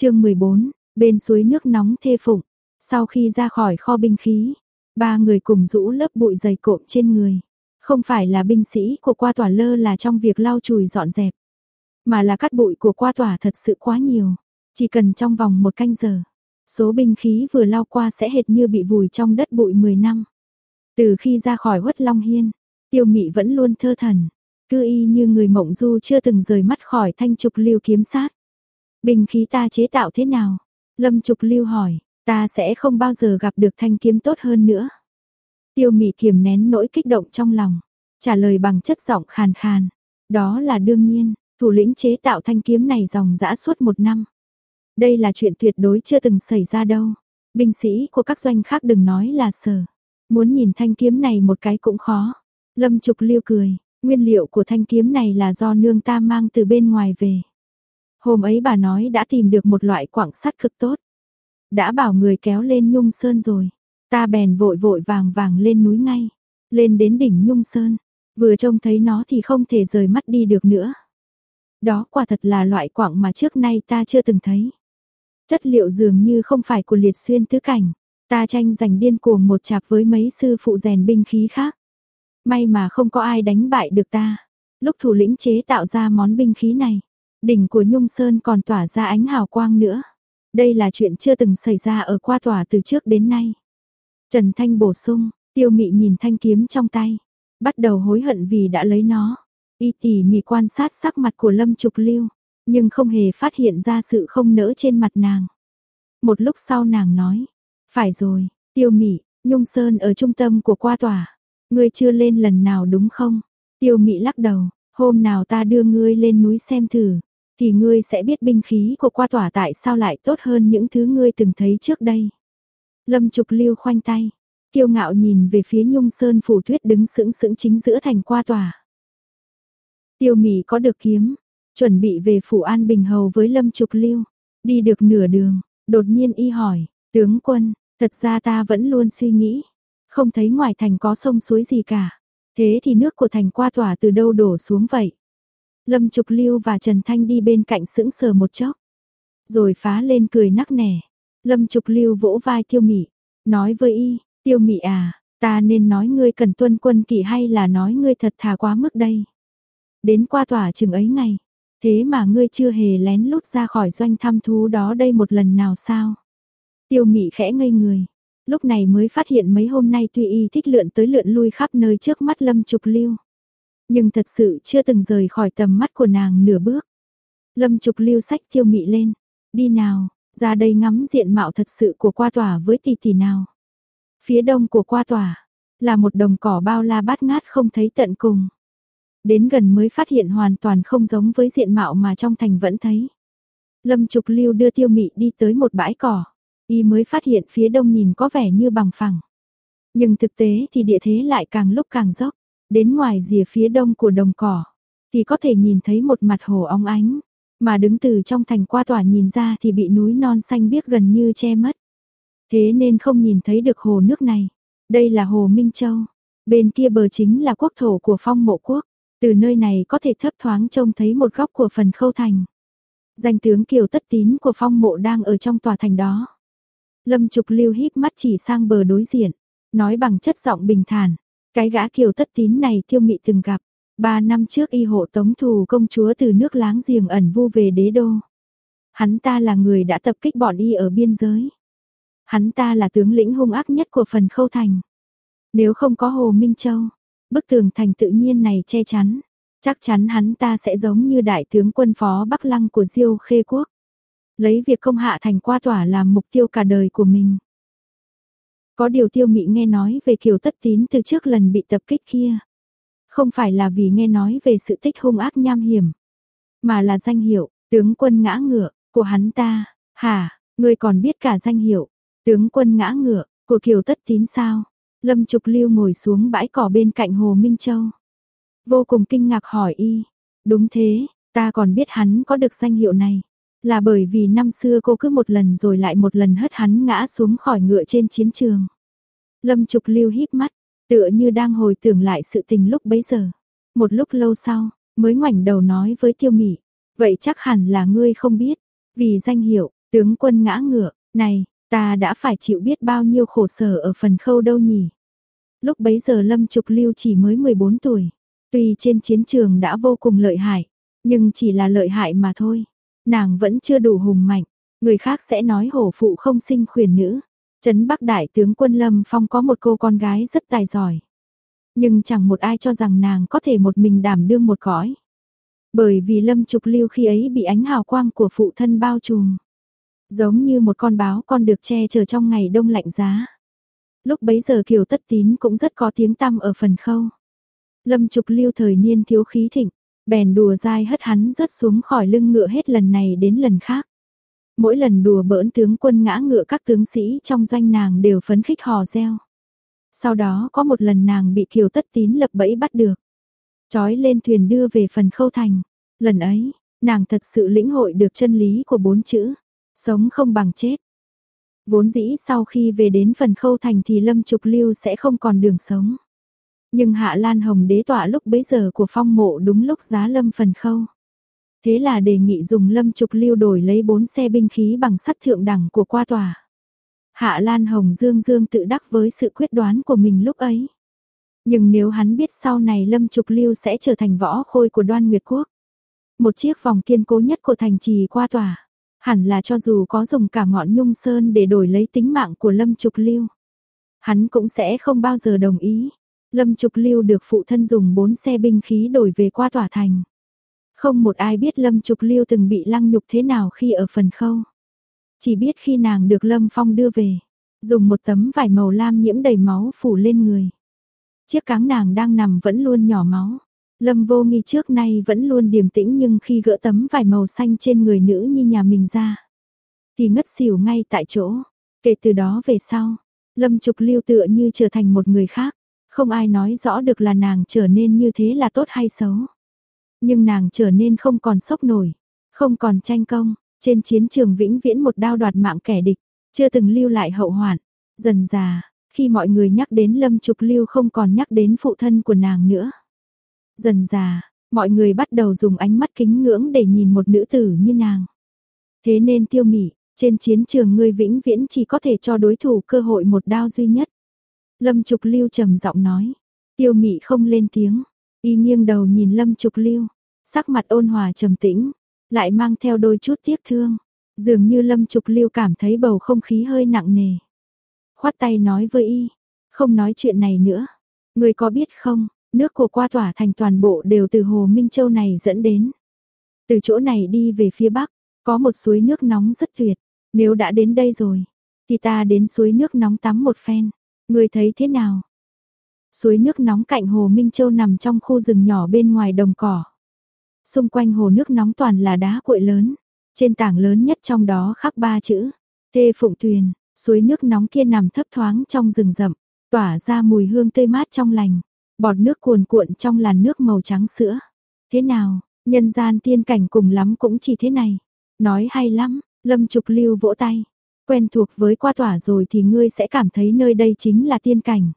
chương 14, bên suối nước nóng thê phụng, sau khi ra khỏi kho binh khí, ba người cùng rũ lớp bụi dày cộm trên người. Không phải là binh sĩ của qua tòa lơ là trong việc lau chùi dọn dẹp, mà là cắt bụi của qua tòa thật sự quá nhiều. Chỉ cần trong vòng một canh giờ, số binh khí vừa lau qua sẽ hệt như bị vùi trong đất bụi 10 năm. Từ khi ra khỏi huất Long Hiên, tiêu mị vẫn luôn thơ thần, cư y như người mộng du chưa từng rời mắt khỏi thanh trục lưu kiếm sát bình khí ta chế tạo thế nào? Lâm trục lưu hỏi, ta sẽ không bao giờ gặp được thanh kiếm tốt hơn nữa. Tiêu mị kiềm nén nỗi kích động trong lòng, trả lời bằng chất giọng khàn khàn. Đó là đương nhiên, thủ lĩnh chế tạo thanh kiếm này dòng dã suốt một năm. Đây là chuyện tuyệt đối chưa từng xảy ra đâu. Binh sĩ của các doanh khác đừng nói là sở. Muốn nhìn thanh kiếm này một cái cũng khó. Lâm Trục lưu cười, nguyên liệu của thanh kiếm này là do nương ta mang từ bên ngoài về. Hôm ấy bà nói đã tìm được một loại quặng sắt cực tốt. Đã bảo người kéo lên Nhung Sơn rồi. Ta bèn vội vội vàng vàng lên núi ngay. Lên đến đỉnh Nhung Sơn. Vừa trông thấy nó thì không thể rời mắt đi được nữa. Đó quả thật là loại quặng mà trước nay ta chưa từng thấy. Chất liệu dường như không phải của liệt xuyên tứ cảnh. Ta tranh giành điên cuồng một chạp với mấy sư phụ rèn binh khí khác. May mà không có ai đánh bại được ta. Lúc thủ lĩnh chế tạo ra món binh khí này, đỉnh của Nhung Sơn còn tỏa ra ánh hào quang nữa. Đây là chuyện chưa từng xảy ra ở qua tòa từ trước đến nay. Trần Thanh bổ sung, tiêu mị nhìn thanh kiếm trong tay, bắt đầu hối hận vì đã lấy nó. Y tỉ mị quan sát sắc mặt của Lâm Trục Lưu, nhưng không hề phát hiện ra sự không nỡ trên mặt nàng. Một lúc sau nàng nói, phải rồi, tiêu mị, Nhung Sơn ở trung tâm của qua tòa. Ngươi chưa lên lần nào đúng không? Tiêu mị lắc đầu, hôm nào ta đưa ngươi lên núi xem thử, thì ngươi sẽ biết binh khí của qua tỏa tại sao lại tốt hơn những thứ ngươi từng thấy trước đây. Lâm Trục Lưu khoanh tay, kiêu ngạo nhìn về phía Nhung Sơn phủ tuyết đứng sững sững chính giữa thành qua tòa. Tiêu Mị có được kiếm, chuẩn bị về phủ An Bình Hầu với Lâm Trục Lưu, đi được nửa đường, đột nhiên y hỏi, tướng quân, thật ra ta vẫn luôn suy nghĩ, không thấy ngoài thành có sông suối gì cả, thế thì nước của thành qua tỏa từ đâu đổ xuống vậy? Lâm Trục Lưu và Trần Thanh đi bên cạnh sững sờ một chốc, rồi phá lên cười nắc nẻ. Lâm Trục Lưu vỗ vai Tiêu Mị, nói với y, Tiêu Mị à, ta nên nói ngươi cần tuân quân kỷ hay là nói ngươi thật thà quá mức đây? Đến qua tòa chừng ấy ngày, thế mà ngươi chưa hề lén lút ra khỏi doanh thăm thú đó đây một lần nào sao? Tiêu Mị khẽ ngây người, lúc này mới phát hiện mấy hôm nay tuy y thích lượn tới lượn lui khắp nơi trước mắt Lâm Trục Lưu, nhưng thật sự chưa từng rời khỏi tầm mắt của nàng nửa bước. Lâm Trục Lưu sách Tiêu Mị lên, đi nào, ra đây ngắm diện mạo thật sự của qua tòa với tỷ tỷ nào. Phía đông của qua tòa, là một đồng cỏ bao la bát ngát không thấy tận cùng. Đến gần mới phát hiện hoàn toàn không giống với diện mạo mà trong thành vẫn thấy. Lâm Trục Lưu đưa tiêu mị đi tới một bãi cỏ, y mới phát hiện phía đông nhìn có vẻ như bằng phẳng. Nhưng thực tế thì địa thế lại càng lúc càng dốc, đến ngoài rìa phía đông của đồng cỏ, thì có thể nhìn thấy một mặt hồ óng ánh. Mà đứng từ trong thành qua tòa nhìn ra thì bị núi non xanh biếc gần như che mất. Thế nên không nhìn thấy được hồ nước này. Đây là hồ Minh Châu. Bên kia bờ chính là quốc thổ của phong mộ quốc. Từ nơi này có thể thấp thoáng trông thấy một góc của phần khâu thành. Danh tướng Kiều Tất Tín của phong mộ đang ở trong tòa thành đó. Lâm Trục lưu híp mắt chỉ sang bờ đối diện. Nói bằng chất giọng bình thản. Cái gã Kiều Tất Tín này tiêu mị từng gặp. Ba năm trước y hộ tống thù công chúa từ nước láng giềng ẩn vu về đế đô. Hắn ta là người đã tập kích bọn y ở biên giới. Hắn ta là tướng lĩnh hung ác nhất của phần khâu thành. Nếu không có Hồ Minh Châu, bức tường thành tự nhiên này che chắn, chắc chắn hắn ta sẽ giống như đại tướng quân phó Bắc Lăng của Diêu Khê Quốc. Lấy việc công hạ thành qua tỏa làm mục tiêu cả đời của mình. Có điều tiêu mị nghe nói về kiều tất tín từ trước lần bị tập kích kia. Không phải là vì nghe nói về sự tích hung ác nham hiểm, mà là danh hiệu, tướng quân ngã ngựa, của hắn ta, hả, ngươi còn biết cả danh hiệu, tướng quân ngã ngựa, của kiều tất tín sao? Lâm Trục Lưu ngồi xuống bãi cỏ bên cạnh Hồ Minh Châu. Vô cùng kinh ngạc hỏi y, đúng thế, ta còn biết hắn có được danh hiệu này. Là bởi vì năm xưa cô cứ một lần rồi lại một lần hất hắn ngã xuống khỏi ngựa trên chiến trường. Lâm Trục Lưu híp mắt, Tựa như đang hồi tưởng lại sự tình lúc bấy giờ. Một lúc lâu sau, mới ngoảnh đầu nói với tiêu mị. Vậy chắc hẳn là ngươi không biết. Vì danh hiệu, Tướng quân ngã ngựa, này, ta đã phải chịu biết bao nhiêu khổ sở ở phần khâu đâu nhỉ. Lúc bấy giờ Lâm Trục Lưu chỉ mới 14 tuổi, tuy trên chiến trường đã vô cùng lợi hại, nhưng chỉ là lợi hại mà thôi. Nàng vẫn chưa đủ hùng mạnh, người khác sẽ nói hổ phụ không sinh khuyển nữ. Trấn Bắc Đại tướng quân Lâm Phong có một cô con gái rất tài giỏi. Nhưng chẳng một ai cho rằng nàng có thể một mình đảm đương một cõi. Bởi vì Lâm Trục Lưu khi ấy bị ánh hào quang của phụ thân bao trùm. Giống như một con báo con được che chở trong ngày đông lạnh giá. Lúc bấy giờ Kiều Tất Tín cũng rất có tiếng tăm ở phần khâu. Lâm Trục Lưu thời niên thiếu khí thịnh, bèn đùa dai hất hắn rớt xuống khỏi lưng ngựa hết lần này đến lần khác. Mỗi lần đùa bỡn tướng quân ngã ngựa các tướng sĩ trong doanh nàng đều phấn khích hò reo. Sau đó có một lần nàng bị Kiều Tất Tín lập bẫy bắt được. Chói lên thuyền đưa về phần khâu thành. Lần ấy, nàng thật sự lĩnh hội được chân lý của bốn chữ. Sống không bằng chết. Vốn dĩ sau khi về đến phần khâu thành thì Lâm Trục Lưu sẽ không còn đường sống. Nhưng Hạ Lan Hồng đế tọa lúc bấy giờ của phong mộ đúng lúc giá Lâm phần khâu. Thế là đề nghị dùng Lâm Trục Lưu đổi lấy bốn xe binh khí bằng sắt thượng đẳng của qua tòa. Hạ Lan Hồng Dương Dương tự đắc với sự quyết đoán của mình lúc ấy. Nhưng nếu hắn biết sau này Lâm Trục Lưu sẽ trở thành võ khôi của đoan Nguyệt Quốc. Một chiếc vòng kiên cố nhất của thành trì qua tòa. Hẳn là cho dù có dùng cả ngọn nhung sơn để đổi lấy tính mạng của Lâm Trục Lưu. Hắn cũng sẽ không bao giờ đồng ý. Lâm Trục Lưu được phụ thân dùng bốn xe binh khí đổi về qua tòa thành. Không một ai biết Lâm Trục Lưu từng bị lăng nhục thế nào khi ở phần khâu. Chỉ biết khi nàng được Lâm Phong đưa về, dùng một tấm vải màu lam nhiễm đầy máu phủ lên người. Chiếc cáng nàng đang nằm vẫn luôn nhỏ máu. Lâm vô nghi trước nay vẫn luôn điềm tĩnh nhưng khi gỡ tấm vải màu xanh trên người nữ như nhà mình ra, thì ngất xỉu ngay tại chỗ. Kể từ đó về sau, Lâm Trục Lưu tựa như trở thành một người khác, không ai nói rõ được là nàng trở nên như thế là tốt hay xấu. Nhưng nàng trở nên không còn sốc nổi, không còn tranh công, trên chiến trường vĩnh viễn một đao đoạt mạng kẻ địch, chưa từng lưu lại hậu hoạn. Dần già, khi mọi người nhắc đến Lâm Trục Lưu không còn nhắc đến phụ thân của nàng nữa. Dần già, mọi người bắt đầu dùng ánh mắt kính ngưỡng để nhìn một nữ tử như nàng. Thế nên tiêu mị, trên chiến trường ngươi vĩnh viễn chỉ có thể cho đối thủ cơ hội một đao duy nhất. Lâm Trục Lưu trầm giọng nói, tiêu mị không lên tiếng, y nghiêng đầu nhìn Lâm Trục Lưu, sắc mặt ôn hòa trầm tĩnh, lại mang theo đôi chút tiếc thương. Dường như Lâm Trục Lưu cảm thấy bầu không khí hơi nặng nề. Khoát tay nói với y, không nói chuyện này nữa. Người có biết không, nước của qua tỏa thành toàn bộ đều từ Hồ Minh Châu này dẫn đến. Từ chỗ này đi về phía bắc, có một suối nước nóng rất tuyệt. Nếu đã đến đây rồi, thì ta đến suối nước nóng tắm một phen. Người thấy thế nào? Suối nước nóng cạnh Hồ Minh Châu nằm trong khu rừng nhỏ bên ngoài đồng cỏ. Xung quanh hồ nước nóng toàn là đá cuội lớn. Trên tảng lớn nhất trong đó khắc ba chữ. Tê Phụng Tuyền, suối nước nóng kia nằm thấp thoáng trong rừng rậm, tỏa ra mùi hương tươi mát trong lành. Bọt nước cuồn cuộn trong làn nước màu trắng sữa. Thế nào, nhân gian tiên cảnh cùng lắm cũng chỉ thế này. Nói hay lắm, Lâm Trục Lưu vỗ tay. Quen thuộc với qua tỏa rồi thì ngươi sẽ cảm thấy nơi đây chính là tiên cảnh.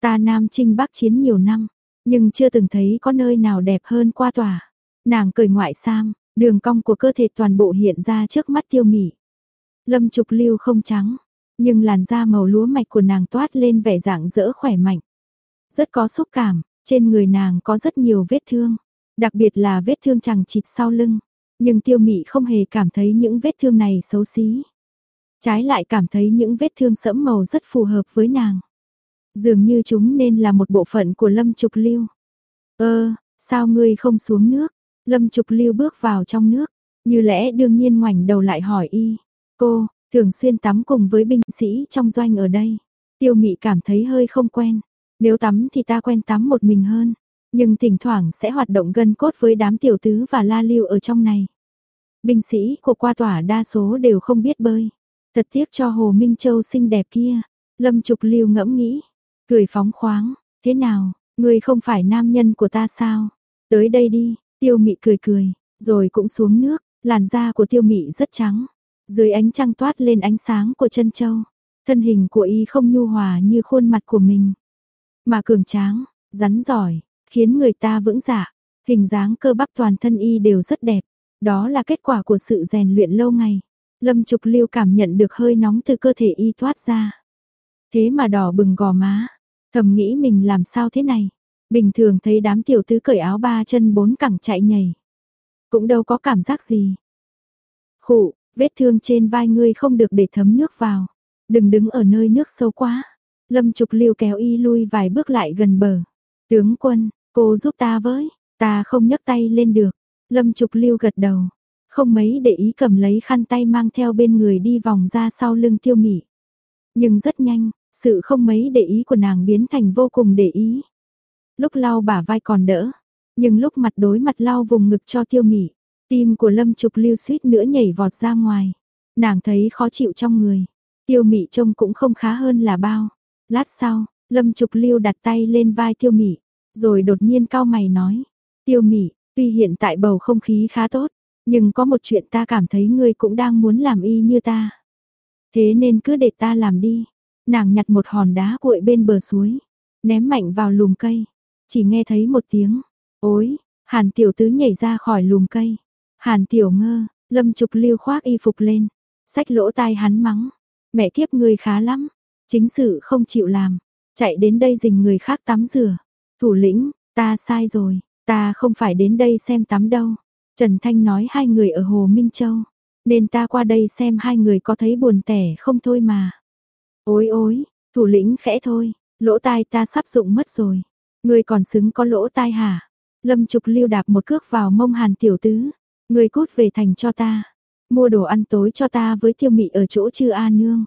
Ta Nam Trinh Bắc chiến nhiều năm, nhưng chưa từng thấy có nơi nào đẹp hơn qua tỏa. Nàng cười ngoại sam, đường cong của cơ thể toàn bộ hiện ra trước mắt tiêu mỉ. Lâm trục lưu không trắng, nhưng làn da màu lúa mạch của nàng toát lên vẻ dạng dỡ khỏe mạnh. Rất có xúc cảm, trên người nàng có rất nhiều vết thương, đặc biệt là vết thương chẳng chịt sau lưng. Nhưng tiêu mị không hề cảm thấy những vết thương này xấu xí. Trái lại cảm thấy những vết thương sẫm màu rất phù hợp với nàng. Dường như chúng nên là một bộ phận của lâm trục lưu. Ơ, sao ngươi không xuống nước? Lâm Trục Lưu bước vào trong nước, như lẽ đương nhiên ngoảnh đầu lại hỏi y, cô, thường xuyên tắm cùng với binh sĩ trong doanh ở đây. Tiêu mị cảm thấy hơi không quen, nếu tắm thì ta quen tắm một mình hơn, nhưng thỉnh thoảng sẽ hoạt động gân cốt với đám tiểu tứ và la lưu ở trong này. Binh sĩ của qua tỏa đa số đều không biết bơi. Thật tiếc cho Hồ Minh Châu xinh đẹp kia. Lâm Trục Lưu ngẫm nghĩ, cười phóng khoáng, thế nào, ngươi không phải nam nhân của ta sao? Tới đây đi, Tiêu mị cười cười, rồi cũng xuống nước, làn da của tiêu mị rất trắng. Dưới ánh trăng toát lên ánh sáng của chân châu. Thân hình của y không nhu hòa như khuôn mặt của mình. Mà cường tráng, rắn giỏi, khiến người ta vững dạ. Hình dáng cơ bắp toàn thân y đều rất đẹp. Đó là kết quả của sự rèn luyện lâu ngày. Lâm Trục Lưu cảm nhận được hơi nóng từ cơ thể y thoát ra. Thế mà đỏ bừng gò má, thầm nghĩ mình làm sao thế này. Bình thường thấy đám tiểu tứ cởi áo ba chân bốn cẳng chạy nhảy. Cũng đâu có cảm giác gì. Khụ, vết thương trên vai ngươi không được để thấm nước vào. Đừng đứng ở nơi nước sâu quá. Lâm Trục Lưu kéo y lui vài bước lại gần bờ. Tướng quân, cô giúp ta với, ta không nhấc tay lên được. Lâm Trục Lưu gật đầu, không mấy để ý cầm lấy khăn tay mang theo bên người đi vòng ra sau lưng tiêu mị. Nhưng rất nhanh, sự không mấy để ý của nàng biến thành vô cùng để ý. Lúc lau bả vai còn đỡ, nhưng lúc mặt đối mặt lau vùng ngực cho tiêu mị, tim của Lâm Trục Lưu suýt nữa nhảy vọt ra ngoài. Nàng thấy khó chịu trong người, tiêu mị trông cũng không khá hơn là bao. Lát sau, Lâm Trục Lưu đặt tay lên vai tiêu mị, rồi đột nhiên cao mày nói, tiêu mị, tuy hiện tại bầu không khí khá tốt, nhưng có một chuyện ta cảm thấy ngươi cũng đang muốn làm y như ta. Thế nên cứ để ta làm đi. Nàng nhặt một hòn đá cuội bên bờ suối, ném mạnh vào lùm cây. Chỉ nghe thấy một tiếng, ối, hàn tiểu tứ nhảy ra khỏi lùm cây. Hàn tiểu ngơ, lâm trục lưu khoác y phục lên, sách lỗ tai hắn mắng. Mẹ kiếp ngươi khá lắm, chính sự không chịu làm, chạy đến đây dình người khác tắm rửa. Thủ lĩnh, ta sai rồi, ta không phải đến đây xem tắm đâu. Trần Thanh nói hai người ở Hồ Minh Châu, nên ta qua đây xem hai người có thấy buồn tẻ không thôi mà. Ôi ôi, thủ lĩnh khẽ thôi, lỗ tai ta sắp dụng mất rồi. Người còn xứng có lỗ tai hả? Lâm Trục lưu đạp một cước vào mông hàn tiểu tứ. Người cút về thành cho ta. Mua đồ ăn tối cho ta với tiêu mị ở chỗ chư A Nương.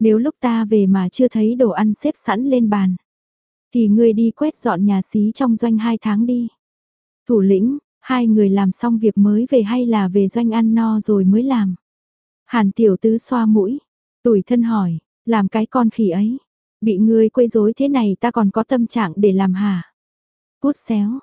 Nếu lúc ta về mà chưa thấy đồ ăn xếp sẵn lên bàn. Thì ngươi đi quét dọn nhà xí trong doanh hai tháng đi. Thủ lĩnh, hai người làm xong việc mới về hay là về doanh ăn no rồi mới làm? Hàn tiểu tứ xoa mũi, tủi thân hỏi, làm cái con khỉ ấy, bị ngươi quấy rối thế này ta còn có tâm trạng để làm hả? Cút xéo.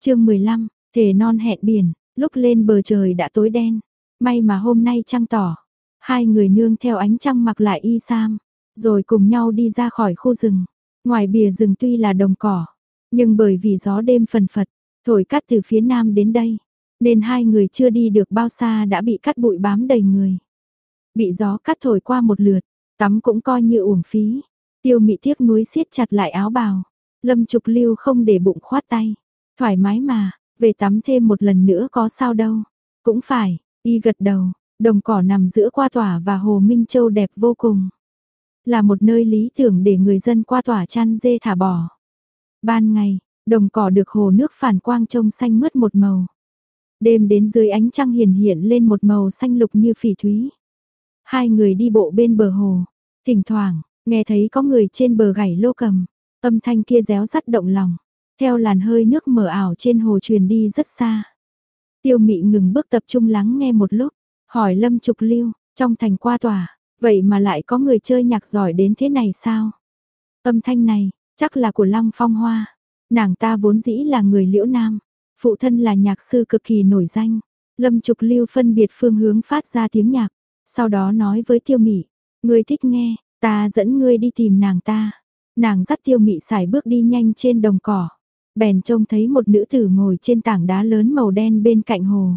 Chương 15, thể non hẹn biển, lúc lên bờ trời đã tối đen, may mà hôm nay trăng tỏ. Hai người nương theo ánh trăng mặc lại y sam, rồi cùng nhau đi ra khỏi khu rừng. Ngoài bìa rừng tuy là đồng cỏ, nhưng bởi vì gió đêm phần phật, thổi cắt từ phía nam đến đây, nên hai người chưa đi được bao xa đã bị cắt bụi bám đầy người. Bị gió cắt thổi qua một lượt, tắm cũng coi như uổng phí. Tiêu mị tiếc núi siết chặt lại áo bào. Lâm Trục Lưu không để bụng khoát tay. Thoải mái mà, về tắm thêm một lần nữa có sao đâu. Cũng phải, y gật đầu, đồng cỏ nằm giữa qua tỏa và hồ Minh Châu đẹp vô cùng. Là một nơi lý tưởng để người dân qua tỏa chăn dê thả bò. Ban ngày, đồng cỏ được hồ nước phản quang trông xanh mướt một màu. Đêm đến dưới ánh trăng hiền hiện lên một màu xanh lục như phỉ thúy. Hai người đi bộ bên bờ hồ, thỉnh thoảng, nghe thấy có người trên bờ gảy lô cầm, âm thanh kia réo rắt động lòng, theo làn hơi nước mờ ảo trên hồ truyền đi rất xa. Tiêu mị ngừng bước tập trung lắng nghe một lúc, hỏi Lâm Trục Lưu, trong thành qua tòa, vậy mà lại có người chơi nhạc giỏi đến thế này sao? Âm thanh này, chắc là của Lăng Phong Hoa. Nàng ta vốn dĩ là người liễu nam, phụ thân là nhạc sư cực kỳ nổi danh. Lâm Trục Lưu phân biệt phương hướng phát ra tiếng nhạc, sau đó nói với Tiêu Mị, "Ngươi thích nghe, ta dẫn ngươi đi tìm nàng ta." Nàng dắt Tiêu Mị xài bước đi nhanh trên đồng cỏ, bèn trông thấy một nữ tử ngồi trên tảng đá lớn màu đen bên cạnh hồ.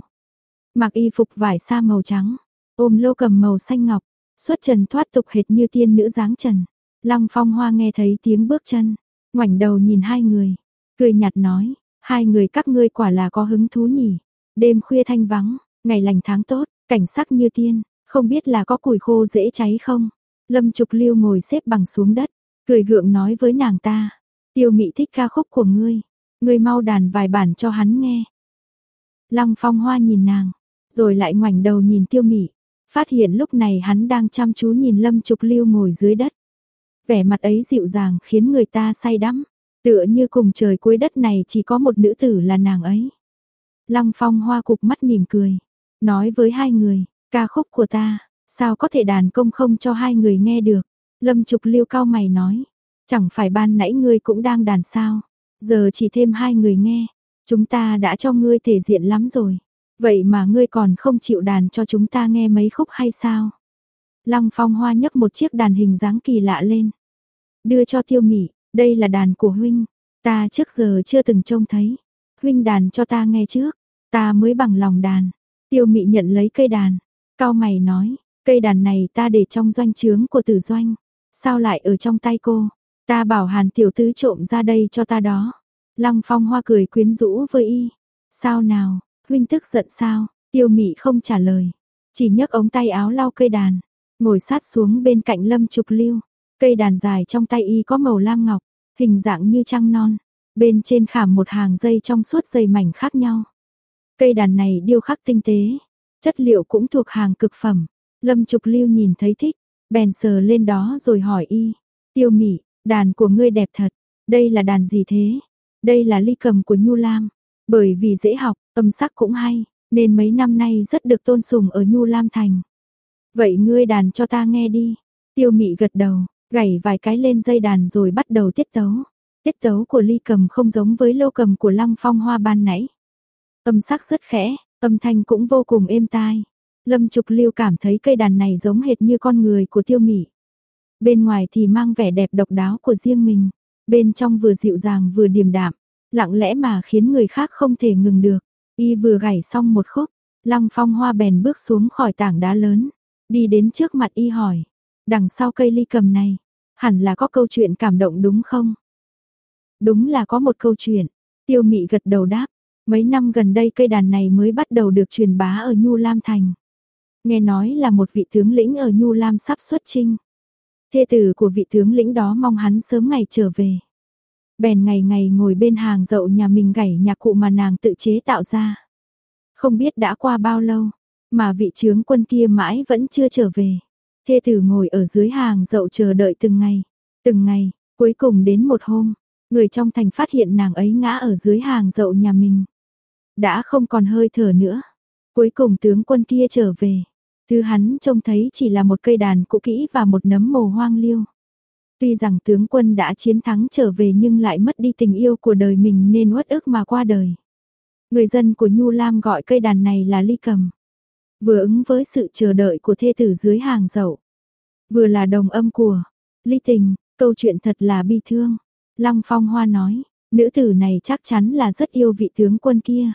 Mặc y phục vải sa màu trắng, ôm lô cầm màu xanh ngọc, xuất trần thoát tục hệt như tiên nữ dáng trần. Lăng Phong Hoa nghe thấy tiếng bước chân, ngoảnh đầu nhìn hai người, cười nhạt nói, hai người các ngươi quả là có hứng thú nhỉ. Đêm khuya thanh vắng, ngày lành tháng tốt, cảnh sắc như tiên, không biết là có củi khô dễ cháy không. Lâm Trục Lưu ngồi xếp bằng xuống đất, cười gượng nói với nàng ta, tiêu mị thích ca khúc của ngươi, ngươi mau đàn vài bản cho hắn nghe. Lăng Phong Hoa nhìn nàng, rồi lại ngoảnh đầu nhìn tiêu mị, phát hiện lúc này hắn đang chăm chú nhìn Lâm Trục Lưu ngồi dưới đất vẻ mặt ấy dịu dàng khiến người ta say đắm, tựa như cùng trời cuối đất này chỉ có một nữ tử là nàng ấy. Lăng Phong hoa cục mắt mỉm cười, nói với hai người, ca khúc của ta, sao có thể đàn công không cho hai người nghe được. Lâm Trục Liêu cao mày nói, chẳng phải ban nãy ngươi cũng đang đàn sao, giờ chỉ thêm hai người nghe, chúng ta đã cho ngươi thể diện lắm rồi. Vậy mà ngươi còn không chịu đàn cho chúng ta nghe mấy khúc hay sao? Lăng Phong Hoa nhấc một chiếc đàn hình dáng kỳ lạ lên. Đưa cho Tiêu Mị, đây là đàn của huynh, ta trước giờ chưa từng trông thấy. Huynh đàn cho ta nghe trước, ta mới bằng lòng đàn. Tiêu mị nhận lấy cây đàn, cao mày nói, cây đàn này ta để trong doanh trướng của tử doanh, sao lại ở trong tay cô, ta bảo hàn tiểu tứ trộm ra đây cho ta đó. Lăng phong hoa cười quyến rũ với y, sao nào, huynh tức giận sao, tiêu mị không trả lời, chỉ nhấc ống tay áo lau cây đàn, ngồi sát xuống bên cạnh lâm trục lưu, cây đàn dài trong tay y có màu lam ngọc, hình dạng như trăng non, bên trên khảm một hàng dây trong suốt dây mảnh khác nhau. Cây đàn này điêu khắc tinh tế, chất liệu cũng thuộc hàng cực phẩm. Lâm Trục Lưu nhìn thấy thích, bèn sờ lên đó rồi hỏi y, tiêu mỉ đàn của ngươi đẹp thật, đây là đàn gì thế? Đây là ly cầm của Nhu Lam, bởi vì dễ học, âm sắc cũng hay, nên mấy năm nay rất được tôn sùng ở Nhu Lam Thành. Vậy ngươi đàn cho ta nghe đi, tiêu mị gật đầu, gảy vài cái lên dây đàn rồi bắt đầu tiết tấu. Tiết tấu của ly cầm không giống với lô cầm của lăng phong hoa ban nãy. Âm sắc rất khẽ, âm thanh cũng vô cùng êm tai. Lâm Trục Lưu cảm thấy cây đàn này giống hệt như con người của tiêu mị. Bên ngoài thì mang vẻ đẹp độc đáo của riêng mình, bên trong vừa dịu dàng vừa điềm đạm, lặng lẽ mà khiến người khác không thể ngừng được. Y vừa gảy xong một khúc, Lăng Phong Hoa bèn bước xuống khỏi tảng đá lớn, đi đến trước mặt y hỏi, đằng sau cây ly cầm này, hẳn là có câu chuyện cảm động đúng không? Đúng là có một câu chuyện, tiêu mị gật đầu đáp, mấy năm gần đây cây đàn này mới bắt đầu được truyền bá ở Nhu Lam Thành. Nghe nói là một vị tướng lĩnh ở Nhu Lam sắp xuất chinh. Thê tử của vị tướng lĩnh đó mong hắn sớm ngày trở về. Bèn ngày ngày ngồi bên hàng dậu nhà mình gảy nhạc cụ mà nàng tự chế tạo ra. Không biết đã qua bao lâu, mà vị tướng quân kia mãi vẫn chưa trở về. Thê tử ngồi ở dưới hàng dậu chờ đợi từng ngày, từng ngày, cuối cùng đến một hôm, người trong thành phát hiện nàng ấy ngã ở dưới hàng dậu nhà mình. Đã không còn hơi thở nữa. Cuối cùng tướng quân kia trở về. Thứ hắn trông thấy chỉ là một cây đàn cũ kỹ và một nấm mồ hoang liêu. Tuy rằng tướng quân đã chiến thắng trở về nhưng lại mất đi tình yêu của đời mình nên uất ức mà qua đời. Người dân của Nhu Lam gọi cây đàn này là ly cầm. Vừa ứng với sự chờ đợi của thê tử dưới hàng dậu. Vừa là đồng âm của ly tình, câu chuyện thật là bi thương. Lăng Phong Hoa nói, nữ tử này chắc chắn là rất yêu vị tướng quân kia.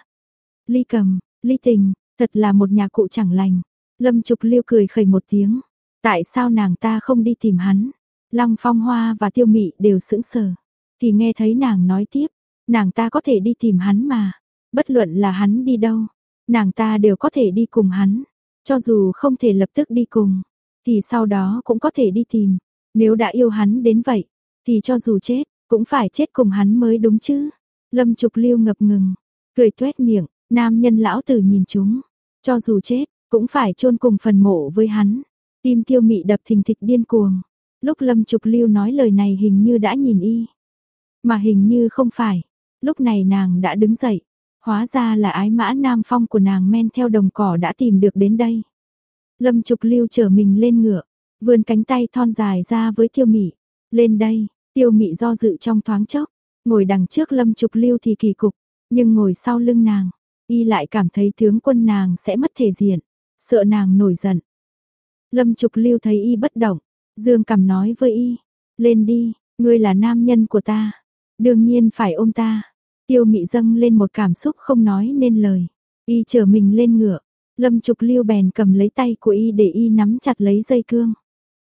Ly cầm, ly tình, thật là một nhà cụ chẳng lành. Lâm Trục Liêu cười khẩy một tiếng. Tại sao nàng ta không đi tìm hắn? Lăng Phong Hoa và Tiêu Mị đều sững sờ. Thì nghe thấy nàng nói tiếp, nàng ta có thể đi tìm hắn mà. Bất luận là hắn đi đâu, nàng ta đều có thể đi cùng hắn. Cho dù không thể lập tức đi cùng, thì sau đó cũng có thể đi tìm. Nếu đã yêu hắn đến vậy, thì cho dù chết, cũng phải chết cùng hắn mới đúng chứ. Lâm Trục Liêu ngập ngừng, cười tuét miệng, nam nhân lão tử nhìn chúng, cho dù chết, cũng phải chôn cùng phần mộ với hắn. Tim Tiêu Mị đập thình thịch điên cuồng. Lúc Lâm Trục Lưu nói lời này hình như đã nhìn y, mà hình như không phải. Lúc này nàng đã đứng dậy, hóa ra là ái mã nam phong của nàng men theo đồng cỏ đã tìm được đến đây. Lâm Trục Lưu trở mình lên ngựa, vươn cánh tay thon dài ra với Tiêu Mị, "Lên đây." Tiêu Mị do dự trong thoáng chốc, ngồi đằng trước Lâm Trục Lưu thì kỳ cục, nhưng ngồi sau lưng nàng, y lại cảm thấy tướng quân nàng sẽ mất thể diện, sợ nàng nổi giận. Lâm Trục Lưu thấy y bất động, dương cầm nói với y, "Lên đi, ngươi là nam nhân của ta, đương nhiên phải ôm ta." Tiêu Mị dâng lên một cảm xúc không nói nên lời. Y chở mình lên ngựa, Lâm Trục Lưu bèn cầm lấy tay của y để y nắm chặt lấy dây cương.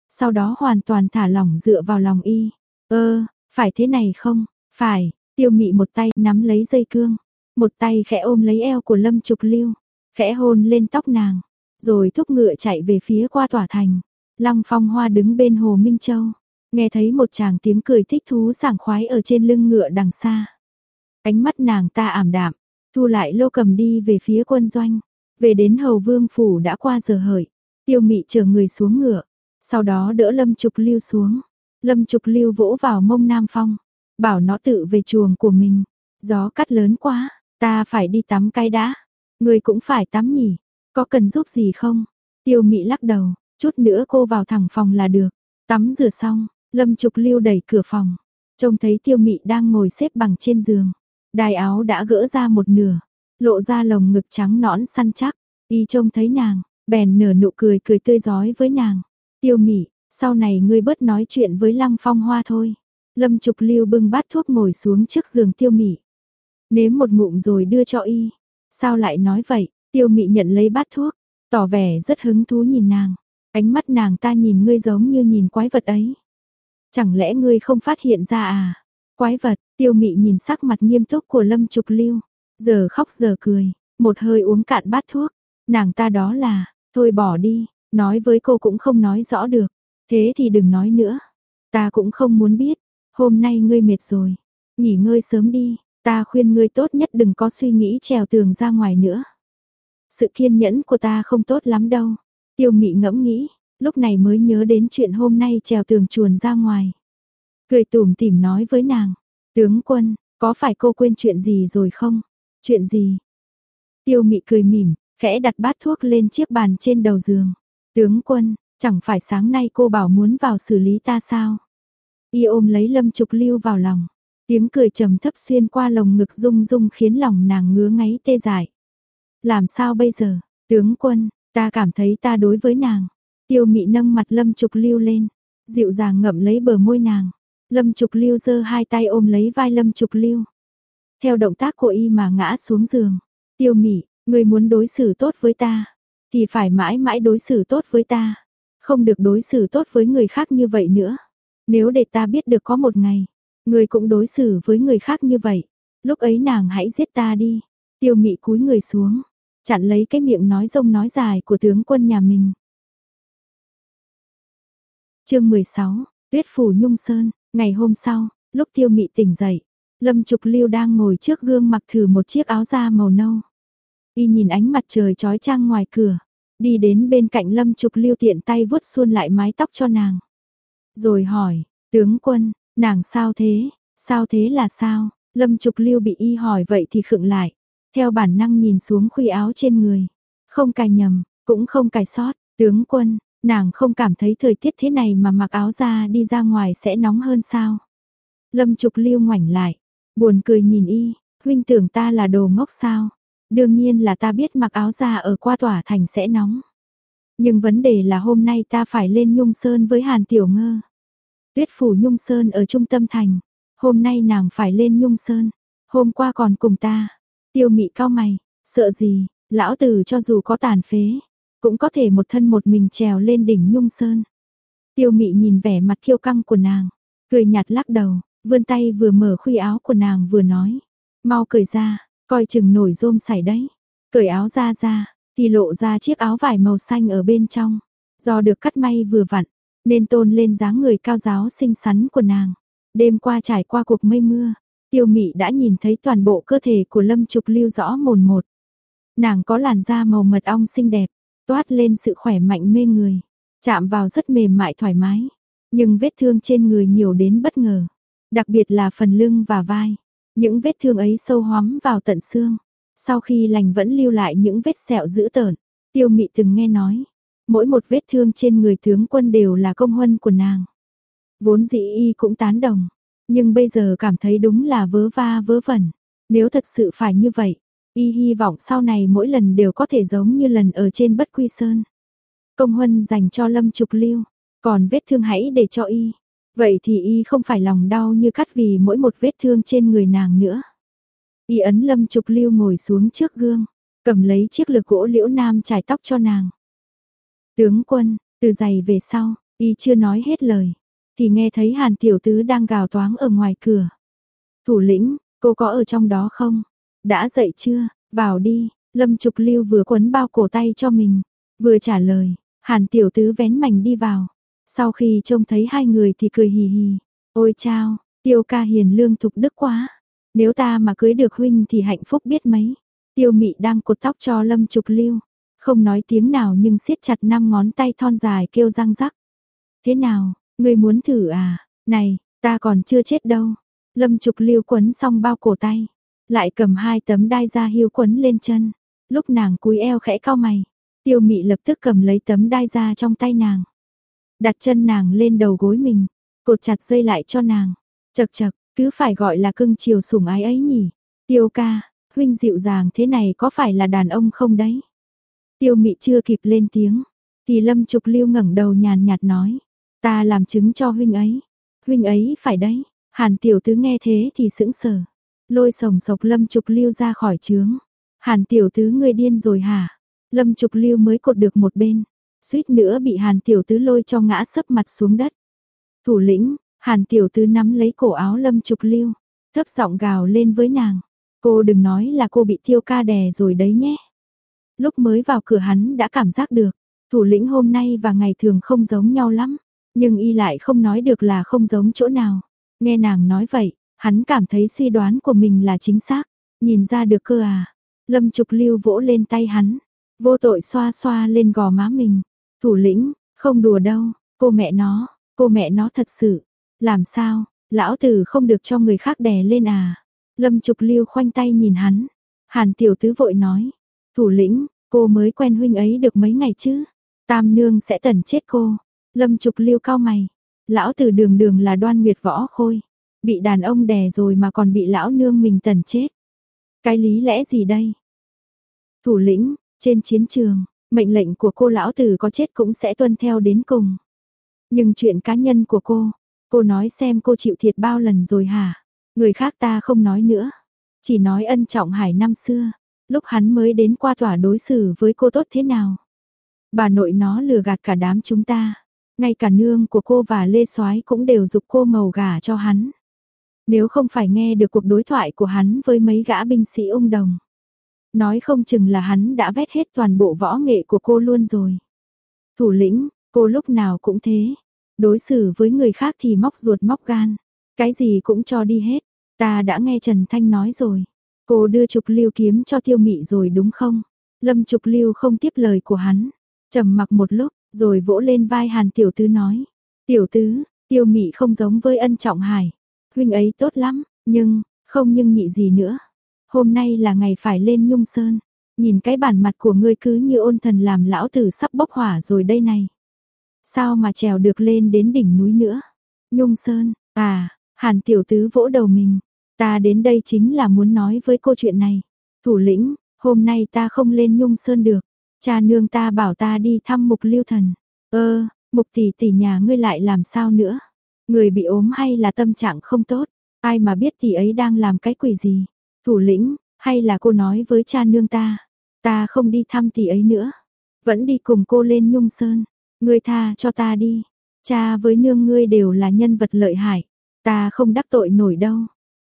Sau đó hoàn toàn thả lỏng dựa vào lòng y. Ơ, phải thế này không? Phải, tiêu mị một tay nắm lấy dây cương, một tay khẽ ôm lấy eo của Lâm Trục Lưu, khẽ hôn lên tóc nàng, rồi thúc ngựa chạy về phía qua tỏa thành. Lăng Phong Hoa đứng bên Hồ Minh Châu, nghe thấy một chàng tiếng cười thích thú sảng khoái ở trên lưng ngựa đằng xa. Ánh mắt nàng ta ảm đạm, thu lại lô cầm đi về phía quân doanh, về đến Hầu Vương Phủ đã qua giờ hợi, tiêu mị chờ người xuống ngựa, sau đó đỡ Lâm Trục Lưu xuống. Lâm Trục Lưu vỗ vào mông Nam Phong, bảo nó tự về chuồng của mình. Gió cắt lớn quá, ta phải đi tắm cái đã. Người cũng phải tắm nhỉ, có cần giúp gì không? Tiêu Mị lắc đầu, chút nữa cô vào thẳng phòng là được. Tắm rửa xong, Lâm Trục Lưu đẩy cửa phòng, trông thấy Tiêu Mị đang ngồi xếp bằng trên giường. Đai áo đã gỡ ra một nửa, lộ ra lồng ngực trắng nõn săn chắc. Y trông thấy nàng, bèn nở nụ cười cười tươi giói với nàng. Tiêu Mị, sau này ngươi bớt nói chuyện với Lăng Phong Hoa thôi. Lâm Trục Lưu bưng bát thuốc ngồi xuống trước giường tiêu mị. Nếm một ngụm rồi đưa cho y. Sao lại nói vậy? Tiêu mị nhận lấy bát thuốc, tỏ vẻ rất hứng thú nhìn nàng. Ánh mắt nàng ta nhìn ngươi giống như nhìn quái vật ấy. Chẳng lẽ ngươi không phát hiện ra à? Quái vật, tiêu mị nhìn sắc mặt nghiêm túc của Lâm Trục Lưu. Giờ khóc giờ cười, một hơi uống cạn bát thuốc. Nàng ta đó là, thôi bỏ đi, nói với cô cũng không nói rõ được. Thế thì đừng nói nữa. Ta cũng không muốn biết. Hôm nay ngươi mệt rồi. Nghỉ ngơi sớm đi. Ta khuyên ngươi tốt nhất đừng có suy nghĩ trèo tường ra ngoài nữa. Sự kiên nhẫn của ta không tốt lắm đâu. Tiêu mị ngẫm nghĩ, lúc này mới nhớ đến chuyện hôm nay trèo tường chuồn ra ngoài. Cười tủm tỉm nói với nàng, tướng quân, có phải cô quên chuyện gì rồi không? Chuyện gì? Tiêu mị cười mỉm, khẽ đặt bát thuốc lên chiếc bàn trên đầu giường. Tướng quân, chẳng phải sáng nay cô bảo muốn vào xử lý ta sao? Y ôm lấy lâm trục lưu vào lòng. Tiếng cười trầm thấp xuyên qua lồng ngực rung rung khiến lòng nàng ngứa ngáy tê dại. Làm sao bây giờ, tướng quân, ta cảm thấy ta đối với nàng. Tiêu mị nâng mặt lâm trục lưu lên, dịu dàng ngậm lấy bờ môi nàng. Lâm trục lưu giơ hai tay ôm lấy vai lâm trục lưu. Theo động tác của y mà ngã xuống giường. Tiêu mị, người muốn đối xử tốt với ta, thì phải mãi mãi đối xử tốt với ta. Không được đối xử tốt với người khác như vậy nữa. Nếu để ta biết được có một ngày, người cũng đối xử với người khác như vậy. Lúc ấy nàng hãy giết ta đi. Tiêu mị cúi người xuống, chặn lấy cái miệng nói rông nói dài của tướng quân nhà mình. chương 16, Tuyết Phủ Nhung Sơn, ngày hôm sau, lúc tiêu mị tỉnh dậy, Lâm Trục Lưu đang ngồi trước gương mặc thử một chiếc áo da màu nâu. Y nhìn ánh mặt trời trói trang ngoài cửa, đi đến bên cạnh Lâm Trục Lưu tiện tay vuốt xuôn lại mái tóc cho nàng. Rồi hỏi, tướng quân, nàng sao thế, sao thế là sao? Lâm Trục Lưu bị y hỏi vậy thì khựng lại, theo bản năng nhìn xuống khuy áo trên người. Không cài nhầm, cũng không cài sót, tướng quân, nàng không cảm thấy thời tiết thế này mà mặc áo ra đi ra ngoài sẽ nóng hơn sao? Lâm Trục Lưu ngoảnh lại, buồn cười nhìn y, huynh tưởng ta là đồ ngốc sao? Đương nhiên là ta biết mặc áo ra ở qua tỏa thành sẽ nóng. Nhưng vấn đề là hôm nay ta phải lên Nhung Sơn với Hàn Tiểu Ngơ. Tuyết phủ Nhung Sơn ở trung tâm thành. Hôm nay nàng phải lên Nhung Sơn. Hôm qua còn cùng ta. Tiêu mị cao mày. Sợ gì, lão tử cho dù có tàn phế. Cũng có thể một thân một mình trèo lên đỉnh Nhung Sơn. Tiêu mị nhìn vẻ mặt kiêu căng của nàng. Cười nhạt lắc đầu. Vươn tay vừa mở khuy áo của nàng vừa nói. Mau cởi ra, coi chừng nổi rôm sảy đấy. Cởi áo ra ra, thì lộ ra chiếc áo vải màu xanh ở bên trong. Do được cắt may vừa vặn, nên tôn lên dáng người cao giáo xinh xắn của nàng. Đêm qua trải qua cuộc mây mưa, tiêu mị đã nhìn thấy toàn bộ cơ thể của lâm trục lưu rõ mồn một. Nàng có làn da màu mật ong xinh đẹp, toát lên sự khỏe mạnh mê người, chạm vào rất mềm mại thoải mái. Nhưng vết thương trên người nhiều đến bất ngờ, đặc biệt là phần lưng và vai. Những vết thương ấy sâu hoắm vào tận xương. Sau khi lành vẫn lưu lại những vết sẹo dữ tợn. Tiêu mị từng nghe nói, mỗi một vết thương trên người tướng quân đều là công huân của nàng. Vốn dĩ y cũng tán đồng, nhưng bây giờ cảm thấy đúng là vớ va vớ vẩn. Nếu thật sự phải như vậy, y hy vọng sau này mỗi lần đều có thể giống như lần ở trên bất quy sơn. Công huân dành cho lâm trục lưu, còn vết thương hãy để cho y. Vậy thì y không phải lòng đau như cắt vì mỗi một vết thương trên người nàng nữa. Y ấn lâm trục lưu ngồi xuống trước gương, cầm lấy chiếc lược gỗ liễu nam trải tóc cho nàng. Tướng quân, từ giày về sau, y chưa nói hết lời, thì nghe thấy hàn tiểu tứ đang gào toáng ở ngoài cửa. Thủ lĩnh, cô có ở trong đó không? Đã dậy chưa? Vào đi, lâm trục lưu vừa quấn bao cổ tay cho mình, vừa trả lời, hàn tiểu tứ vén mảnh đi vào. Sau khi trông thấy hai người thì cười hì hì. Ôi chao, tiêu ca hiền lương thục đức quá. Nếu ta mà cưới được huynh thì hạnh phúc biết mấy. Tiêu mị đang cột tóc cho lâm trục lưu. Không nói tiếng nào nhưng siết chặt năm ngón tay thon dài kêu răng rắc. Thế nào, ngươi muốn thử à? Này, ta còn chưa chết đâu. Lâm trục lưu quấn xong bao cổ tay. Lại cầm hai tấm đai da hiu quấn lên chân. Lúc nàng cúi eo khẽ cao mày. Tiêu mị lập tức cầm lấy tấm đai da trong tay nàng đặt chân nàng lên đầu gối mình, cột chặt dây lại cho nàng. Chật chật, cứ phải gọi là cưng chiều sủng ái ấy nhỉ. Tiêu ca, huynh dịu dàng thế này có phải là đàn ông không đấy? Tiêu mị chưa kịp lên tiếng, thì lâm trục lưu ngẩng đầu nhàn nhạt nói, ta làm chứng cho huynh ấy, huynh ấy phải đấy. Hàn tiểu tứ nghe thế thì sững sờ, lôi sồng sộc lâm trục lưu ra khỏi trướng, Hàn tiểu tứ người điên rồi hả? Lâm Trục Lưu mới cột được một bên, suýt nữa bị Hàn tiểu tứ lôi cho ngã sấp mặt xuống đất. Thủ lĩnh, Hàn tiểu tứ nắm lấy cổ áo Lâm Trục Lưu, thấp giọng gào lên với nàng. Cô đừng nói là cô bị thiêu ca đè rồi đấy nhé. Lúc mới vào cửa hắn đã cảm giác được, thủ lĩnh hôm nay và ngày thường không giống nhau lắm, nhưng y lại không nói được là không giống chỗ nào. Nghe nàng nói vậy, hắn cảm thấy suy đoán của mình là chính xác, nhìn ra được cơ à. Lâm Trục Lưu vỗ lên tay hắn, vô tội xoa xoa lên gò má mình. Thủ lĩnh, không đùa đâu, cô mẹ nó, cô mẹ nó thật sự. Làm sao, lão tử không được cho người khác đè lên à. Lâm Trục Lưu khoanh tay nhìn hắn. Hàn tiểu tứ vội nói, thủ lĩnh, cô mới quen huynh ấy được mấy ngày chứ. Tam nương sẽ tẩn chết cô. Lâm Trục Lưu cao mày. Lão tử đường đường là đoan nguyệt võ khôi. Bị đàn ông đè rồi mà còn bị lão nương mình tần chết. Cái lý lẽ gì đây? Thủ lĩnh, trên chiến trường, mệnh lệnh của cô lão tử có chết cũng sẽ tuân theo đến cùng. Nhưng chuyện cá nhân của cô, cô nói xem cô chịu thiệt bao lần rồi hả? Người khác ta không nói nữa. Chỉ nói ân trọng hải năm xưa, lúc hắn mới đến qua tòa đối xử với cô tốt thế nào. Bà nội nó lừa gạt cả đám chúng ta. Ngay cả nương của cô và Lê Soái cũng đều dục cô màu gà cho hắn. Nếu không phải nghe được cuộc đối thoại của hắn với mấy gã binh sĩ ung đồng. Nói không chừng là hắn đã vét hết toàn bộ võ nghệ của cô luôn rồi. Thủ lĩnh, cô lúc nào cũng thế. Đối xử với người khác thì móc ruột móc gan. Cái gì cũng cho đi hết. Ta đã nghe Trần Thanh nói rồi. Cô đưa trục lưu kiếm cho tiêu mị rồi đúng không? Lâm trục lưu không tiếp lời của hắn. trầm mặc một lúc, rồi vỗ lên vai hàn tiểu tứ nói. Tiểu tứ, tiêu mị không giống với ân trọng hải. Huynh ấy tốt lắm, nhưng, không nhưng nhị gì nữa. Hôm nay là ngày phải lên nhung sơn. Nhìn cái bản mặt của ngươi cứ như ôn thần làm lão tử sắp bốc hỏa rồi đây này. Sao mà trèo được lên đến đỉnh núi nữa? Nhung sơn, à, hàn tiểu tứ vỗ đầu mình. Ta đến đây chính là muốn nói với cô chuyện này. Thủ lĩnh, hôm nay ta không lên nhung sơn được. Cha nương ta bảo ta đi thăm mục lưu thần. Ơ, mục tỷ tỷ nhà ngươi lại làm sao nữa? Người bị ốm hay là tâm trạng không tốt? Ai mà biết thì ấy đang làm cái quỷ gì? Thủ lĩnh, hay là cô nói với cha nương ta? Ta không đi thăm tỷ ấy nữa. Vẫn đi cùng cô lên nhung sơn. Ngươi tha cho ta đi. Cha với nương ngươi đều là nhân vật lợi hại. Ta không đắc tội nổi đâu.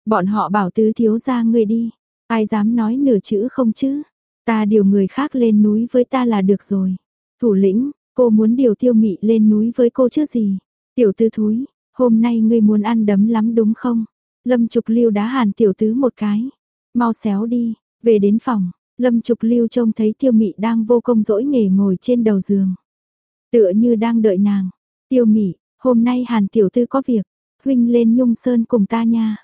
Bọn họ bảo tứ thiếu ra ngươi đi. Ai dám nói nửa chữ không chứ? Ta điều người khác lên núi với ta là được rồi. Thủ lĩnh, cô muốn điều tiêu mị lên núi với cô chứ gì? Tiểu tư thúi, hôm nay ngươi muốn ăn đấm lắm đúng không? Lâm Trục Lưu đá hàn tiểu tứ một cái. Mau xéo đi, về đến phòng, Lâm Trục Lưu trông thấy tiêu mị đang vô công dỗi nghề ngồi trên đầu giường. Tựa như đang đợi nàng. Tiêu mị, hôm nay hàn tiểu tư có việc, huynh lên nhung sơn cùng ta nha.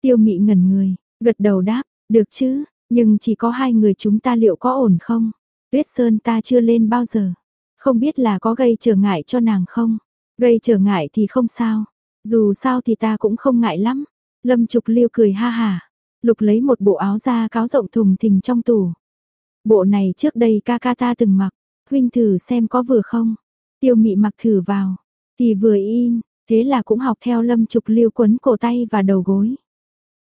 Tiêu mị ngẩn người, gật đầu đáp, được chứ, nhưng chỉ có hai người chúng ta liệu có ổn không? Tuyết Sơn ta chưa lên bao giờ. Không biết là có gây trở ngại cho nàng không? Gây trở ngại thì không sao. Dù sao thì ta cũng không ngại lắm. Lâm Trục Liêu cười ha hà. Lục lấy một bộ áo da cáo rộng thùng thình trong tủ. Bộ này trước đây ca ca ta từng mặc. Huynh thử xem có vừa không? Tiêu mị mặc thử vào. Thì vừa in. Thế là cũng học theo Lâm Trục Liêu quấn cổ tay và đầu gối.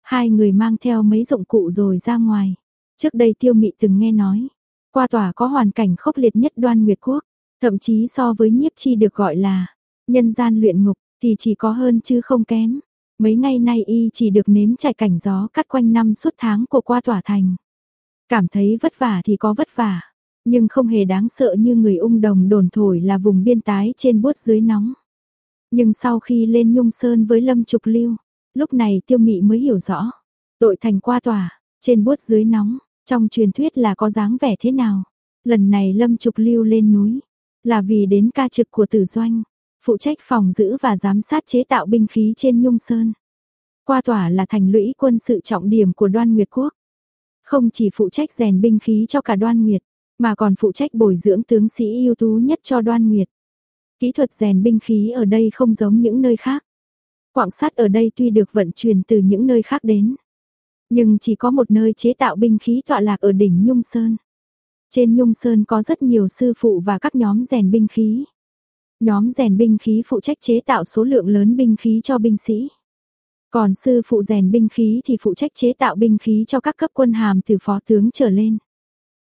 Hai người mang theo mấy dụng cụ rồi ra ngoài. Trước đây tiêu mị từng nghe nói, qua tòa có hoàn cảnh khốc liệt nhất đoan nguyệt quốc, thậm chí so với nhiếp chi được gọi là nhân gian luyện ngục thì chỉ có hơn chứ không kém. Mấy ngày nay y chỉ được nếm trải cảnh gió cắt quanh năm suốt tháng của qua tỏa thành. Cảm thấy vất vả thì có vất vả, nhưng không hề đáng sợ như người ung đồng đồn thổi là vùng biên tái trên buốt dưới nóng. Nhưng sau khi lên nhung sơn với lâm trục lưu, Lúc này tiêu mị mới hiểu rõ. Tội thành qua tòa, trên buốt dưới nóng, trong truyền thuyết là có dáng vẻ thế nào. Lần này lâm trục lưu lên núi, là vì đến ca trực của tử doanh, phụ trách phòng giữ và giám sát chế tạo binh khí trên Nhung Sơn. Qua tòa là thành lũy quân sự trọng điểm của đoan Nguyệt Quốc. Không chỉ phụ trách rèn binh khí cho cả đoan Nguyệt, mà còn phụ trách bồi dưỡng tướng sĩ ưu tú nhất cho đoan Nguyệt. Kỹ thuật rèn binh khí ở đây không giống những nơi khác. Quạng sắt ở đây tuy được vận chuyển từ những nơi khác đến, nhưng chỉ có một nơi chế tạo binh khí tọa lạc ở đỉnh Nhung Sơn. Trên Nhung Sơn có rất nhiều sư phụ và các nhóm rèn binh khí. Nhóm rèn binh khí phụ trách chế tạo số lượng lớn binh khí cho binh sĩ. Còn sư phụ rèn binh khí thì phụ trách chế tạo binh khí cho các cấp quân hàm từ phó tướng trở lên.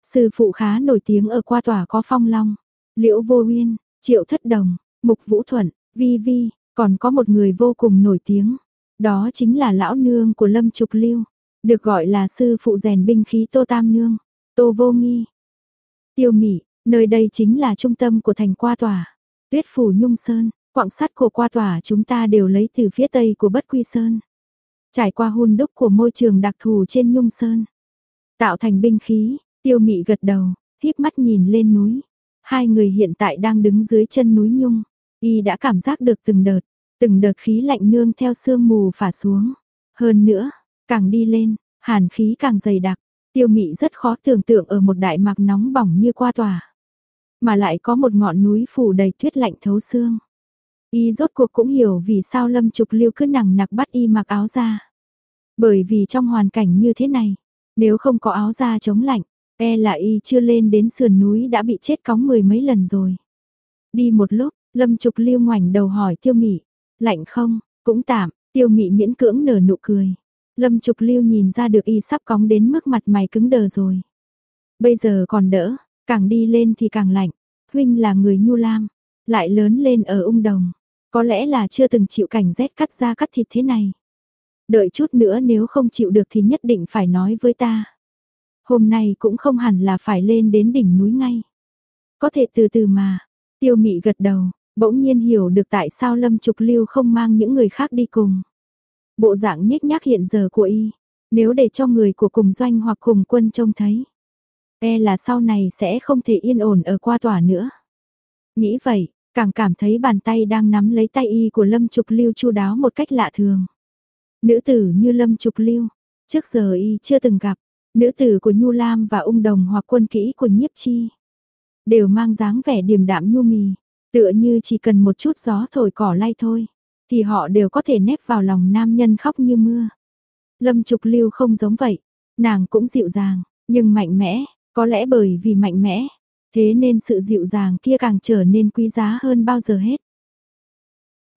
Sư phụ khá nổi tiếng ở qua tòa có phong long, liễu vô uyên, triệu thất đồng, mục vũ thuận, vi vi, còn có một người vô cùng nổi tiếng. Đó chính là lão nương của lâm trục lưu, được gọi là sư phụ rèn binh khí tô tam nương, tô vô nghi. Tiêu mỹ, nơi đây chính là trung tâm của thành qua tòa. Tuyết phủ nhung sơn, quặng sắt của qua tòa chúng ta đều lấy từ phía tây của bất quy sơn. Trải qua hun đúc của môi trường đặc thù trên nhung sơn. Tạo thành binh khí, tiêu mị gật đầu, híp mắt nhìn lên núi. Hai người hiện tại đang đứng dưới chân núi nhung. Y đã cảm giác được từng đợt, từng đợt khí lạnh nương theo sương mù phả xuống. Hơn nữa, càng đi lên, hàn khí càng dày đặc. Tiêu mị rất khó tưởng tượng ở một đại mạc nóng bỏng như qua tòa. Mà lại có một ngọn núi phủ đầy tuyết lạnh thấu xương. Y rốt cuộc cũng hiểu vì sao Lâm Trục Lưu cứ nặng nặc bắt y mặc áo ra. Bởi vì trong hoàn cảnh như thế này, nếu không có áo da chống lạnh, e là y chưa lên đến sườn núi đã bị chết cóng mười mấy lần rồi. Đi một lúc, Lâm Trục Lưu ngoảnh đầu hỏi Tiêu Mị, lạnh không? Cũng tạm, Tiêu Mị miễn cưỡng nở nụ cười. Lâm Trục Lưu nhìn ra được y sắp cóng đến mức mặt mày cứng đờ rồi. Bây giờ còn đỡ, càng đi lên thì càng lạnh. Huynh là người nhu lam, lại lớn lên ở ung đồng, có lẽ là chưa từng chịu cảnh rét cắt da cắt thịt thế này. Đợi chút nữa nếu không chịu được thì nhất định phải nói với ta. Hôm nay cũng không hẳn là phải lên đến đỉnh núi ngay. Có thể từ từ mà. Tiêu mị gật đầu, bỗng nhiên hiểu được tại sao Lâm Trục Lưu không mang những người khác đi cùng. Bộ dạng nhếch nhác hiện giờ của y, nếu để cho người của cùng doanh hoặc cùng quân trông thấy. E là sau này sẽ không thể yên ổn ở qua tòa nữa. Nghĩ vậy, càng cảm thấy bàn tay đang nắm lấy tay y của Lâm Trục Lưu chu đáo một cách lạ thường. Nữ tử như Lâm Trục Lưu, trước giờ y chưa từng gặp, nữ tử của Nhu Lam và ung đồng hoặc quân kỹ của Nhiếp Chi. Đều mang dáng vẻ điềm đạm nhu mì, tựa như chỉ cần một chút gió thổi cỏ lay thôi, thì họ đều có thể nép vào lòng nam nhân khóc như mưa. Lâm Trục Lưu không giống vậy, nàng cũng dịu dàng, nhưng mạnh mẽ, có lẽ bởi vì mạnh mẽ, thế nên sự dịu dàng kia càng trở nên quý giá hơn bao giờ hết.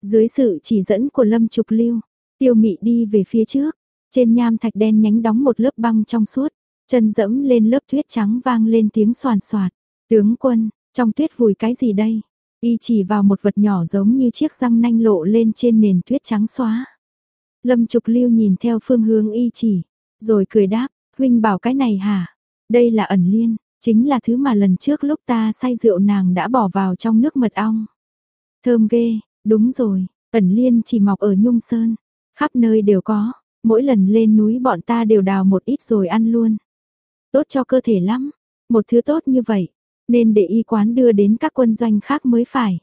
Dưới sự chỉ dẫn của Lâm Trục Lưu, Tiêu Mị đi về phía trước, trên nham thạch đen nhánh đóng một lớp băng trong suốt, chân dẫm lên lớp tuyết trắng vang lên tiếng soàn xoạt. Tướng quân, trong tuyết vùi cái gì đây? Y chỉ vào một vật nhỏ giống như chiếc răng nanh lộ lên trên nền tuyết trắng xóa. Lâm Trục Lưu nhìn theo phương hướng y chỉ, rồi cười đáp, huynh bảo cái này hả? Đây là ẩn liên, chính là thứ mà lần trước lúc ta say rượu nàng đã bỏ vào trong nước mật ong. Thơm ghê, đúng rồi, ẩn liên chỉ mọc ở Nhung Sơn, khắp nơi đều có, mỗi lần lên núi bọn ta đều đào một ít rồi ăn luôn. Tốt cho cơ thể lắm, một thứ tốt như vậy, nên để y quán đưa đến các quân doanh khác mới phải.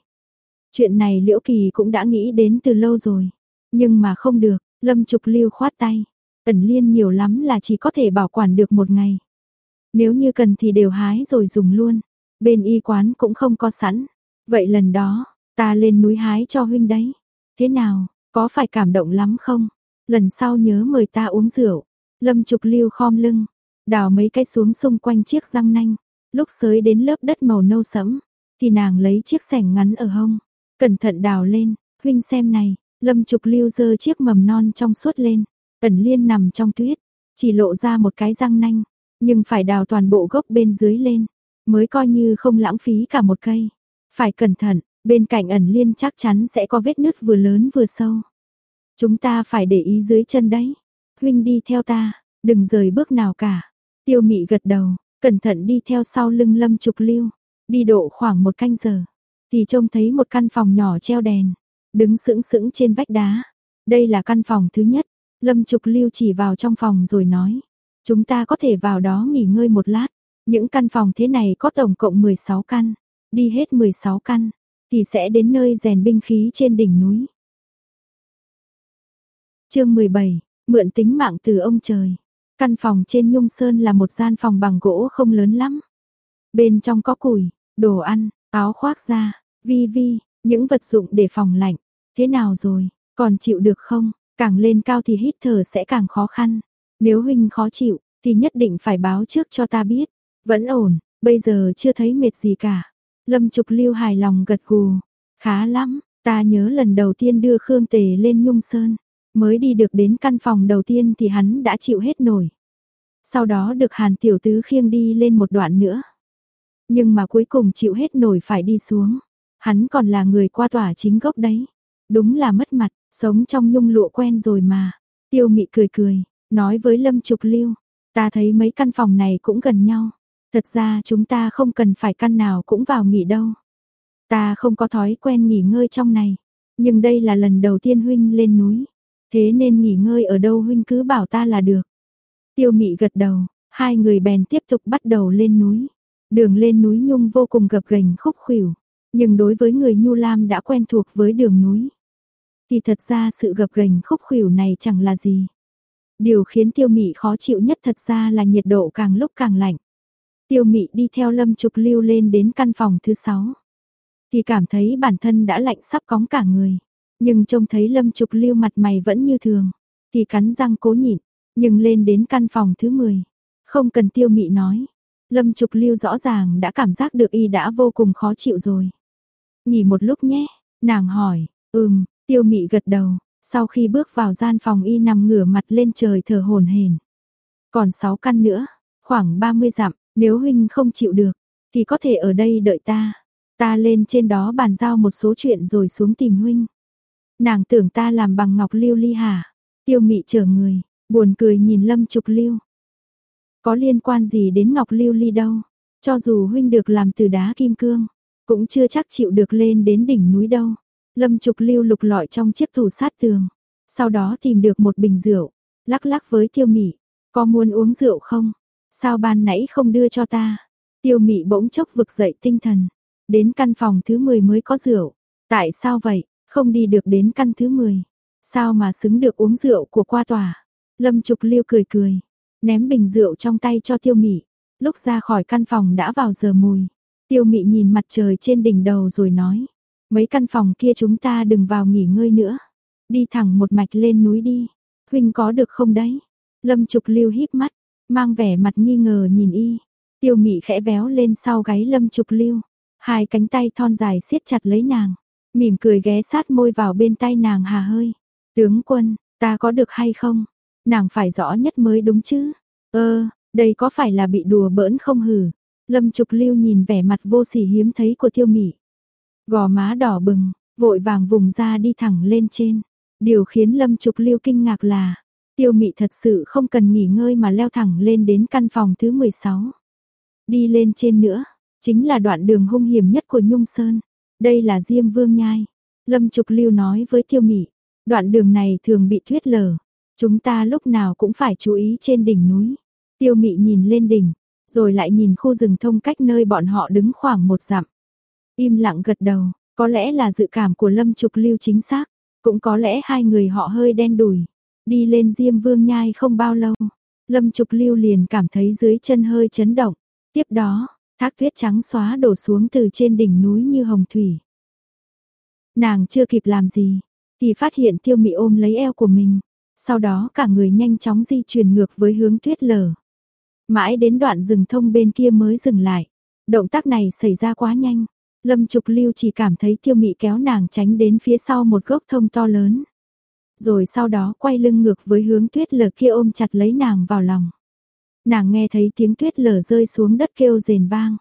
Chuyện này Liễu Kỳ cũng đã nghĩ đến từ lâu rồi, nhưng mà không được, Lâm Trục Lưu khoát tay, ẩn liên nhiều lắm là chỉ có thể bảo quản được một ngày. Nếu như cần thì đều hái rồi dùng luôn, bên y quán cũng không có sẵn. Vậy lần đó, ta lên núi hái cho huynh đấy. Thế nào, có phải cảm động lắm không? Lần sau nhớ mời ta uống rượu. Lâm Trục Lưu khom lưng, đào mấy cái xuống xung quanh chiếc răng nanh. Lúc sới đến lớp đất màu nâu sẫm, thì nàng lấy chiếc sẻng ngắn ở hông, cẩn thận đào lên, huynh xem này, Lâm Trục Lưu giơ chiếc mầm non trong suốt lên, Ẩn Liên nằm trong tuyết, chỉ lộ ra một cái răng nanh, nhưng phải đào toàn bộ gốc bên dưới lên, mới coi như không lãng phí cả một cây. Phải cẩn thận, bên cạnh Ẩn Liên chắc chắn sẽ có vết nứt vừa lớn vừa sâu. Chúng ta phải để ý dưới chân đấy. Huynh đi theo ta, đừng rời bước nào cả. Tiêu Mị gật đầu, cẩn thận đi theo sau lưng Lâm Trục Lưu, đi độ khoảng một canh giờ, thì trông thấy một căn phòng nhỏ treo đèn, đứng sững sững trên vách đá. Đây là căn phòng thứ nhất, Lâm Trục Lưu chỉ vào trong phòng rồi nói, chúng ta có thể vào đó nghỉ ngơi một lát. Những căn phòng thế này có tổng cộng 16 căn, đi hết 16 căn, thì sẽ đến nơi rèn binh khí trên đỉnh núi. chương 17, mượn tính mạng từ ông trời. Căn phòng trên Nhung Sơn là một gian phòng bằng gỗ không lớn lắm. Bên trong có củi, đồ ăn, áo khoác da, vi vi, những vật dụng để phòng lạnh. Thế nào rồi, còn chịu được không? Càng lên cao thì hít thở sẽ càng khó khăn. Nếu huynh khó chịu, thì nhất định phải báo trước cho ta biết. Vẫn ổn, bây giờ chưa thấy mệt gì cả. Lâm Trục Lưu hài lòng gật gù. Khá lắm, ta nhớ lần đầu tiên đưa Khương Tề lên Nhung Sơn. Mới đi được đến căn phòng đầu tiên thì hắn đã chịu hết nổi. Sau đó được Hàn Tiểu Tứ khiêng đi lên một đoạn nữa. Nhưng mà cuối cùng chịu hết nổi phải đi xuống. Hắn còn là người qua tỏa chính gốc đấy. Đúng là mất mặt, sống trong nhung lụa quen rồi mà. Tiêu mị cười cười, nói với Lâm Trục Lưu. Ta thấy mấy căn phòng này cũng gần nhau. Thật ra chúng ta không cần phải căn nào cũng vào nghỉ đâu. Ta không có thói quen nghỉ ngơi trong này. Nhưng đây là lần đầu tiên huynh lên núi. Thế nên nghỉ ngơi ở đâu huynh cứ bảo ta là được. Tiêu mị gật đầu, hai người bèn tiếp tục bắt đầu lên núi. Đường lên núi nhung vô cùng gập ghềnh khúc khuỷu, nhưng đối với người Nhu Lam đã quen thuộc với đường núi. Thì thật ra sự gập ghềnh khúc khuỷu này chẳng là gì. Điều khiến tiêu mị khó chịu nhất thật ra là nhiệt độ càng lúc càng lạnh. Tiêu mị đi theo lâm trục lưu lên đến căn phòng thứ sáu. Thì cảm thấy bản thân đã lạnh sắp cóng cả người. Nhưng trông thấy lâm trục lưu mặt mày vẫn như thường. Thì cắn răng cố nhịn. Nhưng lên đến căn phòng thứ 10. Không cần tiêu mị nói. Lâm trục lưu rõ ràng đã cảm giác được y đã vô cùng khó chịu rồi. Nghỉ một lúc nhé. Nàng hỏi. Ừm, tiêu mị gật đầu. Sau khi bước vào gian phòng y nằm ngửa mặt lên trời thở hồn hển. Còn 6 căn nữa, khoảng 30 dặm, nếu huynh không chịu được, thì có thể ở đây đợi ta. Ta lên trên đó bàn giao một số chuyện rồi xuống tìm huynh. Nàng tưởng ta làm bằng ngọc lưu ly hả? Tiêu mị chờ người, buồn cười nhìn lâm trục lưu. Có liên quan gì đến ngọc lưu ly đâu, cho dù huynh được làm từ đá kim cương, cũng chưa chắc chịu được lên đến đỉnh núi đâu. Lâm trục lưu lục lọi trong chiếc tủ sát tường, sau đó tìm được một bình rượu, lắc lắc với tiêu mị, có muốn uống rượu không? Sao ban nãy không đưa cho ta? Tiêu mị bỗng chốc vực dậy tinh thần, đến căn phòng thứ 10 mới có rượu. Tại sao vậy? Không đi được đến căn thứ 10. Sao mà xứng được uống rượu của qua tòa? Lâm Trục Liêu cười cười, ném bình rượu trong tay cho Tiêu Mị. Lúc ra khỏi căn phòng đã vào giờ mùi. Tiêu Mị nhìn mặt trời trên đỉnh đầu rồi nói, mấy căn phòng kia chúng ta đừng vào nghỉ ngơi nữa, đi thẳng một mạch lên núi đi. Huynh có được không đấy? Lâm Trục Lưu híp mắt, mang vẻ mặt nghi ngờ nhìn y. Tiêu Mị khẽ véo lên sau gáy Lâm Trục Lưu, hai cánh tay thon dài siết chặt lấy nàng mỉm cười ghé sát môi vào bên tai nàng hà hơi. Tướng quân, ta có được hay không? Nàng phải rõ nhất mới đúng chứ. Ơ, đây có phải là bị đùa bỡn không hử? Lâm Trục Lưu nhìn vẻ mặt vô sỉ hiếm thấy của Tiêu Mị. Gò má đỏ bừng, vội vàng vùng ra đi thẳng lên trên. Điều khiến Lâm Trục Lưu kinh ngạc là, Tiêu Mị thật sự không cần nghỉ ngơi mà leo thẳng lên đến căn phòng thứ 16. Đi lên trên nữa, chính là đoạn đường hung hiểm nhất của Nhung Sơn. Đây là Diêm Vương Nhai. Lâm Trục Lưu nói với Tiêu Mị, đoạn đường này thường bị tuyết lở, chúng ta lúc nào cũng phải chú ý trên đỉnh núi. Tiêu Mị nhìn lên đỉnh, rồi lại nhìn khu rừng thông cách nơi bọn họ đứng khoảng một dặm. Im lặng gật đầu, có lẽ là dự cảm của Lâm Trục Lưu chính xác, cũng có lẽ hai người họ hơi đen đủi. Đi lên Diêm Vương Nhai không bao lâu, Lâm Trục Lưu liền cảm thấy dưới chân hơi chấn động. Tiếp đó, Thác tuyết trắng xóa đổ xuống từ trên đỉnh núi như hồng thủy. Nàng chưa kịp làm gì, thì phát hiện tiêu mị ôm lấy eo của mình. Sau đó cả người nhanh chóng di chuyển ngược với hướng tuyết lở. Mãi đến đoạn rừng thông bên kia mới dừng lại. Động tác này xảy ra quá nhanh. Lâm Trục Lưu chỉ cảm thấy tiêu mị kéo nàng tránh đến phía sau một gốc thông to lớn. Rồi sau đó quay lưng ngược với hướng tuyết lở kia ôm chặt lấy nàng vào lòng. Nàng nghe thấy tiếng tuyết lở rơi xuống đất kêu rền vang.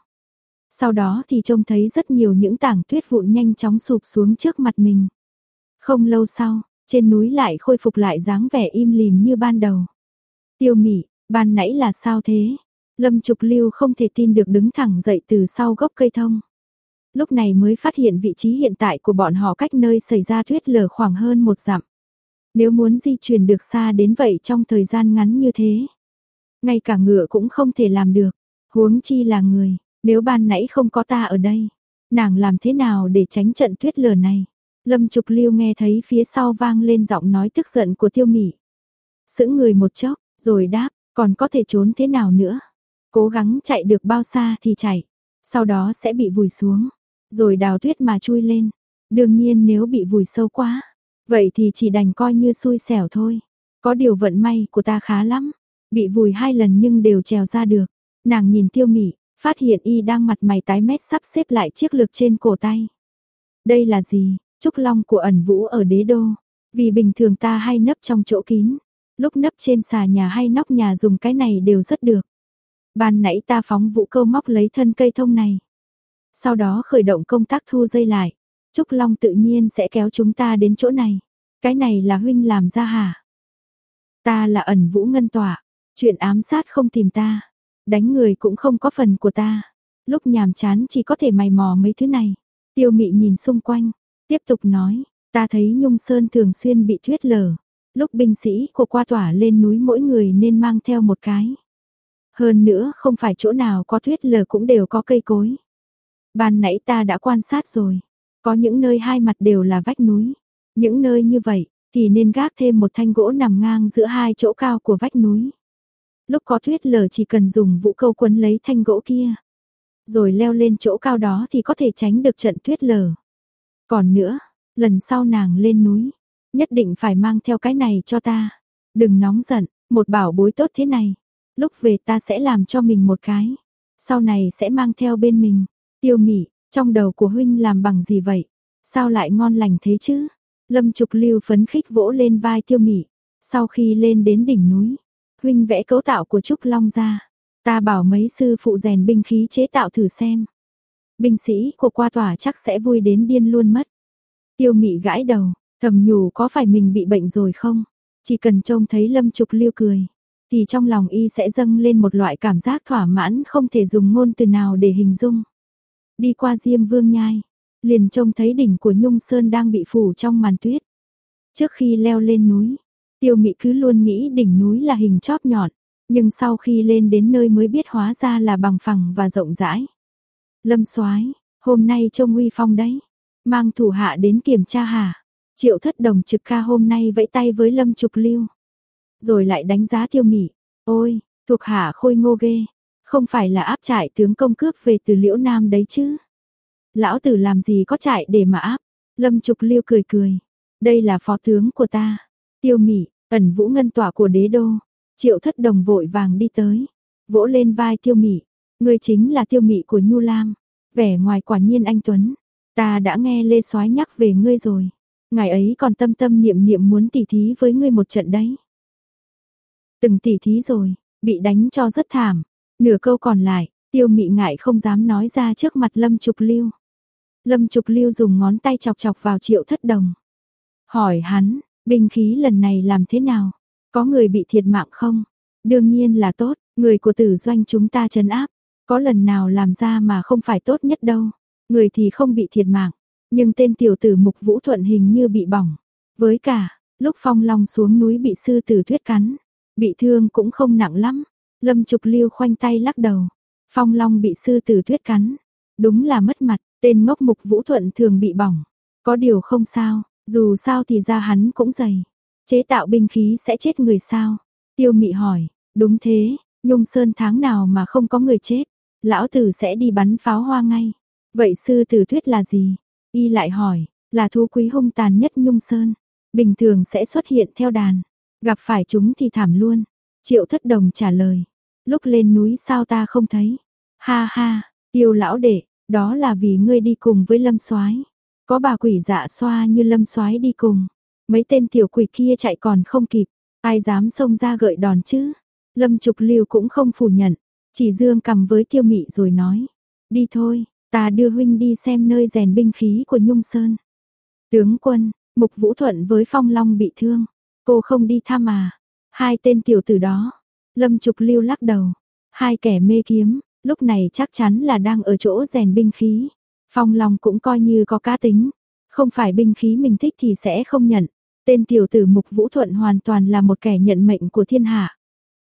Sau đó thì trông thấy rất nhiều những tảng tuyết vụn nhanh chóng sụp xuống trước mặt mình. Không lâu sau, trên núi lại khôi phục lại dáng vẻ im lìm như ban đầu. Tiêu Mị, ban nãy là sao thế? Lâm Trục Lưu không thể tin được đứng thẳng dậy từ sau gốc cây thông. Lúc này mới phát hiện vị trí hiện tại của bọn họ cách nơi xảy ra tuyết lở khoảng hơn một dặm. Nếu muốn di chuyển được xa đến vậy trong thời gian ngắn như thế, ngay cả ngựa cũng không thể làm được, huống chi là người, nếu ban nãy không có ta ở đây, nàng làm thế nào để tránh trận tuyết lở này? Lâm Trục Lưu nghe thấy phía sau vang lên giọng nói tức giận của Tiêu Mị. Sững người một chốc, rồi đáp, còn có thể trốn thế nào nữa? Cố gắng chạy được bao xa thì chạy, sau đó sẽ bị vùi xuống, rồi đào tuyết mà chui lên. Đương nhiên nếu bị vùi sâu quá, vậy thì chỉ đành coi như xui xẻo thôi. Có điều vận may của ta khá lắm, bị vùi hai lần nhưng đều trèo ra được. Nàng nhìn tiêu mỉ, phát hiện y đang mặt mày tái mét sắp xếp lại chiếc lược trên cổ tay. Đây là gì? Trúc Long của ẩn vũ ở đế đô. Vì bình thường ta hay nấp trong chỗ kín, lúc nấp trên xà nhà hay nóc nhà dùng cái này đều rất được. Ban nãy ta phóng vũ câu móc lấy thân cây thông này. Sau đó khởi động công tác thu dây lại. Trúc Long tự nhiên sẽ kéo chúng ta đến chỗ này. Cái này là huynh làm ra hả? Ta là ẩn vũ ngân tỏa. Chuyện ám sát không tìm ta. Đánh người cũng không có phần của ta. Lúc nhàm chán chỉ có thể mày mò mấy thứ này. Tiêu mị nhìn xung quanh. Tiếp tục nói. Ta thấy Nhung Sơn thường xuyên bị thuyết lở. Lúc binh sĩ của qua tỏa lên núi mỗi người nên mang theo một cái. Hơn nữa không phải chỗ nào có thuyết lở cũng đều có cây cối. Ban nãy ta đã quan sát rồi. Có những nơi hai mặt đều là vách núi. Những nơi như vậy thì nên gác thêm một thanh gỗ nằm ngang giữa hai chỗ cao của vách núi. Lúc có thuyết lở chỉ cần dùng vũ câu quấn lấy thanh gỗ kia. Rồi leo lên chỗ cao đó thì có thể tránh được trận tuyết lở. Còn nữa, lần sau nàng lên núi, nhất định phải mang theo cái này cho ta. Đừng nóng giận, một bảo bối tốt thế này. Lúc về ta sẽ làm cho mình một cái. Sau này sẽ mang theo bên mình. Tiêu mị, trong đầu của huynh làm bằng gì vậy? Sao lại ngon lành thế chứ? Lâm Trục Lưu phấn khích vỗ lên vai Tiêu Mị. Sau khi lên đến đỉnh núi, huynh vẽ cấu tạo của Trúc Long ra. Ta bảo mấy sư phụ rèn binh khí chế tạo thử xem. Binh sĩ của qua tòa chắc sẽ vui đến điên luôn mất. Tiêu Mị gãi đầu, thầm nhủ có phải mình bị bệnh rồi không? Chỉ cần trông thấy Lâm Trục Lưu cười, thì trong lòng y sẽ dâng lên một loại cảm giác thỏa mãn không thể dùng ngôn từ nào để hình dung. Đi qua Diêm Vương Nhai, liền trông thấy đỉnh của Nhung Sơn đang bị phủ trong màn tuyết. Trước khi leo lên núi, Tiêu Mị cứ luôn nghĩ đỉnh núi là hình chóp nhọn, nhưng sau khi lên đến nơi mới biết hóa ra là bằng phẳng và rộng rãi. Lâm Soái, hôm nay trông uy phong đấy, mang thủ hạ đến kiểm tra hả? Triệu Thất Đồng trực ca hôm nay vẫy tay với Lâm Trục Lưu, rồi lại đánh giá Tiêu Mị, "Ôi, thuộc hạ khôi ngô ghê, không phải là áp trại tướng công cướp về từ Liễu Nam đấy chứ?" Lão tử làm gì có trại để mà áp? Lâm Trục Liêu cười cười. Đây là phó tướng của ta. Tiêu Mị, ẩn vũ ngân tỏa của đế đô. Triệu thất đồng vội vàng đi tới. Vỗ lên vai Tiêu Mị. Ngươi chính là Tiêu Mị của Nhu Lam. Vẻ ngoài quả nhiên anh Tuấn. Ta đã nghe Lê Soái nhắc về ngươi rồi. Ngày ấy còn tâm tâm niệm niệm muốn tỉ thí với ngươi một trận đấy. Từng tỉ thí rồi, bị đánh cho rất thảm. Nửa câu còn lại, Tiêu Mị ngại không dám nói ra trước mặt Lâm Trục Lưu. Lâm Trục Lưu dùng ngón tay chọc chọc vào triệu thất đồng. Hỏi hắn, binh khí lần này làm thế nào? Có người bị thiệt mạng không? Đương nhiên là tốt, người của tử doanh chúng ta trấn áp. Có lần nào làm ra mà không phải tốt nhất đâu. Người thì không bị thiệt mạng. Nhưng tên tiểu tử mục vũ thuận hình như bị bỏng. Với cả, lúc phong long xuống núi bị sư tử thuyết cắn. Bị thương cũng không nặng lắm. Lâm Trục Lưu khoanh tay lắc đầu. Phong long bị sư tử tuyết cắn. Đúng là mất mặt, Tên ngốc mục vũ thuận thường bị bỏng. Có điều không sao, dù sao thì ra hắn cũng dày. Chế tạo binh khí sẽ chết người sao? Tiêu mị hỏi, đúng thế, nhung sơn tháng nào mà không có người chết. Lão tử sẽ đi bắn pháo hoa ngay. Vậy sư tử thuyết là gì? Y lại hỏi, là thú quý hung tàn nhất nhung sơn. Bình thường sẽ xuất hiện theo đàn. Gặp phải chúng thì thảm luôn. Triệu thất đồng trả lời. Lúc lên núi sao ta không thấy? Ha ha, tiêu lão đệ, đó là vì ngươi đi cùng với Lâm Soái. Có bà quỷ dạ xoa như Lâm Soái đi cùng, mấy tên tiểu quỷ kia chạy còn không kịp, ai dám xông ra gợi đòn chứ? Lâm Trục Lưu cũng không phủ nhận, chỉ dương cầm với Tiêu Mị rồi nói: "Đi thôi, ta đưa huynh đi xem nơi rèn binh khí của Nhung Sơn." Tướng quân, Mục Vũ Thuận với Phong Long bị thương, cô không đi thăm à? Hai tên tiểu tử đó. Lâm Trục Lưu lắc đầu, hai kẻ mê kiếm, lúc này chắc chắn là đang ở chỗ rèn binh khí. Phong Long cũng coi như có cá tính, không phải binh khí mình thích thì sẽ không nhận. Tên tiểu tử Mục Vũ Thuận hoàn toàn là một kẻ nhận mệnh của thiên hạ.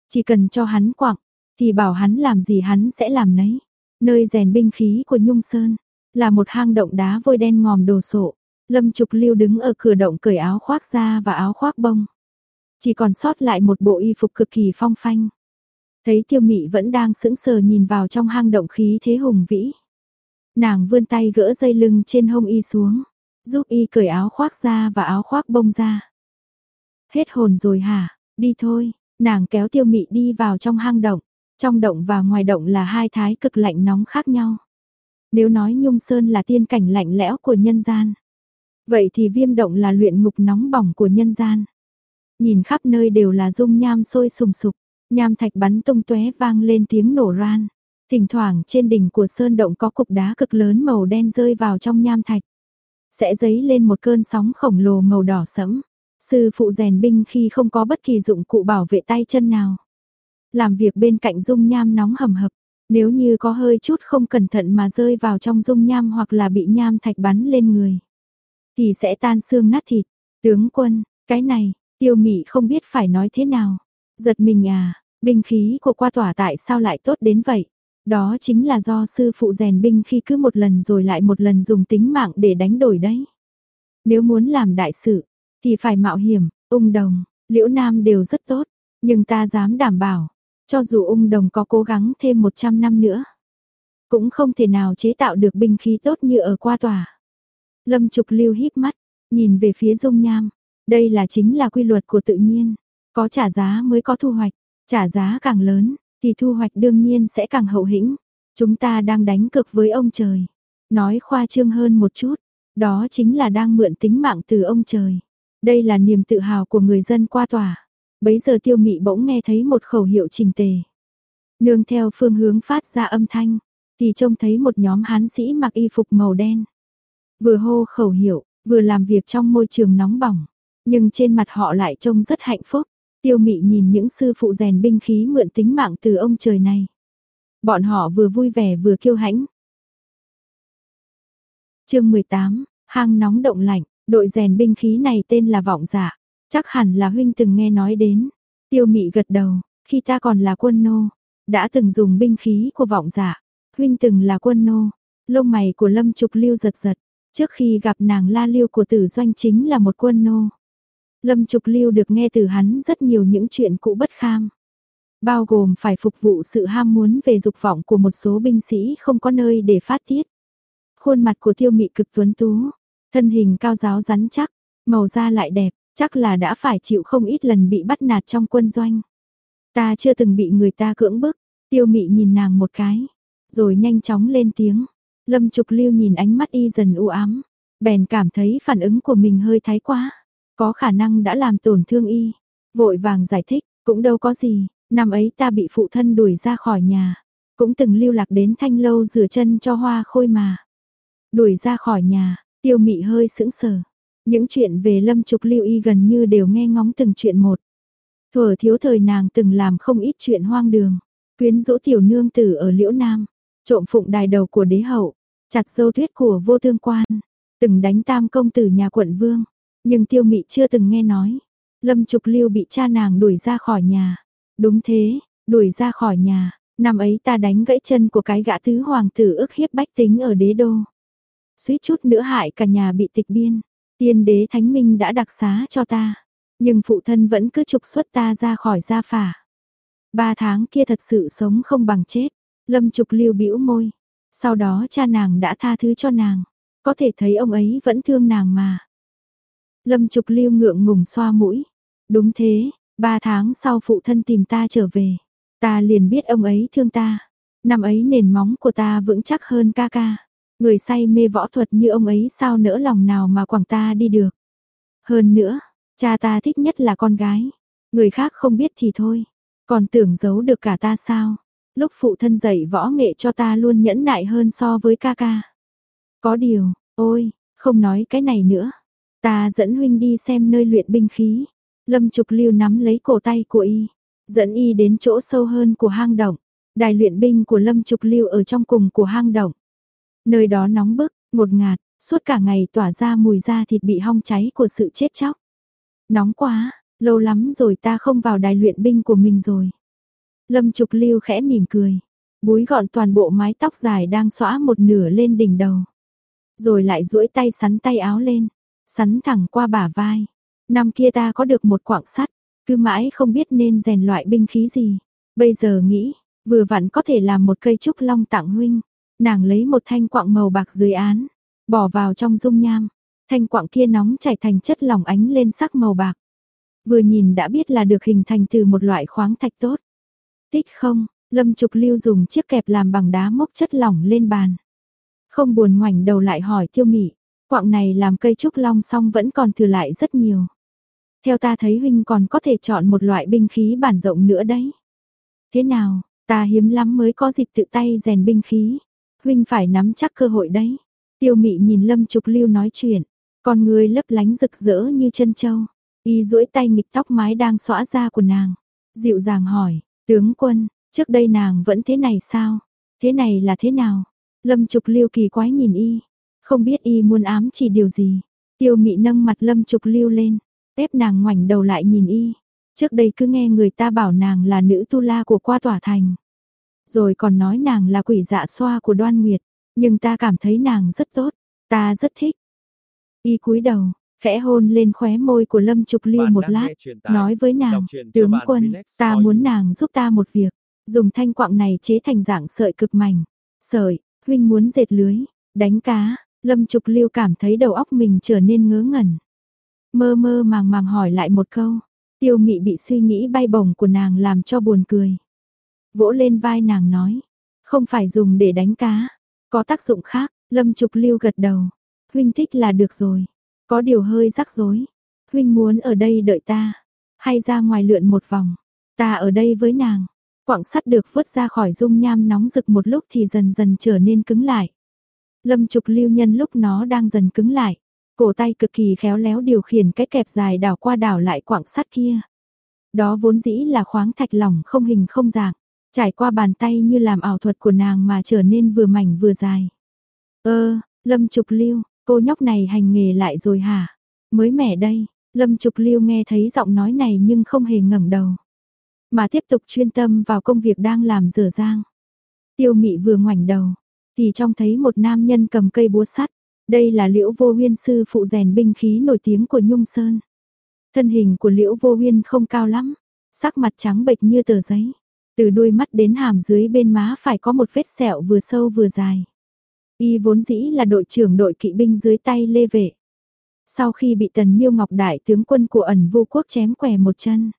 Chỉ cần cho hắn quặng, thì bảo hắn làm gì hắn sẽ làm nấy. Nơi rèn binh khí của Nhung Sơn, là một hang động đá vôi đen ngòm đồ sộ. Lâm Trục Lưu đứng ở cửa động cởi áo khoác ra và áo khoác bông. Chỉ còn sót lại một bộ y phục cực kỳ phong phanh. Thấy tiêu mị vẫn đang sững sờ nhìn vào trong hang động khí thế hùng vĩ. Nàng vươn tay gỡ dây lưng trên hông y xuống, giúp y cởi áo khoác ra và áo khoác bông ra. Hết hồn rồi hả, đi thôi, nàng kéo tiêu mị đi vào trong hang động. Trong động và ngoài động là hai thái cực lạnh nóng khác nhau. Nếu nói Nhung Sơn là tiên cảnh lạnh lẽo của nhân gian, Vậy thì viêm động là luyện ngục nóng bỏng của nhân gian. Nhìn khắp nơi đều là dung nham sôi sùng sục, nham thạch bắn tung tóe vang lên tiếng nổ ran. Thỉnh thoảng trên đỉnh của sơn động có cục đá cực lớn màu đen rơi vào trong nham thạch. Sẽ dấy lên một cơn sóng khổng lồ màu đỏ sẫm. Sư phụ rèn binh khi không có bất kỳ dụng cụ bảo vệ tay chân nào. Làm việc bên cạnh dung nham nóng hầm hập, nếu như có hơi chút không cẩn thận mà rơi vào trong dung nham hoặc là bị nham thạch bắn lên người, thì sẽ tan xương nát thịt. Tướng quân, cái này, tiêu mị không biết phải nói thế nào. Giật mình à, binh khí của qua tỏa tại sao lại tốt đến vậy? Đó chính là do sư phụ rèn binh khi cứ một lần rồi lại một lần dùng tính mạng để đánh đổi đấy. Nếu muốn làm đại sự, thì phải mạo hiểm, ung đồng, liễu nam đều rất tốt, nhưng ta dám đảm bảo, cho dù ung đồng có cố gắng thêm 100 năm nữa, cũng không thể nào chế tạo được binh khí tốt như ở qua tòa. Lâm Trục Lưu híp mắt, nhìn về phía Dung Nham, đây là chính là quy luật của tự nhiên, có trả giá mới có thu hoạch, trả giá càng lớn thì thu hoạch đương nhiên sẽ càng hậu hĩnh. Chúng ta đang đánh cực với ông trời. Nói khoa trương hơn một chút, đó chính là đang mượn tính mạng từ ông trời. Đây là niềm tự hào của người dân qua tòa. Bấy giờ tiêu mị bỗng nghe thấy một khẩu hiệu trình tề. Nương theo phương hướng phát ra âm thanh, thì trông thấy một nhóm hán sĩ mặc y phục màu đen. Vừa hô khẩu hiệu, vừa làm việc trong môi trường nóng bỏng, nhưng trên mặt họ lại trông rất hạnh phúc. Tiêu mị nhìn những sư phụ rèn binh khí mượn tính mạng từ ông trời này. Bọn họ vừa vui vẻ vừa kiêu hãnh. chương 18, hang nóng động lạnh, đội rèn binh khí này tên là Vọng Dạ. Chắc hẳn là huynh từng nghe nói đến. Tiêu mị gật đầu, khi ta còn là quân nô, đã từng dùng binh khí của Vọng Dạ. Huynh từng là quân nô, lông mày của Lâm Trục Lưu giật giật. Trước khi gặp nàng La Liêu của tử doanh chính là một quân nô. Lâm Trục Lưu được nghe từ hắn rất nhiều những chuyện cũ bất kham. Bao gồm phải phục vụ sự ham muốn về dục vọng của một số binh sĩ không có nơi để phát tiết. Khuôn mặt của tiêu mị cực tuấn tú, thân hình cao giáo rắn chắc, màu da lại đẹp, chắc là đã phải chịu không ít lần bị bắt nạt trong quân doanh. Ta chưa từng bị người ta cưỡng bức, tiêu mị nhìn nàng một cái, rồi nhanh chóng lên tiếng. Lâm Trục Lưu nhìn ánh mắt y dần u ám, bèn cảm thấy phản ứng của mình hơi thái quá. Có khả năng đã làm tổn thương y. Vội vàng giải thích, cũng đâu có gì, năm ấy ta bị phụ thân đuổi ra khỏi nhà. Cũng từng lưu lạc đến thanh lâu rửa chân cho hoa khôi mà. Đuổi ra khỏi nhà, tiêu mị hơi sững sờ. Những chuyện về lâm trục lưu y gần như đều nghe ngóng từng chuyện một. Thuở thiếu thời nàng từng làm không ít chuyện hoang đường. Quyến rũ tiểu nương tử ở liễu nam. Trộm phụng đài đầu của đế hậu. Chặt dâu thuyết của vô tương quan. Từng đánh tam công tử nhà quận vương. Nhưng tiêu mị chưa từng nghe nói. Lâm Trục Lưu bị cha nàng đuổi ra khỏi nhà. Đúng thế, đuổi ra khỏi nhà. Năm ấy ta đánh gãy chân của cái gã tứ hoàng tử ức hiếp bách tính ở đế đô. Suýt chút nữa hại cả nhà bị tịch biên. Tiên đế thánh minh đã đặc xá cho ta. Nhưng phụ thân vẫn cứ trục xuất ta ra khỏi gia phả. Ba tháng kia thật sự sống không bằng chết. Lâm Trục Lưu bĩu môi. Sau đó cha nàng đã tha thứ cho nàng. Có thể thấy ông ấy vẫn thương nàng mà. Lâm Trục Lưu ngượng ngùng xoa mũi. Đúng thế, ba tháng sau phụ thân tìm ta trở về. Ta liền biết ông ấy thương ta. Năm ấy nền móng của ta vững chắc hơn ca ca. Người say mê võ thuật như ông ấy sao nỡ lòng nào mà quảng ta đi được. Hơn nữa, cha ta thích nhất là con gái. Người khác không biết thì thôi. Còn tưởng giấu được cả ta sao. Lúc phụ thân dạy võ nghệ cho ta luôn nhẫn nại hơn so với ca ca. Có điều, ôi, không nói cái này nữa. Ta dẫn huynh đi xem nơi luyện binh khí. Lâm Trục Lưu nắm lấy cổ tay của y, dẫn y đến chỗ sâu hơn của hang động. Đài luyện binh của Lâm Trục Lưu ở trong cùng của hang động. Nơi đó nóng bức, ngột ngạt, suốt cả ngày tỏa ra mùi da thịt bị hong cháy của sự chết chóc. Nóng quá, lâu lắm rồi ta không vào đài luyện binh của mình rồi. Lâm Trục Lưu khẽ mỉm cười, búi gọn toàn bộ mái tóc dài đang xõa một nửa lên đỉnh đầu. Rồi lại duỗi tay sắn tay áo lên, sắn thẳng qua bả vai. Năm kia ta có được một quặng sắt, cứ mãi không biết nên rèn loại binh khí gì. Bây giờ nghĩ, vừa vặn có thể làm một cây trúc long tặng huynh. Nàng lấy một thanh quặng màu bạc dưới án, bỏ vào trong dung nham. Thanh quặng kia nóng chảy thành chất lỏng ánh lên sắc màu bạc. Vừa nhìn đã biết là được hình thành từ một loại khoáng thạch tốt. Tích không, Lâm Trục Lưu dùng chiếc kẹp làm bằng đá mốc chất lỏng lên bàn. Không buồn ngoảnh đầu lại hỏi Tiêu Mị, Quạng này làm cây trúc long song vẫn còn thừa lại rất nhiều. Theo ta thấy huynh còn có thể chọn một loại binh khí bản rộng nữa đấy. Thế nào, ta hiếm lắm mới có dịp tự tay rèn binh khí. Huynh phải nắm chắc cơ hội đấy. Tiêu mị nhìn Lâm Trục Lưu nói chuyện, con người lấp lánh rực rỡ như chân châu. Y duỗi tay nghịch tóc mái đang xõa ra của nàng. Dịu dàng hỏi, tướng quân, trước đây nàng vẫn thế này sao? Thế này là thế nào? Lâm Trục Lưu kỳ quái nhìn Y. Không biết Y muốn ám chỉ điều gì. Tiêu mị nâng mặt Lâm Trục Lưu lên. Tép nàng ngoảnh đầu lại nhìn Y. Trước đây cứ nghe người ta bảo nàng là nữ tu la của qua tỏa thành. Rồi còn nói nàng là quỷ dạ xoa của đoan nguyệt. Nhưng ta cảm thấy nàng rất tốt. Ta rất thích. Y cúi đầu, khẽ hôn lên khóe môi của Lâm Trục Lưu một lát, nói với nàng, tướng quân, ta muốn nàng giúp ta một việc, dùng thanh quạng này chế thành dạng sợi cực mảnh. Sợi, huynh muốn dệt lưới, đánh cá, Lâm Trục Lưu cảm thấy đầu óc mình trở nên ngớ ngẩn. Mơ mơ màng màng hỏi lại một câu, tiêu mị bị suy nghĩ bay bổng của nàng làm cho buồn cười. Vỗ lên vai nàng nói, không phải dùng để đánh cá, có tác dụng khác, Lâm Trục Lưu gật đầu, huynh thích là được rồi. Có điều hơi rắc rối. Huynh muốn ở đây đợi ta, hay ra ngoài lượn một vòng. Ta ở đây với nàng. Quặng sắt được vớt ra khỏi dung nham nóng rực một lúc thì dần dần trở nên cứng lại. Lâm trục lưu nhân lúc nó đang dần cứng lại. Cổ tay cực kỳ khéo léo điều khiển cái kẹp dài đảo qua đảo lại quảng sắt kia. Đó vốn dĩ là khoáng thạch lỏng không hình không dạng. Trải qua bàn tay như làm ảo thuật của nàng mà trở nên vừa mảnh vừa dài. Ơ, lâm trục lưu, Cô nhóc này hành nghề lại rồi hả? Mới mẻ đây, Lâm Trục Lưu nghe thấy giọng nói này nhưng không hề ngẩng đầu. Mà tiếp tục chuyên tâm vào công việc đang làm dở dang. Tiêu mị vừa ngoảnh đầu, thì trông thấy một nam nhân cầm cây búa sắt. Đây là liễu vô huyên sư phụ rèn binh khí nổi tiếng của Nhung Sơn. Thân hình của liễu vô huyên không cao lắm, sắc mặt trắng bệch như tờ giấy. Từ đuôi mắt đến hàm dưới bên má phải có một vết sẹo vừa sâu vừa dài. Y vốn dĩ là đội trưởng đội kỵ binh dưới tay Lê Vệ. Sau khi bị Tần Miêu Ngọc đại tướng quân của ẩn Vu quốc chém quẻ một chân,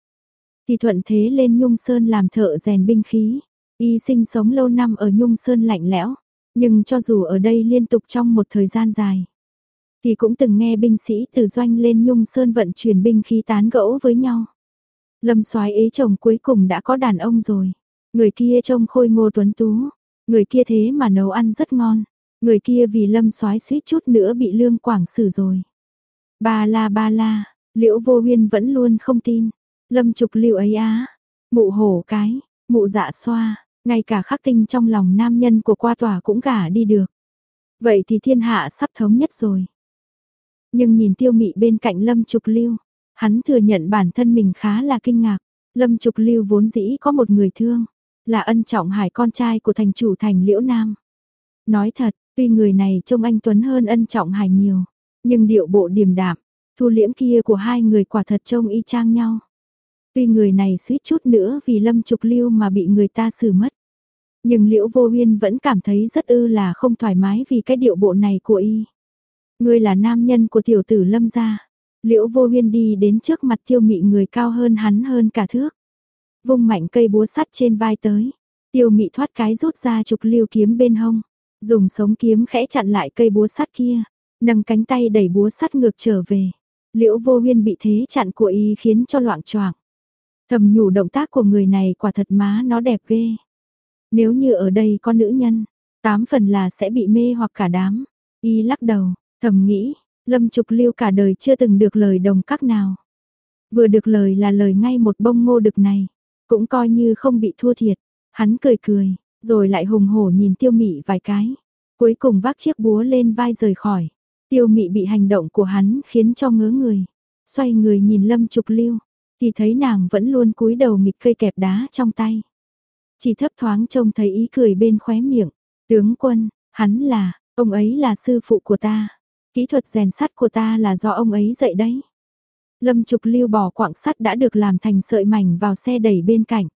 thì thuận thế lên Nhung Sơn làm thợ rèn binh khí. Y sinh sống lâu năm ở Nhung Sơn lạnh lẽo, nhưng cho dù ở đây liên tục trong một thời gian dài, thì cũng từng nghe binh sĩ từ doanh lên Nhung Sơn vận chuyển binh khí tán gẫu với nhau. Lâm Soái ấy chồng cuối cùng đã có đàn ông rồi. Người kia trông khôi ngô tuấn tú, người kia thế mà nấu ăn rất ngon. Người kia vì lâm soái suýt chút nữa bị lương quảng xử rồi. Ba la ba la, liễu vô huyên vẫn luôn không tin. Lâm trục lưu ấy á, mụ hổ cái, mụ dạ xoa, ngay cả khắc tinh trong lòng nam nhân của qua tòa cũng gả đi được. Vậy thì thiên hạ sắp thống nhất rồi. Nhưng nhìn tiêu mị bên cạnh lâm trục lưu, hắn thừa nhận bản thân mình khá là kinh ngạc. Lâm trục lưu vốn dĩ có một người thương, là ân trọng hải con trai của thành chủ thành liễu nam. Nói thật, Tuy người này trông anh Tuấn hơn ân trọng hải nhiều, nhưng điệu bộ điềm đạm, thu liễm kia của hai người quả thật trông y chang nhau. Tuy người này suýt chút nữa vì lâm trục lưu mà bị người ta xử mất. Nhưng liễu vô huyên vẫn cảm thấy rất ư là không thoải mái vì cái điệu bộ này của y. Ngươi là nam nhân của tiểu tử lâm gia. Liễu vô huyên đi đến trước mặt tiêu mị người cao hơn hắn hơn cả thước. Vung mạnh cây búa sắt trên vai tới. Tiêu mị thoát cái rút ra trục lưu kiếm bên hông. Dùng sống kiếm khẽ chặn lại cây búa sắt kia, nâng cánh tay đẩy búa sắt ngược trở về. Liễu vô huyên bị thế chặn của y khiến cho loạn choạng. Thầm nhủ động tác của người này quả thật má nó đẹp ghê. Nếu như ở đây có nữ nhân, tám phần là sẽ bị mê hoặc cả đám. Y lắc đầu, thầm nghĩ, lâm trục lưu cả đời chưa từng được lời đồng các nào. Vừa được lời là lời ngay một bông ngô đực này, cũng coi như không bị thua thiệt. Hắn cười cười, rồi lại hùng hổ nhìn tiêu mị vài cái. Cuối cùng vác chiếc búa lên vai rời khỏi. Tiêu mị bị hành động của hắn khiến cho ngớ người. Xoay người nhìn lâm trục lưu. Thì thấy nàng vẫn luôn cúi đầu nghịch cây kẹp đá trong tay. Chỉ thấp thoáng trông thấy ý cười bên khóe miệng. Tướng quân, hắn là, ông ấy là sư phụ của ta. Kỹ thuật rèn sắt của ta là do ông ấy dạy đấy. Lâm Trục Lưu bỏ quặng sắt đã được làm thành sợi mảnh vào xe đẩy bên cạnh.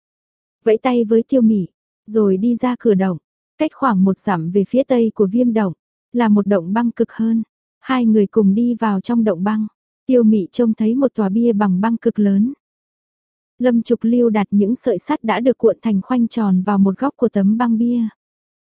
Vẫy tay với Tiêu mỉ, rồi đi ra cửa động, cách khoảng một dặm về phía tây của viêm động, là một động băng cực hơn. Hai người cùng đi vào trong động băng, tiêu mị trông thấy một tòa bia bằng băng cực lớn. Lâm Trục Lưu đặt những sợi sắt đã được cuộn thành khoanh tròn vào một góc của tấm băng bia.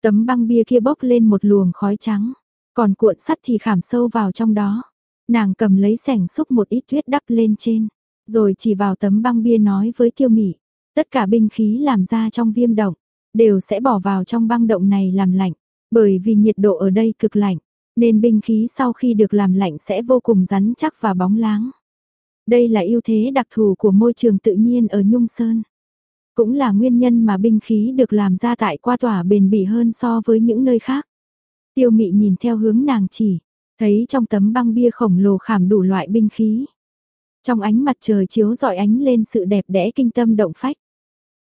Tấm băng bia kia bốc lên một luồng khói trắng. còn cuộn sắt thì khảm sâu vào trong đó. Nàng cầm lấy sẻng xúc một ít tuyết đắp lên trên, rồi chỉ vào tấm băng bia nói với tiêu mị, tất cả binh khí làm ra trong viêm động, đều sẽ bỏ vào trong băng động này làm lạnh, bởi vì nhiệt độ ở đây cực lạnh, nên binh khí sau khi được làm lạnh sẽ vô cùng rắn chắc và bóng láng. Đây là ưu thế đặc thù của môi trường tự nhiên ở Nhung Sơn. Cũng là nguyên nhân mà binh khí được làm ra tại qua tỏa bền bỉ hơn so với những nơi khác. Tiêu mị nhìn theo hướng nàng chỉ, thấy trong tấm băng bia khổng lồ khảm đủ loại binh khí. Trong ánh mặt trời chiếu dọi ánh lên sự đẹp đẽ kinh tâm động phách.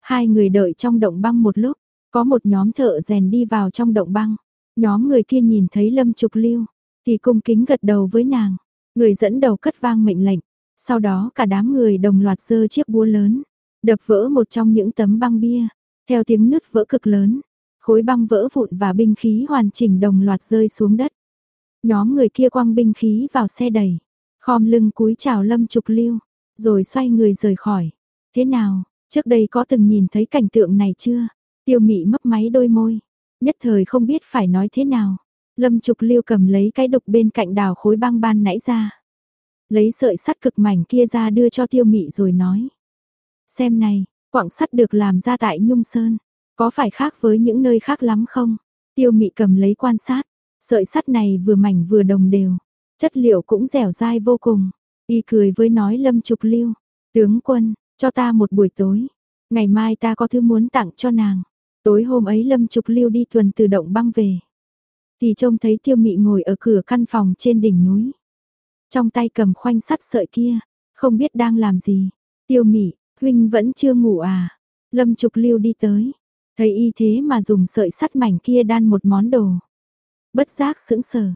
Hai người đợi trong động băng một lúc, có một nhóm thợ rèn đi vào trong động băng. Nhóm người kia nhìn thấy Lâm Trục Lưu, thì cung kính gật đầu với nàng. Người dẫn đầu cất vang mệnh lệnh, sau đó cả đám người đồng loạt giơ chiếc búa lớn, đập vỡ một trong những tấm băng bia, theo tiếng nứt vỡ cực lớn, khối băng vỡ vụn và binh khí hoàn chỉnh đồng loạt rơi xuống đất. Nhóm người kia quăng binh khí vào xe đẩy, khom lưng cúi chào Lâm Trục Lưu, rồi xoay người rời khỏi. Thế nào, trước đây có từng nhìn thấy cảnh tượng này chưa? Tiêu Mị mấp máy đôi môi, nhất thời không biết phải nói thế nào. Lâm Trục Lưu cầm lấy cái đục bên cạnh đào khối băng ban nãy ra. Lấy sợi sắt cực mảnh kia ra đưa cho Tiêu Mị rồi nói: "Xem này, quặng sắt được làm ra tại Nhung Sơn, có phải khác với những nơi khác lắm không?" Tiêu Mị cầm lấy quan sát, sợi sắt này vừa mảnh vừa đồng đều, chất liệu cũng dẻo dai vô cùng. Y cười với nói Lâm Trục Lưu: "Tướng quân, cho ta một buổi tối, ngày mai ta có thứ muốn tặng cho nàng." Tối hôm ấy Lâm Trục Lưu đi tuần từ động băng về. Thì trông thấy tiêu mị ngồi ở cửa căn phòng trên đỉnh núi. Trong tay cầm khoanh sắt sợi kia, không biết đang làm gì. Tiêu mị, huynh vẫn chưa ngủ à? Lâm Trục Lưu đi tới, thấy y thế mà dùng sợi sắt mảnh kia đan một món đồ. Bất giác sững sờ.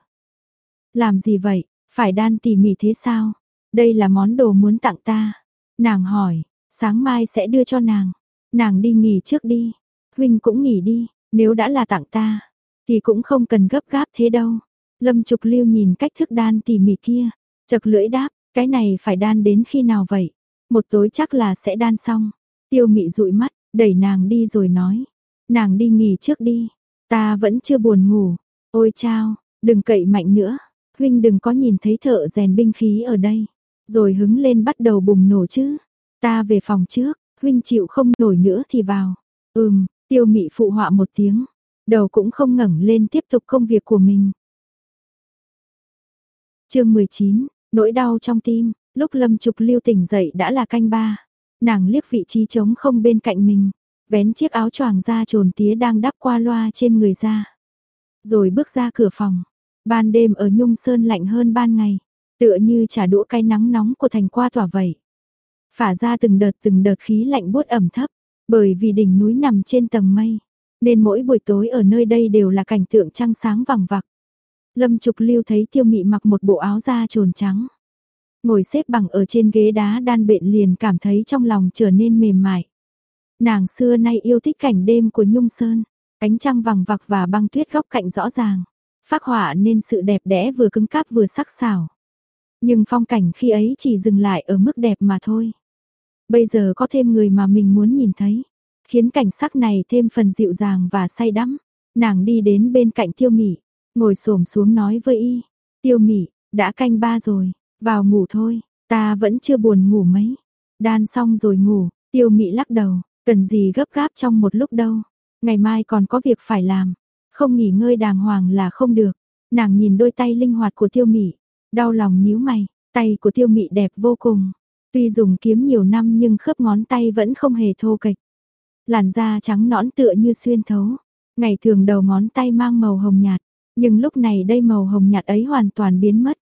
Làm gì vậy, phải đan tỉ mỉ thế sao? Đây là món đồ muốn tặng ta. Nàng hỏi, sáng mai sẽ đưa cho nàng. Nàng đi nghỉ trước đi huynh cũng nghỉ đi, nếu đã là tặng ta, thì cũng không cần gấp gáp thế đâu. Lâm Trục Lưu nhìn cách thức đan tỉ mỉ kia, chật lưỡi đáp, cái này phải đan đến khi nào vậy? Một tối chắc là sẽ đan xong. Tiêu Mị dụi mắt, đẩy nàng đi rồi nói, nàng đi nghỉ trước đi, ta vẫn chưa buồn ngủ. Ôi chao, đừng cậy mạnh nữa, huynh đừng có nhìn thấy thợ rèn binh khí ở đây, rồi hứng lên bắt đầu bùng nổ chứ. Ta về phòng trước, huynh chịu không nổi nữa thì vào. Ừm, Tiêu mị phụ họa một tiếng, đầu cũng không ngẩng lên tiếp tục công việc của mình. chương 19, nỗi đau trong tim, lúc lâm trục lưu tỉnh dậy đã là canh ba. Nàng liếc vị trí trống không bên cạnh mình, vén chiếc áo choàng ra trồn tía đang đắp qua loa trên người ra. Rồi bước ra cửa phòng, ban đêm ở Nhung Sơn lạnh hơn ban ngày, tựa như trả đũa cái nắng nóng của thành qua tỏa vậy. Phả ra từng đợt từng đợt khí lạnh buốt ẩm thấp, bởi vì đỉnh núi nằm trên tầng mây, nên mỗi buổi tối ở nơi đây đều là cảnh tượng trăng sáng vàng vặc. Lâm Trục Lưu thấy Tiêu Mị mặc một bộ áo da trồn trắng, ngồi xếp bằng ở trên ghế đá đan bện liền cảm thấy trong lòng trở nên mềm mại. Nàng xưa nay yêu thích cảnh đêm của Nhung Sơn, ánh trăng vàng vặc và băng tuyết góc cạnh rõ ràng, phác họa nên sự đẹp đẽ vừa cứng cáp vừa sắc sảo. Nhưng phong cảnh khi ấy chỉ dừng lại ở mức đẹp mà thôi. Bây giờ có thêm người mà mình muốn nhìn thấy, khiến cảnh sắc này thêm phần dịu dàng và say đắm. Nàng đi đến bên cạnh Tiêu Mị, ngồi xổm xuống nói với y, "Tiêu Mị, đã canh ba rồi, vào ngủ thôi, ta vẫn chưa buồn ngủ mấy." Đan xong rồi ngủ, Tiêu Mị lắc đầu, "Cần gì gấp gáp trong một lúc đâu, ngày mai còn có việc phải làm, không nghỉ ngơi đàng hoàng là không được." Nàng nhìn đôi tay linh hoạt của Tiêu Mị, đau lòng nhíu mày, tay của Tiêu Mị đẹp vô cùng, Tuy dùng kiếm nhiều năm nhưng khớp ngón tay vẫn không hề thô kệch. Làn da trắng nõn tựa như xuyên thấu. Ngày thường đầu ngón tay mang màu hồng nhạt, nhưng lúc này đây màu hồng nhạt ấy hoàn toàn biến mất.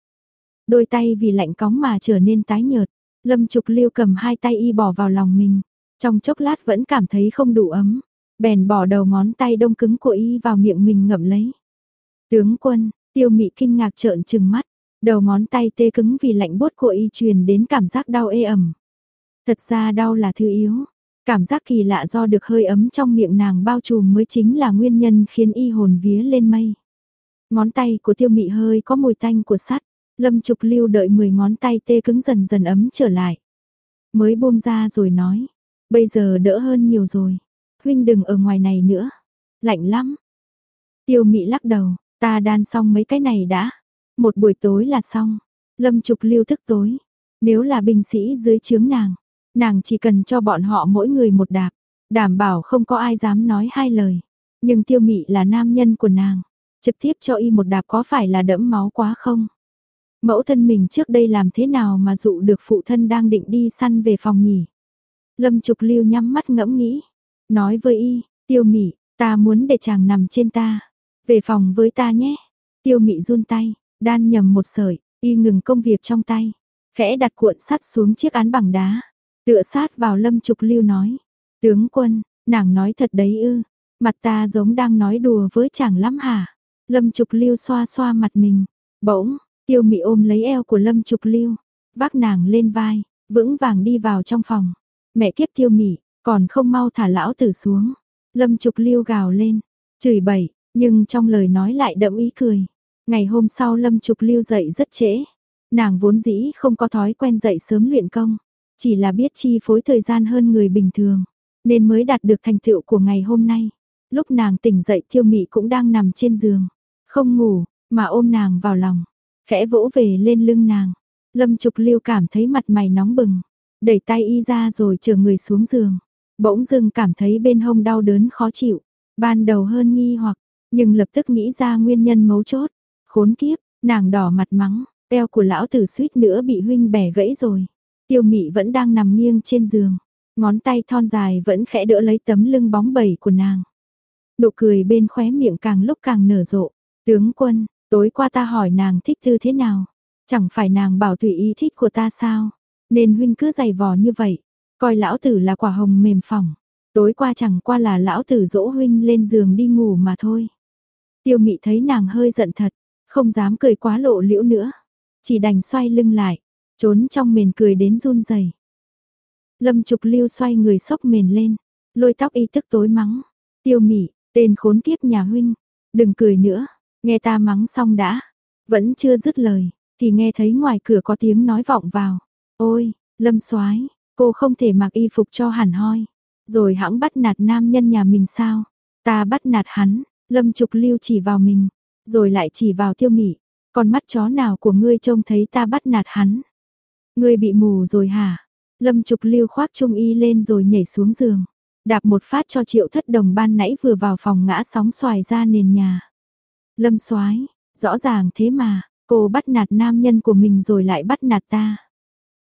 Đôi tay vì lạnh cóng mà trở nên tái nhợt. Lâm Trục Lưu cầm hai tay y bỏ vào lòng mình, trong chốc lát vẫn cảm thấy không đủ ấm, bèn bỏ đầu ngón tay đông cứng của y vào miệng mình ngậm lấy. Tướng quân, Tiêu Mị kinh ngạc trợn trừng mắt, Đầu ngón tay tê cứng vì lạnh bốt của y truyền đến cảm giác đau ê ẩm. Thật ra đau là thứ yếu. Cảm giác kỳ lạ do được hơi ấm trong miệng nàng bao trùm mới chính là nguyên nhân khiến y hồn vía lên mây. Ngón tay của tiêu mị hơi có mùi tanh của sắt. Lâm Trục Lưu đợi 10 ngón tay tê cứng dần dần ấm trở lại. Mới buông ra rồi nói. Bây giờ đỡ hơn nhiều rồi. Huynh đừng ở ngoài này nữa. Lạnh lắm. Tiêu mị lắc đầu. Ta đan xong mấy cái này đã. Một buổi tối là xong. Lâm Trục lưu thức tối. Nếu là binh sĩ dưới chướng nàng, nàng chỉ cần cho bọn họ mỗi người một đạp, đảm bảo không có ai dám nói hai lời. Nhưng tiêu mị là nam nhân của nàng, trực tiếp cho y một đạp có phải là đẫm máu quá không? Mẫu thân mình trước đây làm thế nào mà dụ được phụ thân đang định đi săn về phòng nhỉ? Lâm Trục Lưu nhắm mắt ngẫm nghĩ, nói với y, tiêu mị, ta muốn để chàng nằm trên ta, về phòng với ta nhé. Tiêu mị run tay, đan nhầm một sợi, y ngừng công việc trong tay, khẽ đặt cuộn sắt xuống chiếc án bằng đá, tựa sát vào Lâm Trục Lưu nói, tướng quân, nàng nói thật đấy ư, mặt ta giống đang nói đùa với chàng lắm hả? Lâm Trục Lưu xoa xoa mặt mình, bỗng, tiêu mị ôm lấy eo của Lâm Trục Lưu, vác nàng lên vai, vững vàng đi vào trong phòng. Mẹ kiếp tiêu mị, còn không mau thả lão tử xuống. Lâm Trục Lưu gào lên, chửi bậy, nhưng trong lời nói lại đậm ý cười. Ngày hôm sau Lâm Trục Lưu dậy rất trễ. Nàng vốn dĩ không có thói quen dậy sớm luyện công, chỉ là biết chi phối thời gian hơn người bình thường, nên mới đạt được thành tựu của ngày hôm nay. Lúc nàng tỉnh dậy Thiêu Mị cũng đang nằm trên giường, không ngủ, mà ôm nàng vào lòng, khẽ vỗ về lên lưng nàng. Lâm Trục Lưu cảm thấy mặt mày nóng bừng, đẩy tay y ra rồi chờ người xuống giường. Bỗng dưng cảm thấy bên hông đau đớn khó chịu, ban đầu hơn nghi hoặc, nhưng lập tức nghĩ ra nguyên nhân mấu chốt. Khốn kiếp, nàng đỏ mặt mắng, eo của lão tử suýt nữa bị huynh bẻ gãy rồi. Tiêu mị vẫn đang nằm nghiêng trên giường, ngón tay thon dài vẫn khẽ đỡ lấy tấm lưng bóng bẩy của nàng. Nụ cười bên khóe miệng càng lúc càng nở rộ. Tướng quân, tối qua ta hỏi nàng thích tư thế nào? Chẳng phải nàng bảo tùy ý thích của ta sao? Nên huynh cứ giày vò như vậy, coi lão tử là quả hồng mềm phỏng. Tối qua chẳng qua là lão tử dỗ huynh lên giường đi ngủ mà thôi. Tiêu mị thấy nàng hơi giận thật, không dám cười quá lộ liễu nữa. Chỉ đành xoay lưng lại, trốn trong mền cười đến run rẩy. Lâm Trục Lưu xoay người sốc mền lên, lôi tóc y tức tối mắng. Tiêu mị, tên khốn kiếp nhà huynh, đừng cười nữa, nghe ta mắng xong đã. Vẫn chưa dứt lời, thì nghe thấy ngoài cửa có tiếng nói vọng vào. Ôi, Lâm soái cô không thể mặc y phục cho hẳn hoi. Rồi hãng bắt nạt nam nhân nhà mình sao? Ta bắt nạt hắn, Lâm Trục Lưu chỉ vào mình, rồi lại chỉ vào tiêu mị. Con mắt chó nào của ngươi trông thấy ta bắt nạt hắn? Ngươi bị mù rồi hả? Lâm Trục Lưu khoác trung y lên rồi nhảy xuống giường. Đạp một phát cho triệu thất đồng ban nãy vừa vào phòng ngã sóng xoài ra nền nhà. Lâm soái rõ ràng thế mà, cô bắt nạt nam nhân của mình rồi lại bắt nạt ta.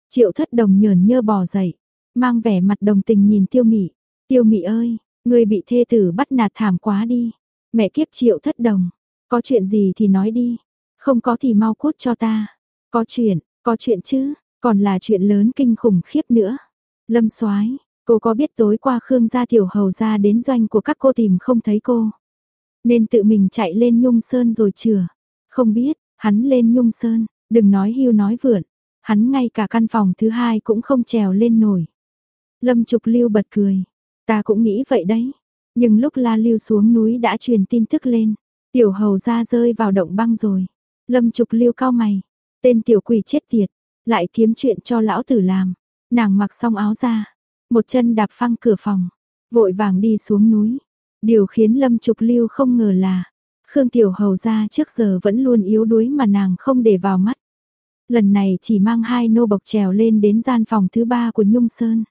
Triệu thất đồng nhờn nhơ bò dậy, mang vẻ mặt đồng tình nhìn tiêu mị. Tiêu mị ơi, ngươi bị thê tử bắt nạt thảm quá đi. Mẹ kiếp triệu thất đồng, có chuyện gì thì nói đi. Không có thì mau cút cho ta. Có chuyện, có chuyện chứ, còn là chuyện lớn kinh khủng khiếp nữa. Lâm soái cô có biết tối qua Khương gia tiểu hầu ra đến doanh của các cô tìm không thấy cô. Nên tự mình chạy lên Nhung Sơn rồi chừa. Không biết, hắn lên Nhung Sơn, đừng nói hưu nói vượn, hắn ngay cả căn phòng thứ hai cũng không trèo lên nổi. Lâm Trục Lưu bật cười, ta cũng nghĩ vậy đấy, nhưng lúc La Lưu xuống núi đã truyền tin tức lên, tiểu hầu ra rơi vào động băng rồi. Lâm Trục Lưu cao mày, tên tiểu quỷ chết tiệt, lại kiếm chuyện cho lão tử làm. Nàng mặc xong áo ra, một chân đạp phăng cửa phòng, vội vàng đi xuống núi. Điều khiến Lâm Trục Lưu không ngờ là, Khương Tiểu Hầu ra trước giờ vẫn luôn yếu đuối mà nàng không để vào mắt. Lần này chỉ mang hai nô bộc trèo lên đến gian phòng thứ ba của Nhung Sơn.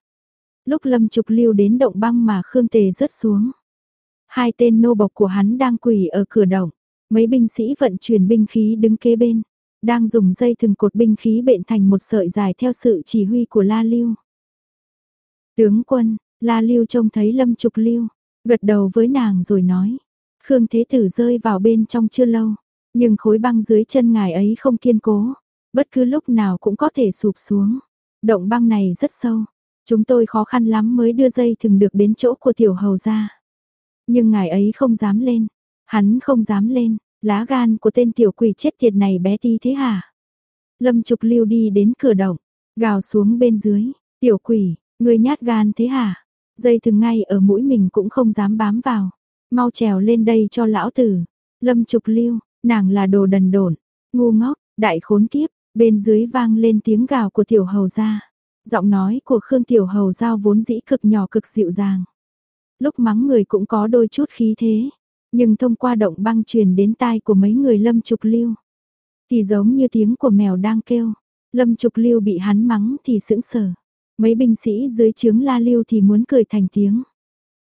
Lúc Lâm Trục Lưu đến động băng mà Khương Tề rớt xuống. Hai tên nô bộc của hắn đang quỳ ở cửa động. Mấy binh sĩ vận chuyển binh khí đứng kế bên. Đang dùng dây thừng cột binh khí bện thành một sợi dài theo sự chỉ huy của La Lưu. Tướng quân, La Lưu trông thấy Lâm Trục Lưu. Gật đầu với nàng rồi nói. Khương Thế Tử rơi vào bên trong chưa lâu. Nhưng khối băng dưới chân ngài ấy không kiên cố bất cứ lúc nào cũng có thể sụp xuống. Động băng này rất sâu, chúng tôi khó khăn lắm mới đưa dây thừng được đến chỗ của tiểu hầu ra. Nhưng ngài ấy không dám lên, hắn không dám lên, lá gan của tên tiểu quỷ chết tiệt này bé tí thế hả? Lâm Trục Lưu đi đến cửa động, gào xuống bên dưới, tiểu quỷ, ngươi nhát gan thế hả? Dây thừng ngay ở mũi mình cũng không dám bám vào, mau trèo lên đây cho lão tử. Lâm Trục Lưu, nàng là đồ đần độn, ngu ngốc, đại khốn kiếp, Bên dưới vang lên tiếng gào của tiểu hầu gia. Giọng nói của Khương tiểu hầu giao vốn dĩ cực nhỏ cực dịu dàng. Lúc mắng người cũng có đôi chút khí thế. Nhưng thông qua động băng truyền đến tai của mấy người lâm trục lưu. Thì giống như tiếng của mèo đang kêu. Lâm trục lưu bị hắn mắng thì sững sờ. Mấy binh sĩ dưới trướng la lưu thì muốn cười thành tiếng.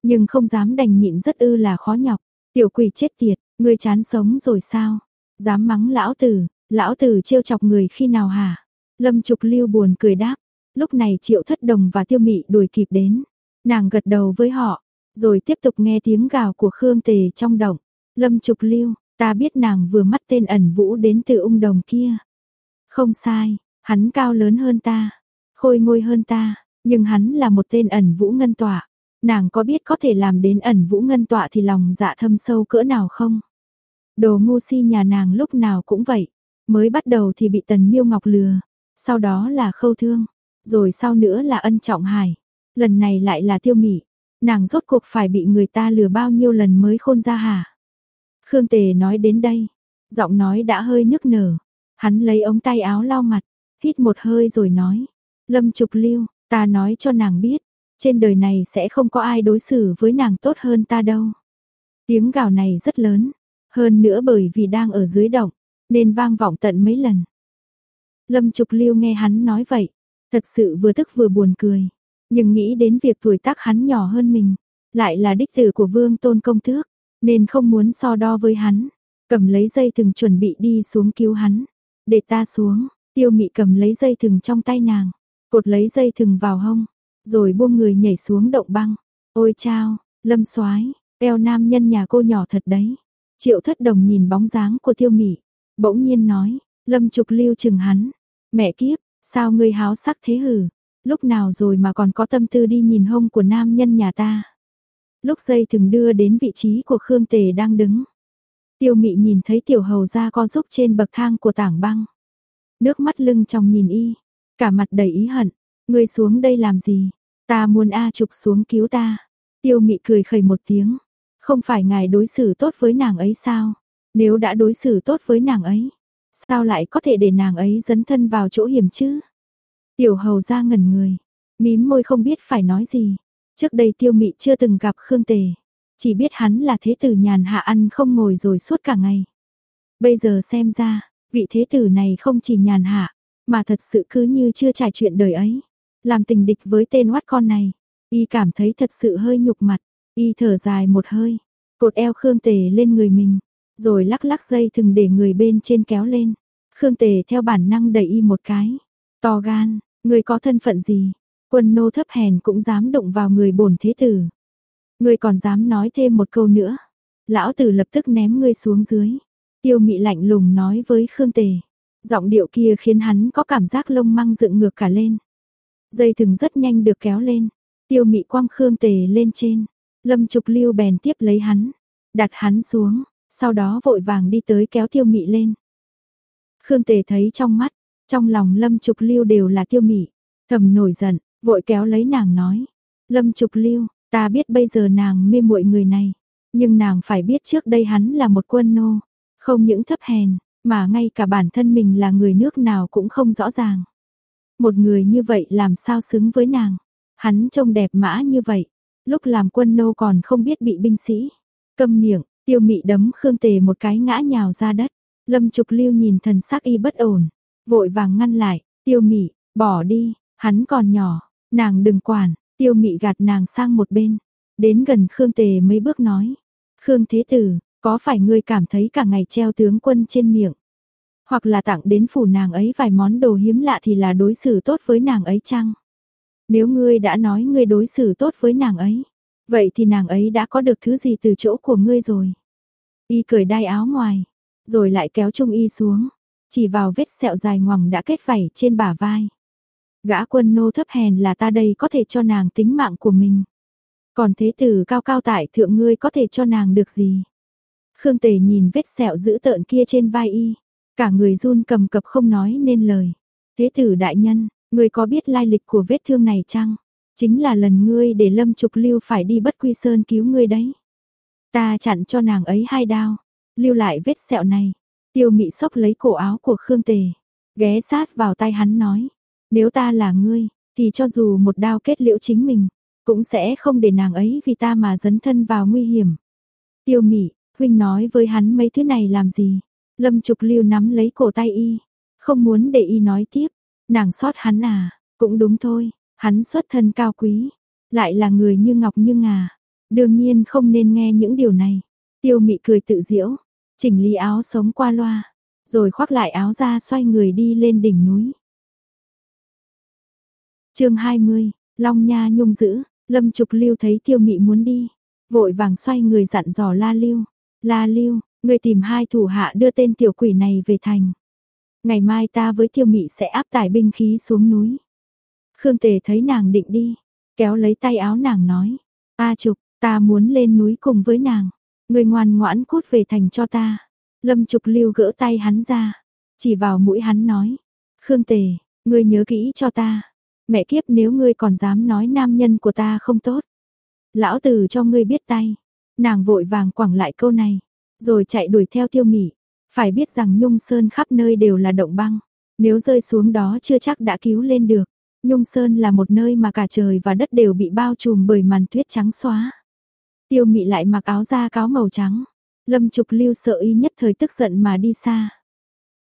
Nhưng không dám đành nhịn rất ư là khó nhọc. Tiểu quỷ chết tiệt, ngươi chán sống rồi sao? Dám mắng lão tử, lão tử trêu chọc người khi nào hả? Lâm Trục Lưu buồn cười đáp. Lúc này Triệu Thất Đồng và Tiêu Mị đuổi kịp đến. Nàng gật đầu với họ, rồi tiếp tục nghe tiếng gào của Khương Tề trong động. Lâm Trục Lưu, ta biết nàng vừa mắt tên ẩn vũ đến từ ung đồng kia. Không sai, hắn cao lớn hơn ta, khôi ngôi hơn ta, nhưng hắn là một tên ẩn vũ ngân tọa. Nàng có biết có thể làm đến ẩn vũ ngân tọa thì lòng dạ thâm sâu cỡ nào không? Đồ ngu si nhà nàng lúc nào cũng vậy, mới bắt đầu thì bị tần miêu ngọc lừa, sau đó là khâu thương, rồi sau nữa là ân trọng hải, lần này lại là tiêu mị. Nàng rốt cuộc phải bị người ta lừa bao nhiêu lần mới khôn ra hả? Khương Tề nói đến đây, giọng nói đã hơi nức nở. Hắn lấy ống tay áo lau mặt, hít một hơi rồi nói. Lâm Trục Lưu, ta nói cho nàng biết, trên đời này sẽ không có ai đối xử với nàng tốt hơn ta đâu. Tiếng gào này rất lớn, hơn nữa bởi vì đang ở dưới động, nên vang vọng tận mấy lần. Lâm Trục Lưu nghe hắn nói vậy, thật sự vừa tức vừa buồn cười, nhưng nghĩ đến việc tuổi tác hắn nhỏ hơn mình, lại là đích tử của Vương Tôn công tước, nên không muốn so đo với hắn, cầm lấy dây thừng chuẩn bị đi xuống cứu hắn. Để ta xuống, Tiêu Mị cầm lấy dây thừng trong tay nàng, cột lấy dây thừng vào hông, rồi buông người nhảy xuống động băng. Ôi chao, Lâm Soái, eo nam nhân nhà cô nhỏ thật đấy. Triệu Thất Đồng nhìn bóng dáng của Tiêu Mị, bỗng nhiên nói, Lâm Trục Lưu chừng hắn, mẹ kiếp, sao ngươi háo sắc thế hử? Lúc nào rồi mà còn có tâm tư đi nhìn hông của nam nhân nhà ta? Lúc dây thừng đưa đến vị trí của Khương Tề đang đứng. Tiêu Mị nhìn thấy tiểu hầu gia co giúp trên bậc thang của tảng băng. Nước mắt lưng trong nhìn y, cả mặt đầy ý hận, ngươi xuống đây làm gì? Ta muốn A trục xuống cứu ta. Tiêu Mị cười khẩy một tiếng, không phải ngài đối xử tốt với nàng ấy sao? Nếu đã đối xử tốt với nàng ấy, sao lại có thể để nàng ấy dấn thân vào chỗ hiểm chứ? Tiểu hầu ra ngẩn người, mím môi không biết phải nói gì. Trước đây tiêu mị chưa từng gặp Khương Tề, chỉ biết hắn là thế tử nhàn hạ ăn không ngồi rồi suốt cả ngày. Bây giờ xem ra, vị thế tử này không chỉ nhàn hạ, mà thật sự cứ như chưa trải chuyện đời ấy. Làm tình địch với tên oát con này, y cảm thấy thật sự hơi nhục mặt, y thở dài một hơi, cột eo Khương Tề lên người mình, rồi lắc lắc dây thừng để người bên trên kéo lên. Khương Tề theo bản năng đẩy y một cái. To gan, người có thân phận gì? Quân nô thấp hèn cũng dám động vào người bổn thế tử. Người còn dám nói thêm một câu nữa. Lão tử lập tức ném ngươi xuống dưới. Tiêu mị lạnh lùng nói với Khương Tề. Giọng điệu kia khiến hắn có cảm giác lông măng dựng ngược cả lên. Dây thừng rất nhanh được kéo lên. Tiêu mị quăng Khương Tề lên trên. Lâm Trục Lưu bèn tiếp lấy hắn. Đặt hắn xuống. Sau đó vội vàng đi tới kéo tiêu mị lên. Khương Tề thấy trong mắt, trong lòng Lâm Trục Lưu đều là tiêu mị. Thầm nổi giận, vội kéo lấy nàng nói. Lâm Trục Lưu, ta biết bây giờ nàng mê muội người này. Nhưng nàng phải biết trước đây hắn là một quân nô. Không những thấp hèn, mà ngay cả bản thân mình là người nước nào cũng không rõ ràng. Một người như vậy làm sao xứng với nàng. Hắn trông đẹp mã như vậy. Lúc làm quân nô còn không biết bị binh sĩ. Câm miệng, tiêu mị đấm Khương Tề một cái ngã nhào ra đất. Lâm Trục Lưu nhìn thần sắc y bất ổn. Vội vàng ngăn lại. Tiêu mị, bỏ đi, hắn còn nhỏ. Nàng đừng quản, tiêu mị gạt nàng sang một bên. Đến gần Khương Tề mấy bước nói. Khương Thế Tử, có phải ngươi cảm thấy cả ngày treo tướng quân trên miệng? Hoặc là tặng đến phủ nàng ấy vài món đồ hiếm lạ thì là đối xử tốt với nàng ấy chăng? Nếu ngươi đã nói ngươi đối xử tốt với nàng ấy, vậy thì nàng ấy đã có được thứ gì từ chỗ của ngươi rồi? Y cởi đai áo ngoài, rồi lại kéo trung y xuống, chỉ vào vết sẹo dài ngoằng đã kết vảy trên bả vai. Gã quân nô thấp hèn là ta đây có thể cho nàng tính mạng của mình. Còn thế tử cao cao tại thượng ngươi có thể cho nàng được gì? Khương Tề nhìn vết sẹo dữ tợn kia trên vai y, cả người run cầm cập không nói nên lời. Thế tử đại nhân, ngươi có biết lai lịch của vết thương này chăng? Chính là lần ngươi để Lâm Trục Lưu phải đi bất quy sơn cứu ngươi đấy. Ta chặn cho nàng ấy hai đao, lưu lại vết sẹo này. Tiêu Mị sốc lấy cổ áo của Khương Tề, ghé sát vào tay hắn nói: nếu ta là ngươi, thì cho dù một đao kết liễu chính mình, cũng sẽ không để nàng ấy vì ta mà dấn thân vào nguy hiểm. Tiêu mị, Huynh nói với hắn mấy thứ này làm gì? Lâm Trục Lưu nắm lấy cổ tay y, không muốn để y nói tiếp, nàng sót hắn à, cũng đúng thôi, hắn xuất thân cao quý, lại là người như ngọc như ngà, đương nhiên không nên nghe những điều này. Tiêu Mị cười tự giễu, chỉnh lý áo sống qua loa, rồi khoác lại áo ra xoay người đi lên đỉnh núi. Chương 20, Long Nha nhung giữ, Lâm Trục Lưu thấy Tiêu Mị muốn đi, vội vàng xoay người dặn dò La Lưu, "La Lưu, ngươi tìm hai thủ hạ đưa tên tiểu quỷ này về thành. Ngày mai ta với Tiêu Mị sẽ áp tải binh khí xuống núi." Khương Tề thấy nàng định đi, kéo lấy tay áo nàng nói, "A Trục, ta muốn lên núi cùng với nàng, ngươi ngoan ngoãn cốt về thành cho ta." Lâm Trục Lưu gỡ tay hắn ra, chỉ vào mũi hắn nói, "Khương Tề, ngươi nhớ kỹ cho ta." Mẹ kiếp nếu ngươi còn dám nói nam nhân của ta không tốt. Lão tử cho ngươi biết tay. Nàng vội vàng quẳng lại câu này. Rồi chạy đuổi theo tiêu mỉ. Phải biết rằng Nhung Sơn khắp nơi đều là động băng. Nếu rơi xuống đó chưa chắc đã cứu lên được. Nhung Sơn là một nơi mà cả trời và đất đều bị bao trùm bởi màn tuyết trắng xóa. Tiêu mị lại mặc áo da cáo màu trắng. Lâm Trục Lưu sợ y nhất thời tức giận mà đi xa.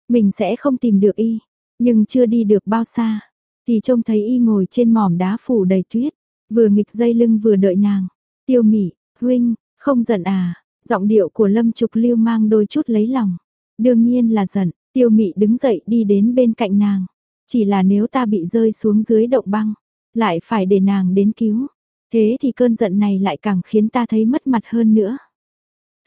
Mình sẽ không tìm được y, nhưng chưa đi được bao xa, thì trông thấy y ngồi trên mỏm đá phủ đầy tuyết, vừa nghịch dây lưng vừa đợi nàng. Tiêu Mị, huynh, không giận à? Giọng điệu của Lâm Trục Lưu mang đôi chút lấy lòng. Đương nhiên là giận, Tiêu Mị đứng dậy đi đến bên cạnh nàng. Chỉ là nếu ta bị rơi xuống dưới động băng, lại phải để nàng đến cứu. Thế thì cơn giận này lại càng khiến ta thấy mất mặt hơn nữa.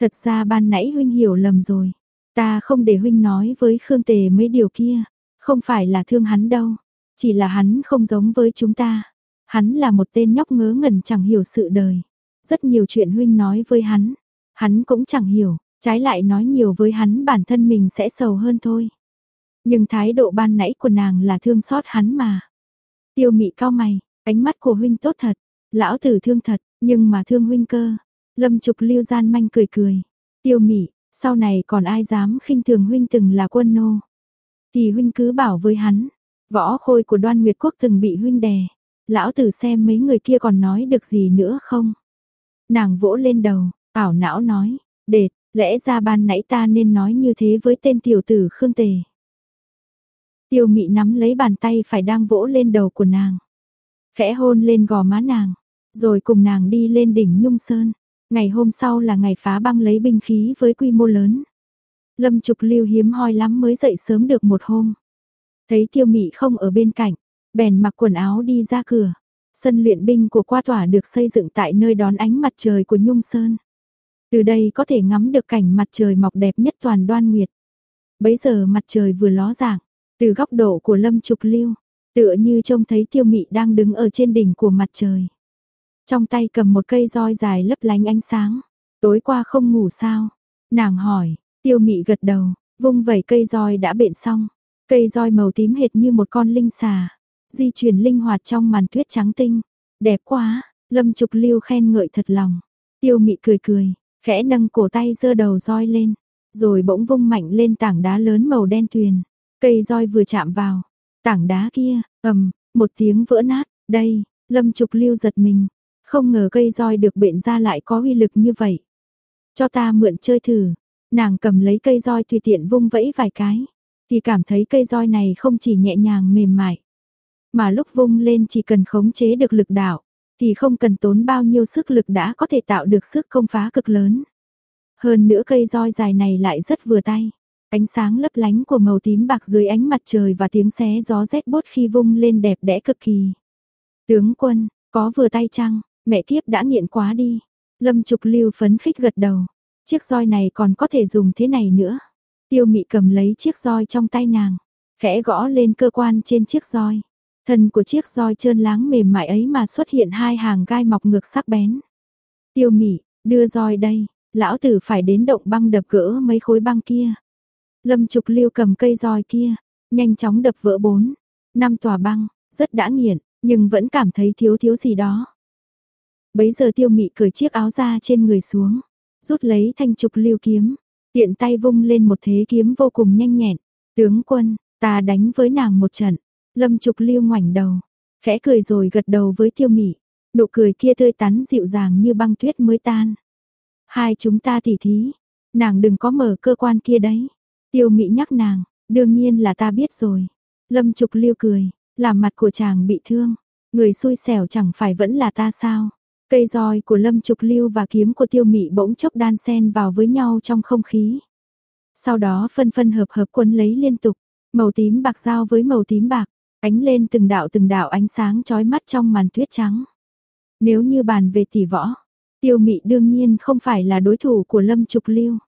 Thật ra ban nãy huynh hiểu lầm rồi. Ta không để huynh nói với Khương Tề mấy điều kia. Không phải là thương hắn đâu. Chỉ là hắn không giống với chúng ta. Hắn là một tên nhóc ngớ ngẩn chẳng hiểu sự đời. Rất nhiều chuyện huynh nói với hắn. Hắn cũng chẳng hiểu, trái lại nói nhiều với hắn bản thân mình sẽ sầu hơn thôi. Nhưng thái độ ban nãy của nàng là thương xót hắn mà. Tiêu mị cao mày, ánh mắt của huynh tốt thật, lão tử thương thật, nhưng mà thương huynh cơ. Lâm trục lưu gian manh cười cười. Tiêu mị, sau này còn ai dám khinh thường huynh từng là quân nô. Thì huynh cứ bảo với hắn, Võ khôi của đoan Nguyệt Quốc từng bị huynh đè. Lão tử xem mấy người kia còn nói được gì nữa không? Nàng vỗ lên đầu, ảo não nói, đệt, lẽ ra ban nãy ta nên nói như thế với tên tiểu tử Khương Tề. Tiêu mị nắm lấy bàn tay phải đang vỗ lên đầu của nàng. Khẽ hôn lên gò má nàng, rồi cùng nàng đi lên đỉnh Nhung Sơn. Ngày hôm sau là ngày phá băng lấy binh khí với quy mô lớn. Lâm Trục Lưu hiếm hoi lắm mới dậy sớm được một hôm. Thấy tiêu mị không ở bên cạnh, bèn mặc quần áo đi ra cửa. Sân luyện binh của qua tỏa được xây dựng tại nơi đón ánh mặt trời của Nhung Sơn. Từ đây có thể ngắm được cảnh mặt trời mọc đẹp nhất toàn đoan nguyệt. Bấy giờ mặt trời vừa ló dạng, từ góc độ của lâm trục lưu, tựa như trông thấy tiêu mị đang đứng ở trên đỉnh của mặt trời. Trong tay cầm một cây roi dài lấp lánh ánh sáng. Tối qua không ngủ sao? Nàng hỏi, tiêu mị gật đầu, vung vẩy cây roi đã bện xong. Cây roi màu tím hệt như một con linh xà, di chuyển linh hoạt trong màn tuyết trắng tinh. Đẹp quá, Lâm Trục Lưu khen ngợi thật lòng. Tiêu Mị cười cười, khẽ nâng cổ tay giơ đầu roi lên, rồi bỗng vung mạnh lên tảng đá lớn màu đen tuyền. Cây roi vừa chạm vào, tảng đá kia, ầm, một tiếng vỡ nát, đây, Lâm Trục Lưu giật mình, không ngờ cây roi được bện ra lại có uy lực như vậy. Cho ta mượn chơi thử. Nàng cầm lấy cây roi tùy tiện vung vẫy vài cái thì cảm thấy cây roi này không chỉ nhẹ nhàng mềm mại, mà lúc vung lên chỉ cần khống chế được lực đạo, thì không cần tốn bao nhiêu sức lực đã có thể tạo được sức công phá cực lớn. Hơn nữa cây roi dài này lại rất vừa tay. Ánh sáng lấp lánh của màu tím bạc dưới ánh mặt trời và tiếng xé gió rét bốt khi vung lên đẹp đẽ cực kỳ. Tướng quân, có vừa tay chăng, mẹ kiếp đã nghiện quá đi. Lâm Trục Lưu phấn khích gật đầu. Chiếc roi này còn có thể dùng thế này nữa. Tiêu mị cầm lấy chiếc roi trong tay nàng, khẽ gõ lên cơ quan trên chiếc roi. Thân của chiếc roi trơn láng mềm mại ấy mà xuất hiện hai hàng gai mọc ngược sắc bén. Tiêu mị, đưa roi đây, lão tử phải đến động băng đập gỡ mấy khối băng kia. Lâm Trục Lưu cầm cây roi kia, nhanh chóng đập vỡ bốn, năm tòa băng, rất đã nghiện, nhưng vẫn cảm thấy thiếu thiếu gì đó. Bấy giờ Tiêu Mị cởi chiếc áo ra trên người xuống, rút lấy thanh trục lưu kiếm, Tiện tay vung lên một thế kiếm vô cùng nhanh nhẹn. Tướng quân, ta đánh với nàng một trận. Lâm Trục Lưu ngoảnh đầu, khẽ cười rồi gật đầu với Tiêu Mị. Nụ cười kia tươi tắn dịu dàng như băng tuyết mới tan. Hai chúng ta tỉ thí, Nàng đừng có mở cơ quan kia đấy. Tiêu Mị nhắc nàng, đương nhiên là ta biết rồi. Lâm Trục Liêu cười, làm mặt của chàng bị thương, người xui xẻo chẳng phải vẫn là ta sao? Cây roi của Lâm Trục Lưu và kiếm của Tiêu Mị bỗng chốc đan xen vào với nhau trong không khí. Sau đó phân phân hợp hợp quấn lấy liên tục, màu tím bạc giao với màu tím bạc, ánh lên từng đạo từng đạo ánh sáng chói mắt trong màn tuyết trắng. Nếu như bàn về tỷ võ, Tiêu Mị đương nhiên không phải là đối thủ của Lâm Trục Lưu.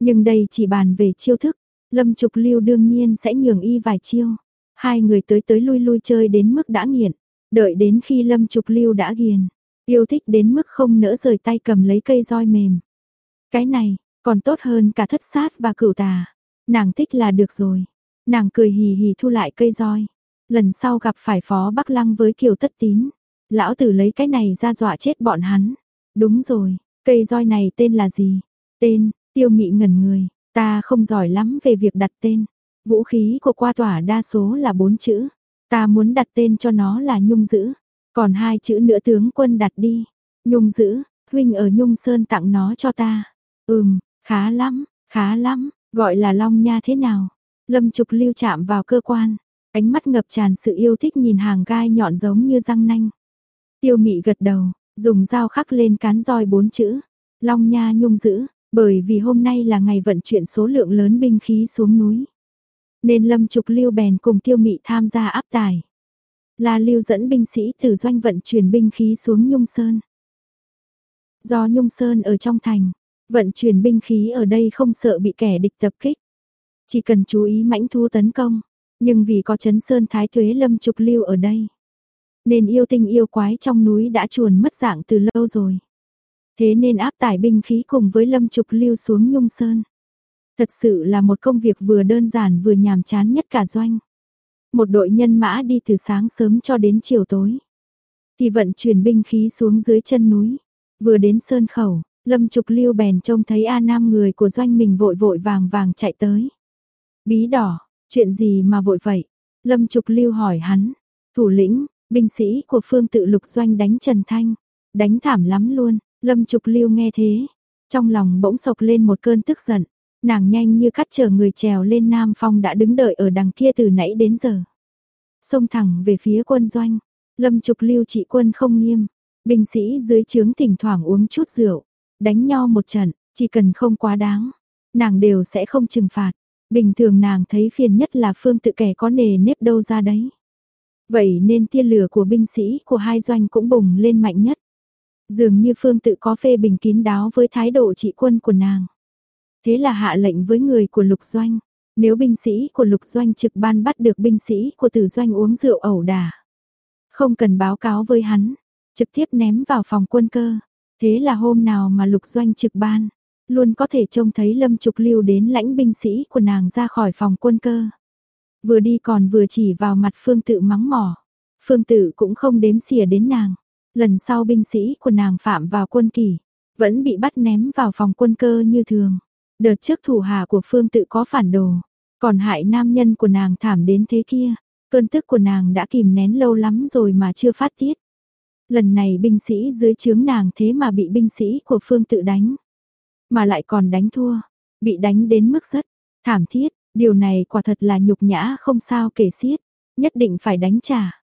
Nhưng đây chỉ bàn về chiêu thức, Lâm Trục Lưu đương nhiên sẽ nhường y vài chiêu. Hai người tới tới lui lui chơi đến mức đã nghiện, đợi đến khi Lâm Trục Lưu đã ghiền, yêu thích đến mức không nỡ rời tay cầm lấy cây roi mềm. Cái này, còn tốt hơn cả thất sát và cửu tà. Nàng thích là được rồi. Nàng cười hì hì thu lại cây roi. Lần sau gặp phải Phó Bắc Lăng với Kiều Tất Tín, lão tử lấy cái này ra dọa chết bọn hắn. Đúng rồi, cây roi này tên là gì? Tên, Tiêu Mị ngẩn người, ta không giỏi lắm về việc đặt tên. Vũ khí của qua tỏa đa số là bốn chữ. Ta muốn đặt tên cho nó là Nhung Dữ. Còn hai chữ nữa tướng quân đặt đi. Nhung Dữ, huynh ở Nhung Sơn tặng nó cho ta. Ừm, khá lắm, khá lắm, gọi là Long Nha thế nào? Lâm Trục Lưu chạm vào cơ quan, ánh mắt ngập tràn sự yêu thích nhìn hàng gai nhọn giống như răng nanh. Tiêu Mị gật đầu, dùng dao khắc lên cán roi bốn chữ, Long Nha Nhung Dữ, bởi vì hôm nay là ngày vận chuyển số lượng lớn binh khí xuống núi. Nên Lâm Trục Lưu bèn cùng Tiêu Mị tham gia áp tải. La Lưu dẫn binh sĩ từ doanh vận chuyển binh khí xuống Nhung Sơn. Do Nhung Sơn ở trong thành, vận chuyển binh khí ở đây không sợ bị kẻ địch tập kích. Chỉ cần chú ý mãnh thu tấn công, nhưng vì có chấn Sơn Thái Tuế Lâm Trục Lưu ở đây, nên yêu tinh yêu quái trong núi đã chuồn mất dạng từ lâu rồi. Thế nên áp tải binh khí cùng với Lâm Trục Lưu xuống Nhung Sơn. Thật sự là một công việc vừa đơn giản vừa nhàm chán nhất cả doanh. Một đội nhân mã đi từ sáng sớm cho đến chiều tối. Thì vận chuyển binh khí xuống dưới chân núi. Vừa đến sơn khẩu, Lâm Trục Lưu bèn trông thấy A Nam người của doanh mình vội vội vàng vàng chạy tới. Bí đỏ, chuyện gì mà vội vậy? Lâm Trục Lưu hỏi hắn. Thủ lĩnh, binh sĩ của phương tự lục doanh đánh Trần Thanh. Đánh thảm lắm luôn, Lâm Trục Lưu nghe thế. Trong lòng bỗng sộc lên một cơn tức giận. Nàng nhanh như cắt chờ người trèo lên Nam Phong đã đứng đợi ở đằng kia từ nãy đến giờ. Xông thẳng về phía quân doanh, lâm trục lưu trị quân không nghiêm, binh sĩ dưới trướng thỉnh thoảng uống chút rượu, đánh nhau một trận, chỉ cần không quá đáng, nàng đều sẽ không trừng phạt. Bình thường nàng thấy phiền nhất là phương tự kẻ có nề nếp đâu ra đấy. Vậy nên tia lửa của binh sĩ của hai doanh cũng bùng lên mạnh nhất. Dường như phương tự có phê bình kín đáo với thái độ trị quân của nàng. Thế là hạ lệnh với người của lục doanh. Nếu binh sĩ của lục doanh trực ban bắt được binh sĩ của tử doanh uống rượu ẩu đả. Không cần báo cáo với hắn, trực tiếp ném vào phòng quân cơ. Thế là hôm nào mà lục doanh trực ban, luôn có thể trông thấy lâm trục lưu đến lãnh binh sĩ của nàng ra khỏi phòng quân cơ. Vừa đi còn vừa chỉ vào mặt phương tự mắng mỏ. Phương tự cũng không đếm xỉa đến nàng. Lần sau binh sĩ của nàng phạm vào quân kỷ, vẫn bị bắt ném vào phòng quân cơ như thường. Đợt trước thủ hạ của Phương tự có phản đồ, còn hại nam nhân của nàng thảm đến thế kia, cơn tức của nàng đã kìm nén lâu lắm rồi mà chưa phát tiết. Lần này binh sĩ dưới trướng nàng thế mà bị binh sĩ của Phương tự đánh, mà lại còn đánh thua, bị đánh đến mức rất thảm thiết, điều này quả thật là nhục nhã không sao kể xiết, nhất định phải đánh trả.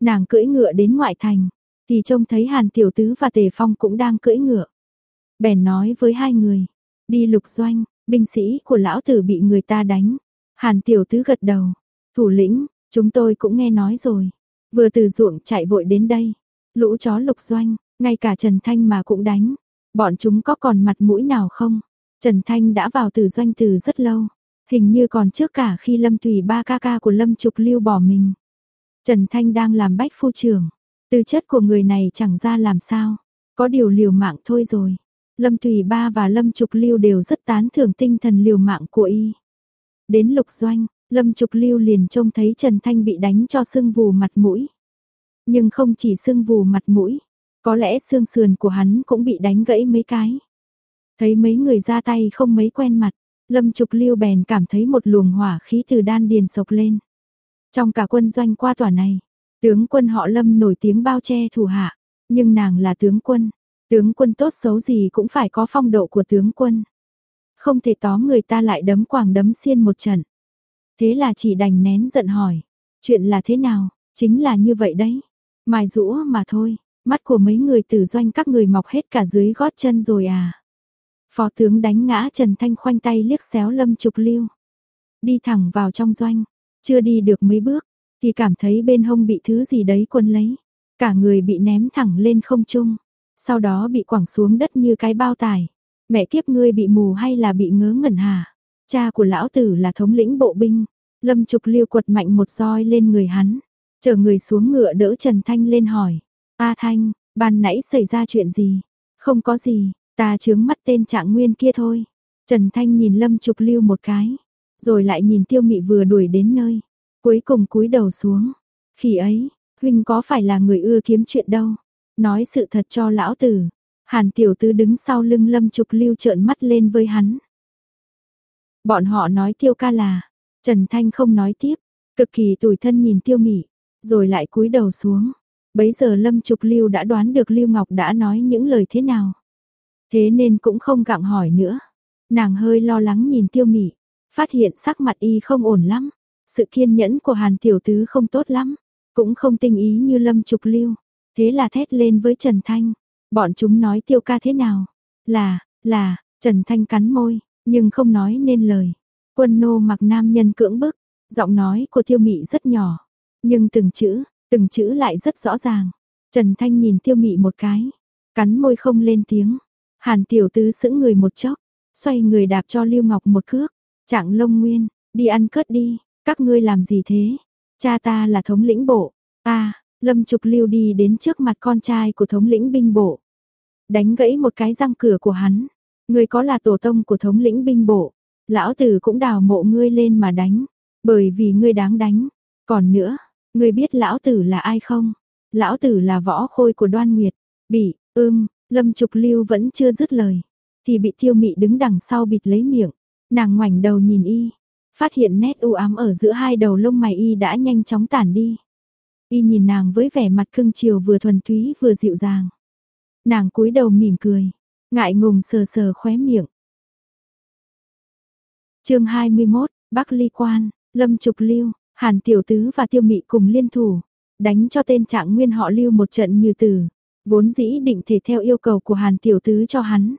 Nàng cưỡi ngựa đến ngoại thành, thì trông thấy Hàn Tiểu Tứ và Tề Phong cũng đang cưỡi ngựa. Bèn nói với hai người, Đi lục doanh, binh sĩ của lão tử bị người ta đánh. Hàn tiểu tứ gật đầu. Thủ lĩnh, chúng tôi cũng nghe nói rồi. Vừa từ ruộng chạy vội đến đây. Lũ chó lục doanh, ngay cả Trần Thanh mà cũng đánh. Bọn chúng có còn mặt mũi nào không? Trần Thanh đã vào từ doanh từ rất lâu. Hình như còn trước cả khi Lâm Tùy ba ca ca của Lâm Trục Lưu bỏ mình. Trần Thanh đang làm bách phu trưởng. Tư chất của người này chẳng ra làm sao. Có điều liều mạng thôi rồi. Lâm Tùy Ba và Lâm Trục Lưu đều rất tán thưởng tinh thần liều mạng của y. Đến lục doanh, Lâm Trục Lưu liền trông thấy Trần Thanh bị đánh cho sưng vù mặt mũi. Nhưng không chỉ sưng vù mặt mũi, có lẽ xương sườn của hắn cũng bị đánh gãy mấy cái. Thấy mấy người ra tay không mấy quen mặt, Lâm Trục Lưu bèn cảm thấy một luồng hỏa khí từ đan điền sộc lên. Trong cả quân doanh qua tòa này, tướng quân họ Lâm nổi tiếng bao che thủ hạ, nhưng nàng là tướng quân, Tướng quân tốt xấu gì cũng phải có phong độ của tướng quân. không thể tóm người ta lại đấm quàng đấm xiên một trận. Thế là chỉ đành nén giận hỏi, chuyện là thế nào, chính là như vậy đấy, mài rũa mà thôi, mắt của mấy người tử doanh các người mọc hết cả dưới gót chân rồi à. Phó tướng đánh ngã Trần Thanh khoanh tay liếc xéo lâm trục lưu. Đi thẳng vào trong doanh, chưa đi được mấy bước, thì cảm thấy bên hông bị thứ gì đấy quấn lấy. Cả người bị ném thẳng lên không trung, sau đó bị quẳng xuống đất như cái bao tải. Mẹ kiếp ngươi bị mù hay là bị ngớ ngẩn hả? Cha của lão tử là thống lĩnh bộ binh. Lâm Trục Liêu quật mạnh một roi lên người hắn, chờ người xuống ngựa đỡ Trần Thanh lên hỏi. A Thanh, ban nãy xảy ra chuyện gì? Không có gì, ta chướng mắt tên trạng nguyên kia thôi. Trần Thanh nhìn Lâm Trục Lưu một cái, rồi lại nhìn Tiêu Mị vừa đuổi đến nơi, cuối cùng cúi đầu xuống. Khi ấy, huynh có phải là người ưa kiếm chuyện đâu? Nói sự thật cho lão tử. Hàn tiểu tư đứng sau lưng Lâm Trục Lưu trợn mắt lên với hắn. Bọn họ nói Tiêu ca là, Trần Thanh không nói tiếp, cực kỳ tủi thân nhìn Tiêu Mị, rồi lại cúi đầu xuống. Bấy giờ Lâm Trục Lưu đã đoán được Lưu Ngọc đã nói những lời thế nào. Thế nên cũng không gặng hỏi nữa. Nàng hơi lo lắng nhìn Tiêu Mị, phát hiện sắc mặt y không ổn lắm. Sự kiên nhẫn của Hàn Tiểu Tứ không tốt lắm, cũng không tinh ý như Lâm Trục Lưu. Thế là thét lên với Trần Thanh, bọn chúng nói Tiêu ca thế nào? Là, là, Trần Thanh cắn môi, nhưng không nói nên lời. Quân nô mặc nam nhân cưỡng bức, giọng nói của Tiêu Mị rất nhỏ, nhưng từng chữ, từng chữ lại rất rõ ràng. Trần Thanh nhìn Tiêu Mị một cái, cắn môi không lên tiếng. Hàn Tiểu Tứ sững người một chốc, xoay người đạp cho Lưu Ngọc một cước, "Trạng Long Nguyên, đi ăn cớt đi, các ngươi làm gì thế? Cha ta là thống lĩnh bộ." "Ta." Lâm Trục Lưu đi đến trước mặt con trai của thống lĩnh binh bộ, đánh gãy một cái răng cửa của hắn. "Ngươi có là tổ tông của thống lĩnh binh bộ, lão tử cũng đào mộ ngươi lên mà đánh, bởi vì ngươi đáng đánh. Còn nữa, ngươi biết lão tử là ai không? Lão tử là võ khôi của Đoan Nguyệt." Bị, ưm, Lâm Trục Lưu vẫn chưa dứt lời, thì bị Tiêu Mị đứng đằng sau bịt lấy miệng. Nàng ngoảnh đầu nhìn y, phát hiện nét u ám ở giữa hai đầu lông mày y đã nhanh chóng tản đi. Y nhìn nàng với vẻ mặt cưng chiều vừa thuần túy vừa dịu dàng. Nàng cúi đầu mỉm cười, ngại ngùng sờ sờ khóe miệng. Chương 21, Bắc Ly Quan, Lâm Trục Lưu, Hàn Tiểu Tứ và Tiêu Mị cùng liên thủ, đánh cho tên Trạng Nguyên họ Lưu một trận như tử, vốn dĩ định thể theo yêu cầu của Hàn Tiểu Tứ cho hắn.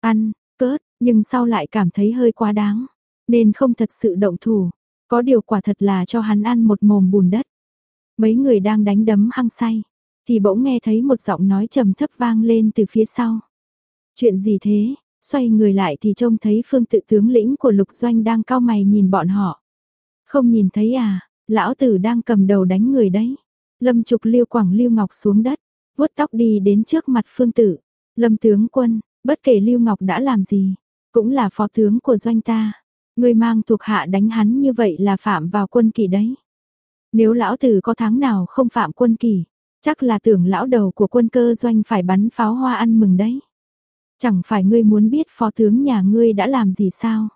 Ăn, cớt, nhưng sau lại cảm thấy hơi quá đáng, nên không thật sự động thủ. Có điều quả thật là cho hắn ăn một mồm bùn đất. Mấy người đang đánh đấm hăng say, thì bỗng nghe thấy một giọng nói trầm thấp vang lên từ phía sau. Chuyện gì thế? Xoay người lại thì trông thấy phương tự tướng lĩnh của lục doanh đang cao mày nhìn bọn họ. Không nhìn thấy à, lão tử đang cầm đầu đánh người đấy. Lâm trục liêu quảng liêu ngọc xuống đất, vuốt tóc đi đến trước mặt phương tử. Lâm tướng quân, bất kể Lưu Ngọc đã làm gì, cũng là phó tướng của doanh ta. Người mang thuộc hạ đánh hắn như vậy là phạm vào quân kỳ đấy. Nếu lão tử có tháng nào không phạm quân kỳ, chắc là tưởng lão đầu của quân cơ doanh phải bắn pháo hoa ăn mừng đấy. Chẳng phải ngươi muốn biết phó tướng nhà ngươi đã làm gì sao?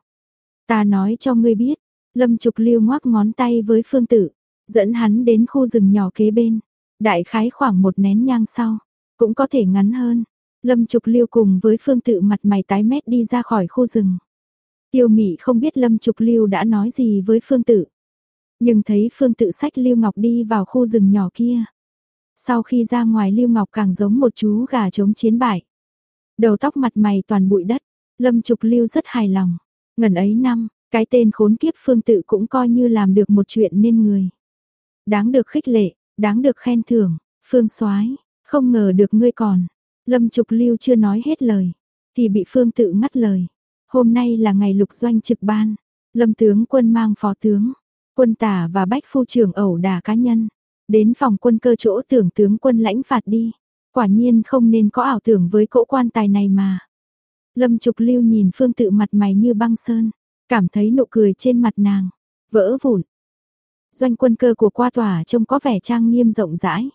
Ta nói cho ngươi biết, Lâm Trục Lưu ngoắc ngón tay với Phương Tử, dẫn hắn đến khu rừng nhỏ kế bên. Đại khái khoảng một nén nhang sau, cũng có thể ngắn hơn. Lâm Trục Lưu cùng với Phương Tự mặt mày tái mét đi ra khỏi khu rừng. Tiêu Mị không biết Lâm Trục Lưu đã nói gì với Phương Tự, nhưng thấy Phương Tự sách Lưu Ngọc đi vào khu rừng nhỏ kia. Sau khi ra ngoài Lưu Ngọc càng giống một chú gà chống chiến bại. Đầu tóc mặt mày toàn bụi đất, Lâm Trục Lưu rất hài lòng. Ngần ấy năm, cái tên khốn kiếp Phương Tự cũng coi như làm được một chuyện nên người. Đáng được khích lệ, Đáng được khen thưởng, Phương Soái, không ngờ được ngươi còn. Lâm Trục Lưu chưa nói hết lời, thì bị Phương tự ngắt lời. Hôm nay là ngày lục doanh trực ban, Lâm tướng quân mang phó tướng, quân tả và bách phu trưởng ẩu đả cá nhân, đến phòng quân cơ chỗ tưởng tướng quân lãnh phạt đi. Quả nhiên không nên có ảo tưởng với cỗ quan tài này mà. Lâm Trục Lưu nhìn Phương tự mặt mày như băng sơn, cảm thấy nụ cười trên mặt nàng vỡ vụn, Doanh quân cơ của qua tòa trông có vẻ trang nghiêm rộng rãi.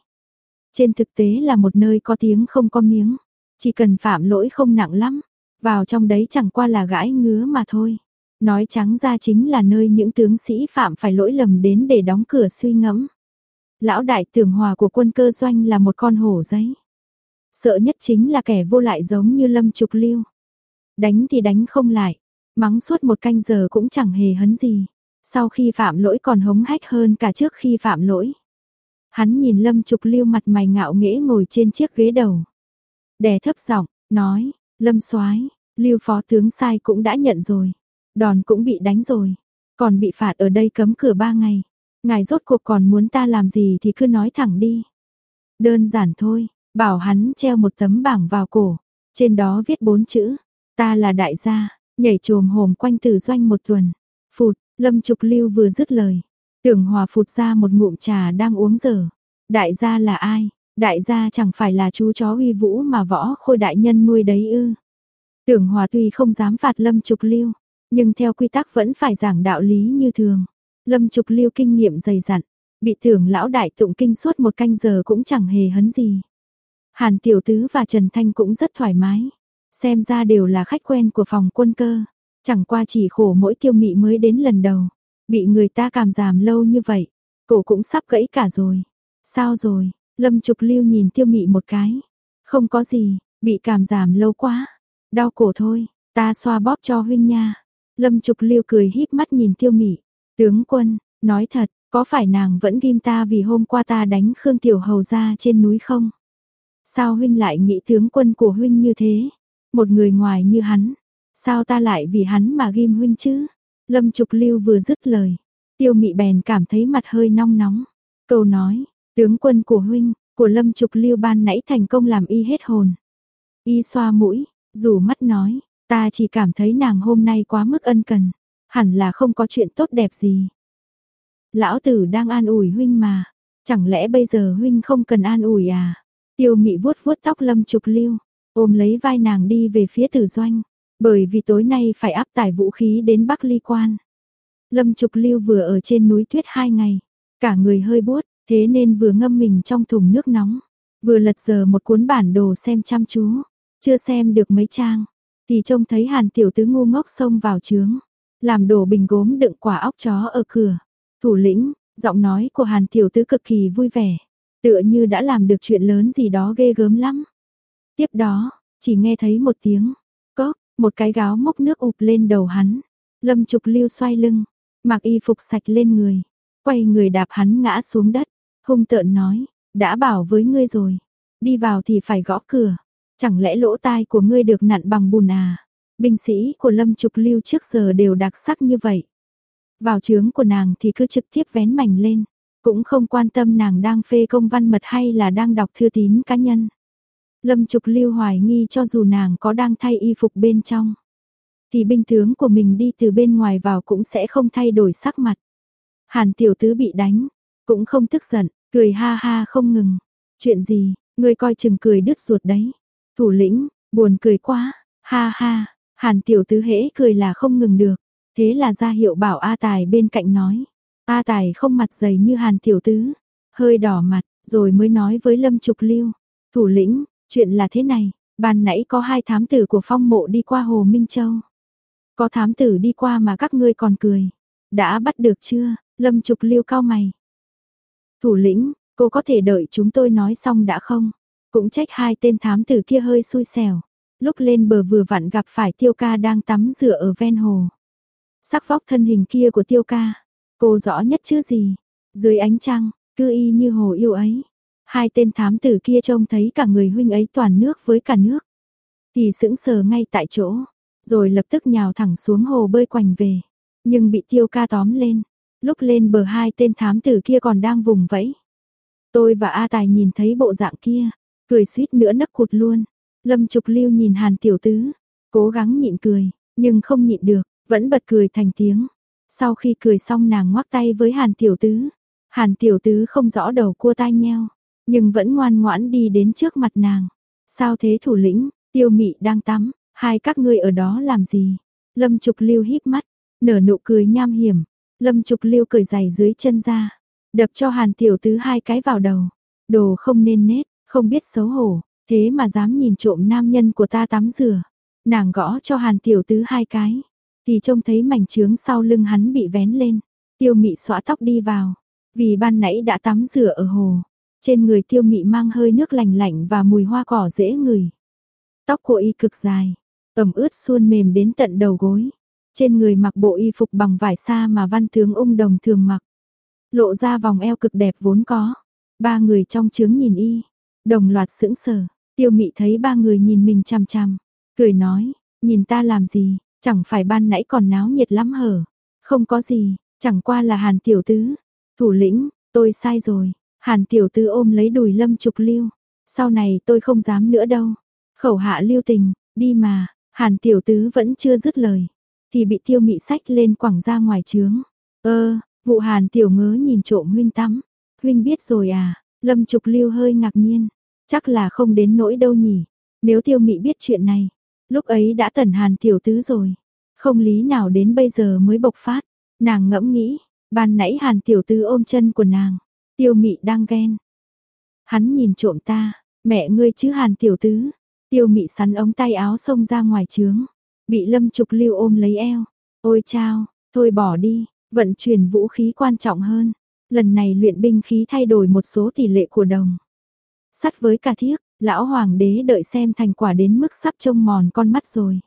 Trên thực tế là một nơi có tiếng không có miếng. Chỉ cần phạm lỗi không nặng lắm. Vào trong đấy chẳng qua là gãi ngứa mà thôi. Nói trắng ra chính là nơi những tướng sĩ phạm phải lỗi lầm đến để đóng cửa suy ngẫm. Lão đại tưởng hòa của quân cơ doanh là một con hổ giấy. Sợ nhất chính là kẻ vô lại giống như lâm trục lưu. Đánh thì đánh không lại, Mắng suốt một canh giờ cũng chẳng hề hấn gì. Sau khi phạm lỗi còn hống hách hơn cả trước khi phạm lỗi. Hắn nhìn Lâm Trục Lưu mặt mày ngạo nghễ ngồi trên chiếc ghế đầu. Đè thấp giọng, nói, Lâm soái Lưu phó tướng sai cũng đã nhận rồi. Đòn cũng bị đánh rồi. Còn bị phạt ở đây cấm cửa ba ngày. Ngài rốt cuộc còn muốn ta làm gì thì cứ nói thẳng đi. Đơn giản thôi, bảo hắn treo một tấm bảng vào cổ. Trên đó viết bốn chữ. Ta là đại gia, nhảy trồm hồm quanh tử doanh một tuần. Phụt, Lâm Trục Lưu vừa dứt lời. Tưởng Hòa phụt ra một ngụm trà đang uống dở. Đại gia là ai? Đại gia chẳng phải là chú chó uy vũ mà võ khôi đại nhân nuôi đấy ư. Tưởng Hòa tuy không dám phạt Lâm Trục Lưu, nhưng theo quy tắc vẫn phải giảng đạo lý như thường. Lâm Trục Lưu kinh nghiệm dày dặn, bị tưởng lão đại tụng kinh suốt một canh giờ cũng chẳng hề hấn gì. Hàn Tiểu Tứ và Trần Thanh cũng rất thoải mái, xem ra đều là khách quen của phòng quân cơ, chẳng qua chỉ khổ mỗi tiêu mị mới đến lần đầu, bị người ta cảm giảm lâu như vậy, cổ cũng sắp gãy cả rồi. Sao rồi? Lâm Trục Lưu nhìn tiêu mị một cái. Không có gì, bị cảm giảm lâu quá. Đau cổ thôi, ta xoa bóp cho huynh nha. Lâm Trục Lưu cười híp mắt nhìn tiêu mị. Tướng quân, nói thật, có phải nàng vẫn ghim ta vì hôm qua ta đánh Khương Tiểu Hầu ra trên núi không? Sao huynh lại nghĩ tướng quân của huynh như thế? Một người ngoài như hắn, sao ta lại vì hắn mà ghim huynh chứ? Lâm Trục Lưu vừa dứt lời, Tiêu Mị bèn cảm thấy mặt hơi nóng nóng. Câu nói, tướng quân của huynh, của Lâm Trục Lưu ban nãy thành công làm y hết hồn. Y xoa mũi, rủ mắt nói, ta chỉ cảm thấy nàng hôm nay quá mức ân cần, hẳn là không có chuyện tốt đẹp gì. Lão tử đang an ủi huynh mà, chẳng lẽ bây giờ huynh không cần an ủi à? Tiêu Mị vuốt vuốt tóc Lâm Trục Lưu, ôm lấy vai nàng đi về phía Tử Doanh, bởi vì tối nay phải áp tải vũ khí đến Bắc Ly Quan. Lâm Trục Lưu vừa ở trên núi tuyết hai ngày, cả người hơi buốt, thế nên vừa ngâm mình trong thùng nước nóng, vừa lật giờ một cuốn bản đồ xem chăm chú, chưa xem được mấy trang, thì trông thấy Hàn tiểu tứ ngu ngốc xông vào trướng, làm đổ bình gốm đựng quả óc chó ở cửa. Thủ lĩnh, giọng nói của Hàn tiểu tứ cực kỳ vui vẻ, tựa như đã làm được chuyện lớn gì đó ghê gớm lắm. Tiếp đó, chỉ nghe thấy một tiếng, cốc, một cái gáo mốc nước ụp lên đầu hắn. Lâm Trục Lưu xoay lưng, mặc y phục sạch lên người, quay người đạp hắn ngã xuống đất, hung tợn nói, đã bảo với ngươi rồi, đi vào thì phải gõ cửa, chẳng lẽ lỗ tai của ngươi được nặn bằng bùn à? Binh sĩ của Lâm Trục Lưu trước giờ đều đặc sắc như vậy. Vào trướng của nàng thì cứ trực tiếp vén mảnh lên, cũng không quan tâm nàng đang phê công văn mật hay là đang đọc thư tín cá nhân. Lâm Trục Lưu hoài nghi cho dù nàng có đang thay y phục bên trong, thì binh tướng của mình đi từ bên ngoài vào cũng sẽ không thay đổi sắc mặt. Hàn tiểu tứ bị đánh, cũng không tức giận, cười ha ha không ngừng. Chuyện gì, ngươi coi chừng cười đứt ruột đấy. Thủ lĩnh, buồn cười quá, ha ha, Hàn tiểu tứ hễ cười là không ngừng được. Thế là ra hiệu bảo A Tài bên cạnh nói. A Tài không mặt dày như Hàn tiểu tứ, hơi đỏ mặt, rồi mới nói với Lâm Trục Lưu. Thủ lĩnh, chuyện là thế này, ban nãy có hai thám tử của phong mộ đi qua Hồ Minh Châu. Có thám tử đi qua mà các ngươi còn cười. Đã bắt được chưa? Lâm Trục Lưu cao mày. Thủ lĩnh, cô có thể đợi chúng tôi nói xong đã không? Cũng trách hai tên thám tử kia hơi xui xẻo. Lúc lên bờ vừa vặn gặp phải tiêu ca đang tắm rửa ở ven hồ. Sắc vóc thân hình kia của tiêu ca. Cô rõ nhất chứ gì? Dưới ánh trăng, cư y như hồ yêu ấy. Hai tên thám tử kia trông thấy cả người huynh ấy toàn nước với cả nước. Thì sững sờ ngay tại chỗ. Rồi lập tức nhào thẳng xuống hồ bơi quành về. Nhưng bị tiêu ca tóm lên. Lúc lên bờ hai tên thám tử kia còn đang vùng vẫy. Tôi và A Tài nhìn thấy bộ dạng kia, cười suýt nữa nấc cụt luôn. Lâm Trục Lưu nhìn Hàn Tiểu Tứ, cố gắng nhịn cười, nhưng không nhịn được, vẫn bật cười thành tiếng. Sau khi cười xong nàng ngoắc tay với Hàn Tiểu Tứ. Hàn Tiểu Tứ không rõ đầu cua tai nheo, nhưng vẫn ngoan ngoãn đi đến trước mặt nàng. Sao thế thủ lĩnh, Tiêu Mị đang tắm, hai các ngươi ở đó làm gì? Lâm Trục Lưu híp mắt, nở nụ cười nham hiểm, Lâm Trục Lưu cởi giày dưới chân ra, đập cho Hàn Tiểu Tứ hai cái vào đầu. Đồ không nên nết, không biết xấu hổ, thế mà dám nhìn trộm nam nhân của ta tắm rửa. Nàng gõ cho Hàn Tiểu Tứ hai cái, thì trông thấy mảnh trướng sau lưng hắn bị vén lên. Tiêu Mị xõa tóc đi vào, vì ban nãy đã tắm rửa ở hồ. Trên người Tiêu Mị mang hơi nước lạnh lạnh và mùi hoa cỏ dễ ngửi. Tóc của y cực dài, ẩm ướt suôn mềm đến tận đầu gối trên người mặc bộ y phục bằng vải sa mà văn tướng ung đồng thường mặc. Lộ ra vòng eo cực đẹp vốn có. Ba người trong trướng nhìn y, đồng loạt sững sờ, tiêu mị thấy ba người nhìn mình chằm chằm, cười nói, nhìn ta làm gì, chẳng phải ban nãy còn náo nhiệt lắm hở. Không có gì, chẳng qua là hàn tiểu tứ. Thủ lĩnh, tôi sai rồi, hàn tiểu tứ ôm lấy đùi lâm trục lưu. Sau này tôi không dám nữa đâu. Khẩu hạ lưu tình, đi mà, hàn tiểu tứ vẫn chưa dứt lời. Thì bị tiêu mị sách lên quẳng ra ngoài trướng. Ơ, vụ hàn tiểu ngớ nhìn trộm huynh tắm. Huynh biết rồi à, lâm trục lưu hơi ngạc nhiên. Chắc là không đến nỗi đâu nhỉ. Nếu tiêu mị biết chuyện này, lúc ấy đã tẩn hàn tiểu tứ rồi. Không lý nào đến bây giờ mới bộc phát. Nàng ngẫm nghĩ, ban nãy hàn tiểu tứ ôm chân của nàng. Tiêu mị đang ghen. Hắn nhìn trộm ta, mẹ ngươi chứ hàn tiểu tứ. Tiêu mị sắn ống tay áo xông ra ngoài trướng. Bị lâm trục lưu ôm lấy eo. Ôi chao, thôi bỏ đi, vận chuyển vũ khí quan trọng hơn. Lần này luyện binh khí thay đổi một số tỷ lệ của đồng. Sắt với cả thiếc, lão hoàng đế đợi xem thành quả đến mức sắp trông mòn con mắt rồi.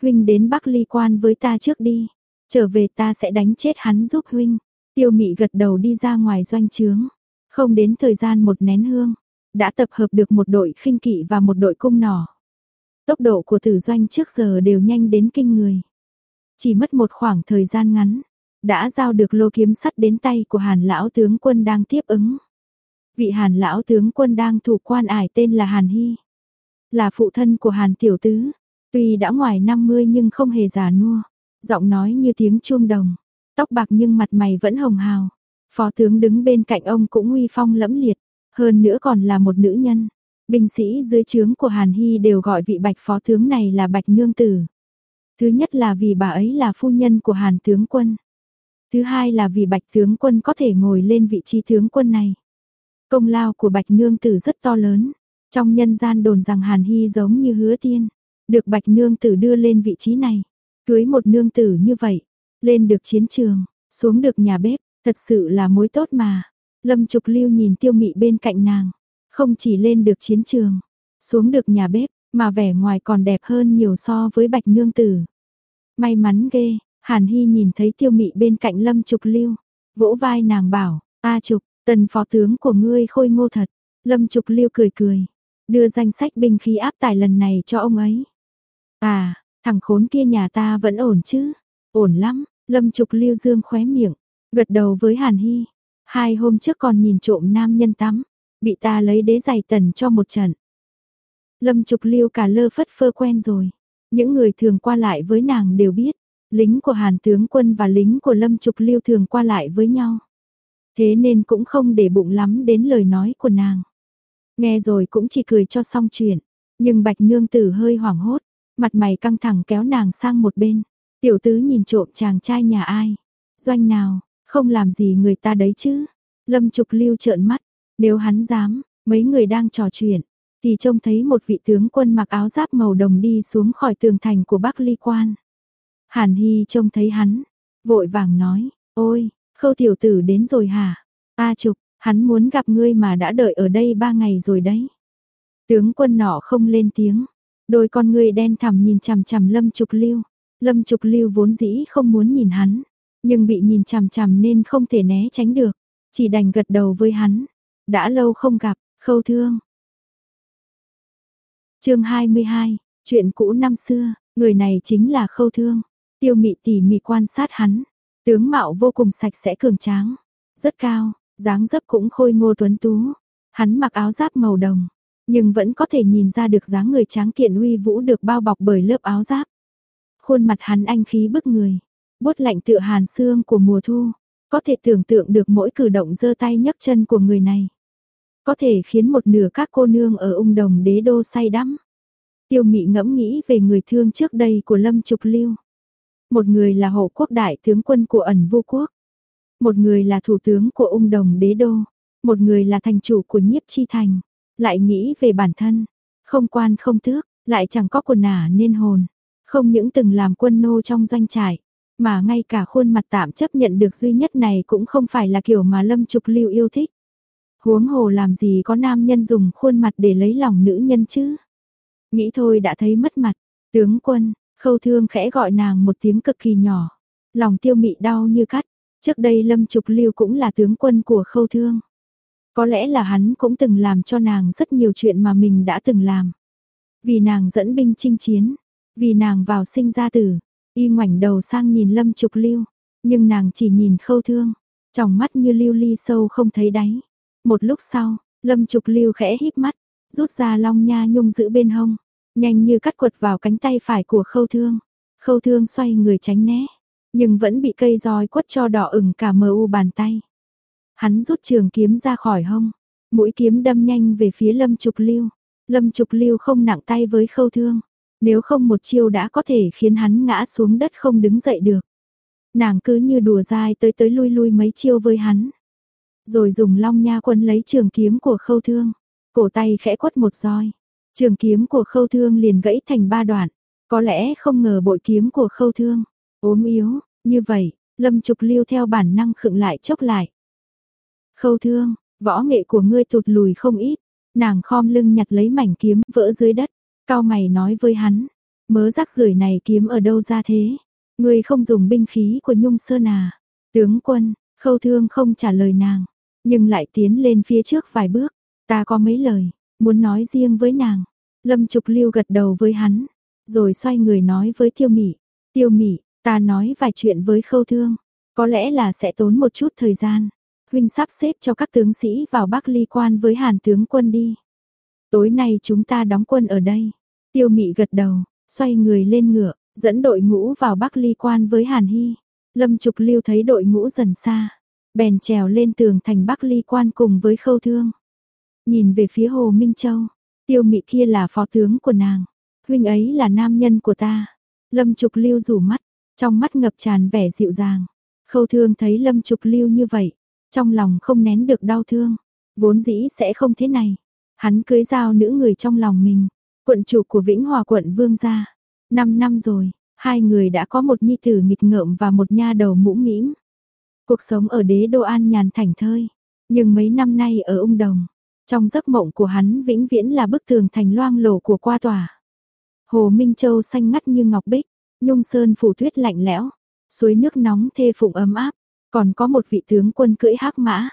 Huynh đến Bắc ly quan với ta trước đi, trở về ta sẽ đánh chết hắn giúp huynh. Tiêu mị gật đầu đi ra ngoài doanh trướng, không đến thời gian một nén hương, đã tập hợp được một đội khinh kỵ và một đội cung nỏ. Tốc độ của tử doanh trước giờ đều nhanh đến kinh người. Chỉ mất một khoảng thời gian ngắn, đã giao được lô kiếm sắt đến tay của Hàn lão tướng quân đang tiếp ứng. Vị Hàn lão tướng quân đang thủ quan ải tên là Hàn Hy, là phụ thân của Hàn tiểu tứ, tuy đã ngoài 50 nhưng không hề già nua, giọng nói như tiếng chuông đồng, tóc bạc nhưng mặt mày vẫn hồng hào. Phó tướng đứng bên cạnh ông cũng uy phong lẫm liệt, hơn nữa còn là một nữ nhân. Binh sĩ dưới trướng của Hàn Hy đều gọi vị bạch phó tướng này là bạch nương tử. Thứ nhất là vì bà ấy là phu nhân của Hàn tướng quân. Thứ hai là vì bạch tướng quân có thể ngồi lên vị trí tướng quân này. Công lao của bạch nương tử rất to lớn. Trong nhân gian đồn rằng Hàn Hy giống như hứa tiên. Được bạch nương tử đưa lên vị trí này. Cưới một nương tử như vậy. Lên được chiến trường, xuống được nhà bếp. Thật sự là mối tốt mà. Lâm Trục Lưu nhìn tiêu mị bên cạnh nàng. Không chỉ lên được chiến trường, xuống được nhà bếp, mà vẻ ngoài còn đẹp hơn nhiều so với bạch nương tử. May mắn ghê, Hàn Hy nhìn thấy tiêu mị bên cạnh Lâm Trục Lưu, vỗ vai nàng bảo, ta Trục, tần phó tướng của ngươi khôi ngô thật. Lâm Trục Lưu cười cười, đưa danh sách binh khí áp tải lần này cho ông ấy. À, thằng khốn kia nhà ta vẫn ổn chứ? Ổn lắm, Lâm Trục Lưu dương khóe miệng, gật đầu với Hàn Hy. Hai hôm trước còn nhìn trộm nam nhân tắm, bị ta lấy đế giày tần cho một trận. Lâm Trục Lưu cả lơ phất phơ quen rồi. Những người thường qua lại với nàng đều biết, lính của Hàn tướng quân và lính của Lâm Trục Lưu thường qua lại với nhau. Thế nên cũng không để bụng lắm đến lời nói của nàng. Nghe rồi cũng chỉ cười cho xong chuyện, nhưng Bạch Nương Tử hơi hoảng hốt, mặt mày căng thẳng kéo nàng sang một bên. Tiểu tứ nhìn trộm chàng trai nhà ai? Doanh nào, không làm gì người ta đấy chứ? Lâm Trục Lưu trợn mắt, nếu hắn dám, mấy người đang trò chuyện, thì trông thấy một vị tướng quân mặc áo giáp màu đồng đi xuống khỏi tường thành của Bắc Ly Quan. Hàn Hy trông thấy hắn, vội vàng nói, ôi, khâu tiểu tử đến rồi hả? Ta trục, hắn muốn gặp ngươi mà đã đợi ở đây ba ngày rồi đấy. Tướng quân nọ không lên tiếng, đôi con ngươi đen thẳm nhìn chằm chằm Lâm Trục Lưu. Lâm Trục Lưu vốn dĩ không muốn nhìn hắn, nhưng bị nhìn chằm chằm nên không thể né tránh được, chỉ đành gật đầu với hắn. Đã lâu không gặp, khâu thương. chương 22, chuyện cũ năm xưa, người này chính là khâu thương. Tiêu mị tỉ mỉ quan sát hắn. Tướng mạo vô cùng sạch sẽ cường tráng. Rất cao, dáng dấp cũng khôi ngô tuấn tú. Hắn mặc áo giáp màu đồng. Nhưng vẫn có thể nhìn ra được dáng người tráng kiện uy vũ được bao bọc bởi lớp áo giáp. Khuôn mặt hắn anh khí bức người. Bút lạnh tựa hàn xương của mùa thu. Có thể tưởng tượng được mỗi cử động giơ tay nhấc chân của người này. Có thể khiến một nửa các cô nương ở ung đồng đế đô say đắm. Tiêu mị ngẫm nghĩ về người thương trước đây của Lâm Trục Lưu. Một người là hộ quốc đại tướng quân của ẩn vô quốc. Một người là thủ tướng của ung đồng đế đô. Một người là thành chủ của nhiếp chi thành. Lại nghĩ về bản thân. Không quan không tước, lại chẳng có quần ả nên hồn. Không những từng làm quân nô trong doanh trại, mà ngay cả khuôn mặt tạm chấp nhận được duy nhất này cũng không phải là kiểu mà Lâm Trục Lưu yêu thích. Huống hồ làm gì có nam nhân dùng khuôn mặt để lấy lòng nữ nhân chứ? Nghĩ thôi đã thấy mất mặt, tướng quân, Khâu thương khẽ gọi nàng một tiếng cực kỳ nhỏ. Lòng tiêu mị đau như cắt. Trước đây Lâm Trục Lưu cũng là tướng quân của khâu thương. Có lẽ là hắn cũng từng làm cho nàng rất nhiều chuyện mà mình đã từng làm. Vì nàng dẫn binh chinh chiến, vì nàng vào sinh ra tử, y ngoảnh đầu sang nhìn Lâm Trục Lưu, nhưng nàng chỉ nhìn khâu thương, trong mắt như lưu ly sâu không thấy đáy. Một lúc sau, Lâm Trục Lưu khẽ híp mắt, rút ra long nha nhung giữ bên hông, nhanh như cắt quật vào cánh tay phải của khâu thương. Khâu thương xoay người tránh né, nhưng vẫn bị cây roi quất cho đỏ ửng cả mờ u bàn tay. Hắn rút trường kiếm ra khỏi hông, mũi kiếm đâm nhanh về phía Lâm Trục Lưu. Lâm Trục Lưu không nặng tay với khâu thương, nếu không một chiêu đã có thể khiến hắn ngã xuống đất không đứng dậy được. Nàng cứ như đùa dai tới tới lui lui mấy chiêu với hắn. Rồi dùng long nha quân lấy trường kiếm của khâu thương, cổ tay khẽ quất một roi. Trường kiếm của khâu thương liền gãy thành ba đoạn, có lẽ không ngờ bội kiếm của khâu thương, ốm yếu, như vậy, lâm trục lưu theo bản năng khựng lại chốc lại. Khâu thương, võ nghệ của ngươi tụt lùi không ít, nàng khom lưng nhặt lấy mảnh kiếm vỡ dưới đất, cao mày nói với hắn, mớ rác rưởi này kiếm ở đâu ra thế, ngươi không dùng binh khí của nhung sơn à, tướng quân, khâu thương không trả lời nàng, nhưng lại tiến lên phía trước vài bước, ta có mấy lời, muốn nói riêng với nàng, lâm trục lưu gật đầu với hắn, rồi xoay người nói với tiêu mị, tiêu mị, ta nói vài chuyện với khâu thương, có lẽ là sẽ tốn một chút thời gian huynh sắp xếp cho các tướng sĩ vào Bắc Ly quan với Hàn tướng quân đi. Tối nay chúng ta đóng quân ở đây. Tiêu Mị gật đầu, xoay người lên ngựa, dẫn đội ngũ vào Bắc Ly quan với Hàn Hy. Lâm Trục Lưu thấy đội ngũ dần xa, bèn trèo lên tường thành Bắc Ly quan cùng với Khâu Thương. Nhìn về phía Hồ Minh Châu, Tiêu Mị kia là phó tướng của nàng, huynh ấy là nam nhân của ta. Lâm Trục Lưu rủ mắt, trong mắt ngập tràn vẻ dịu dàng. Khâu Thương thấy Lâm Trục Lưu như vậy, trong lòng không nén được đau thương, vốn dĩ sẽ không thế này. Hắn cưới giao nữ người trong lòng mình, quận chủ của Vĩnh Hòa quận Vương gia. Năm năm rồi, hai người đã có một nhi tử nghịch ngợm và một nha đầu mũ mĩm. Cuộc sống ở đế đô an nhàn thảnh thơi, nhưng mấy năm nay ở ung đồng, trong giấc mộng của hắn vĩnh viễn là bức tường thành loang lổ của qua tòa. Hồ Minh Châu xanh ngắt như ngọc bích, nhung sơn phủ tuyết lạnh lẽo, suối nước nóng thê phụng ấm áp, còn có một vị tướng quân cưỡi hắc mã,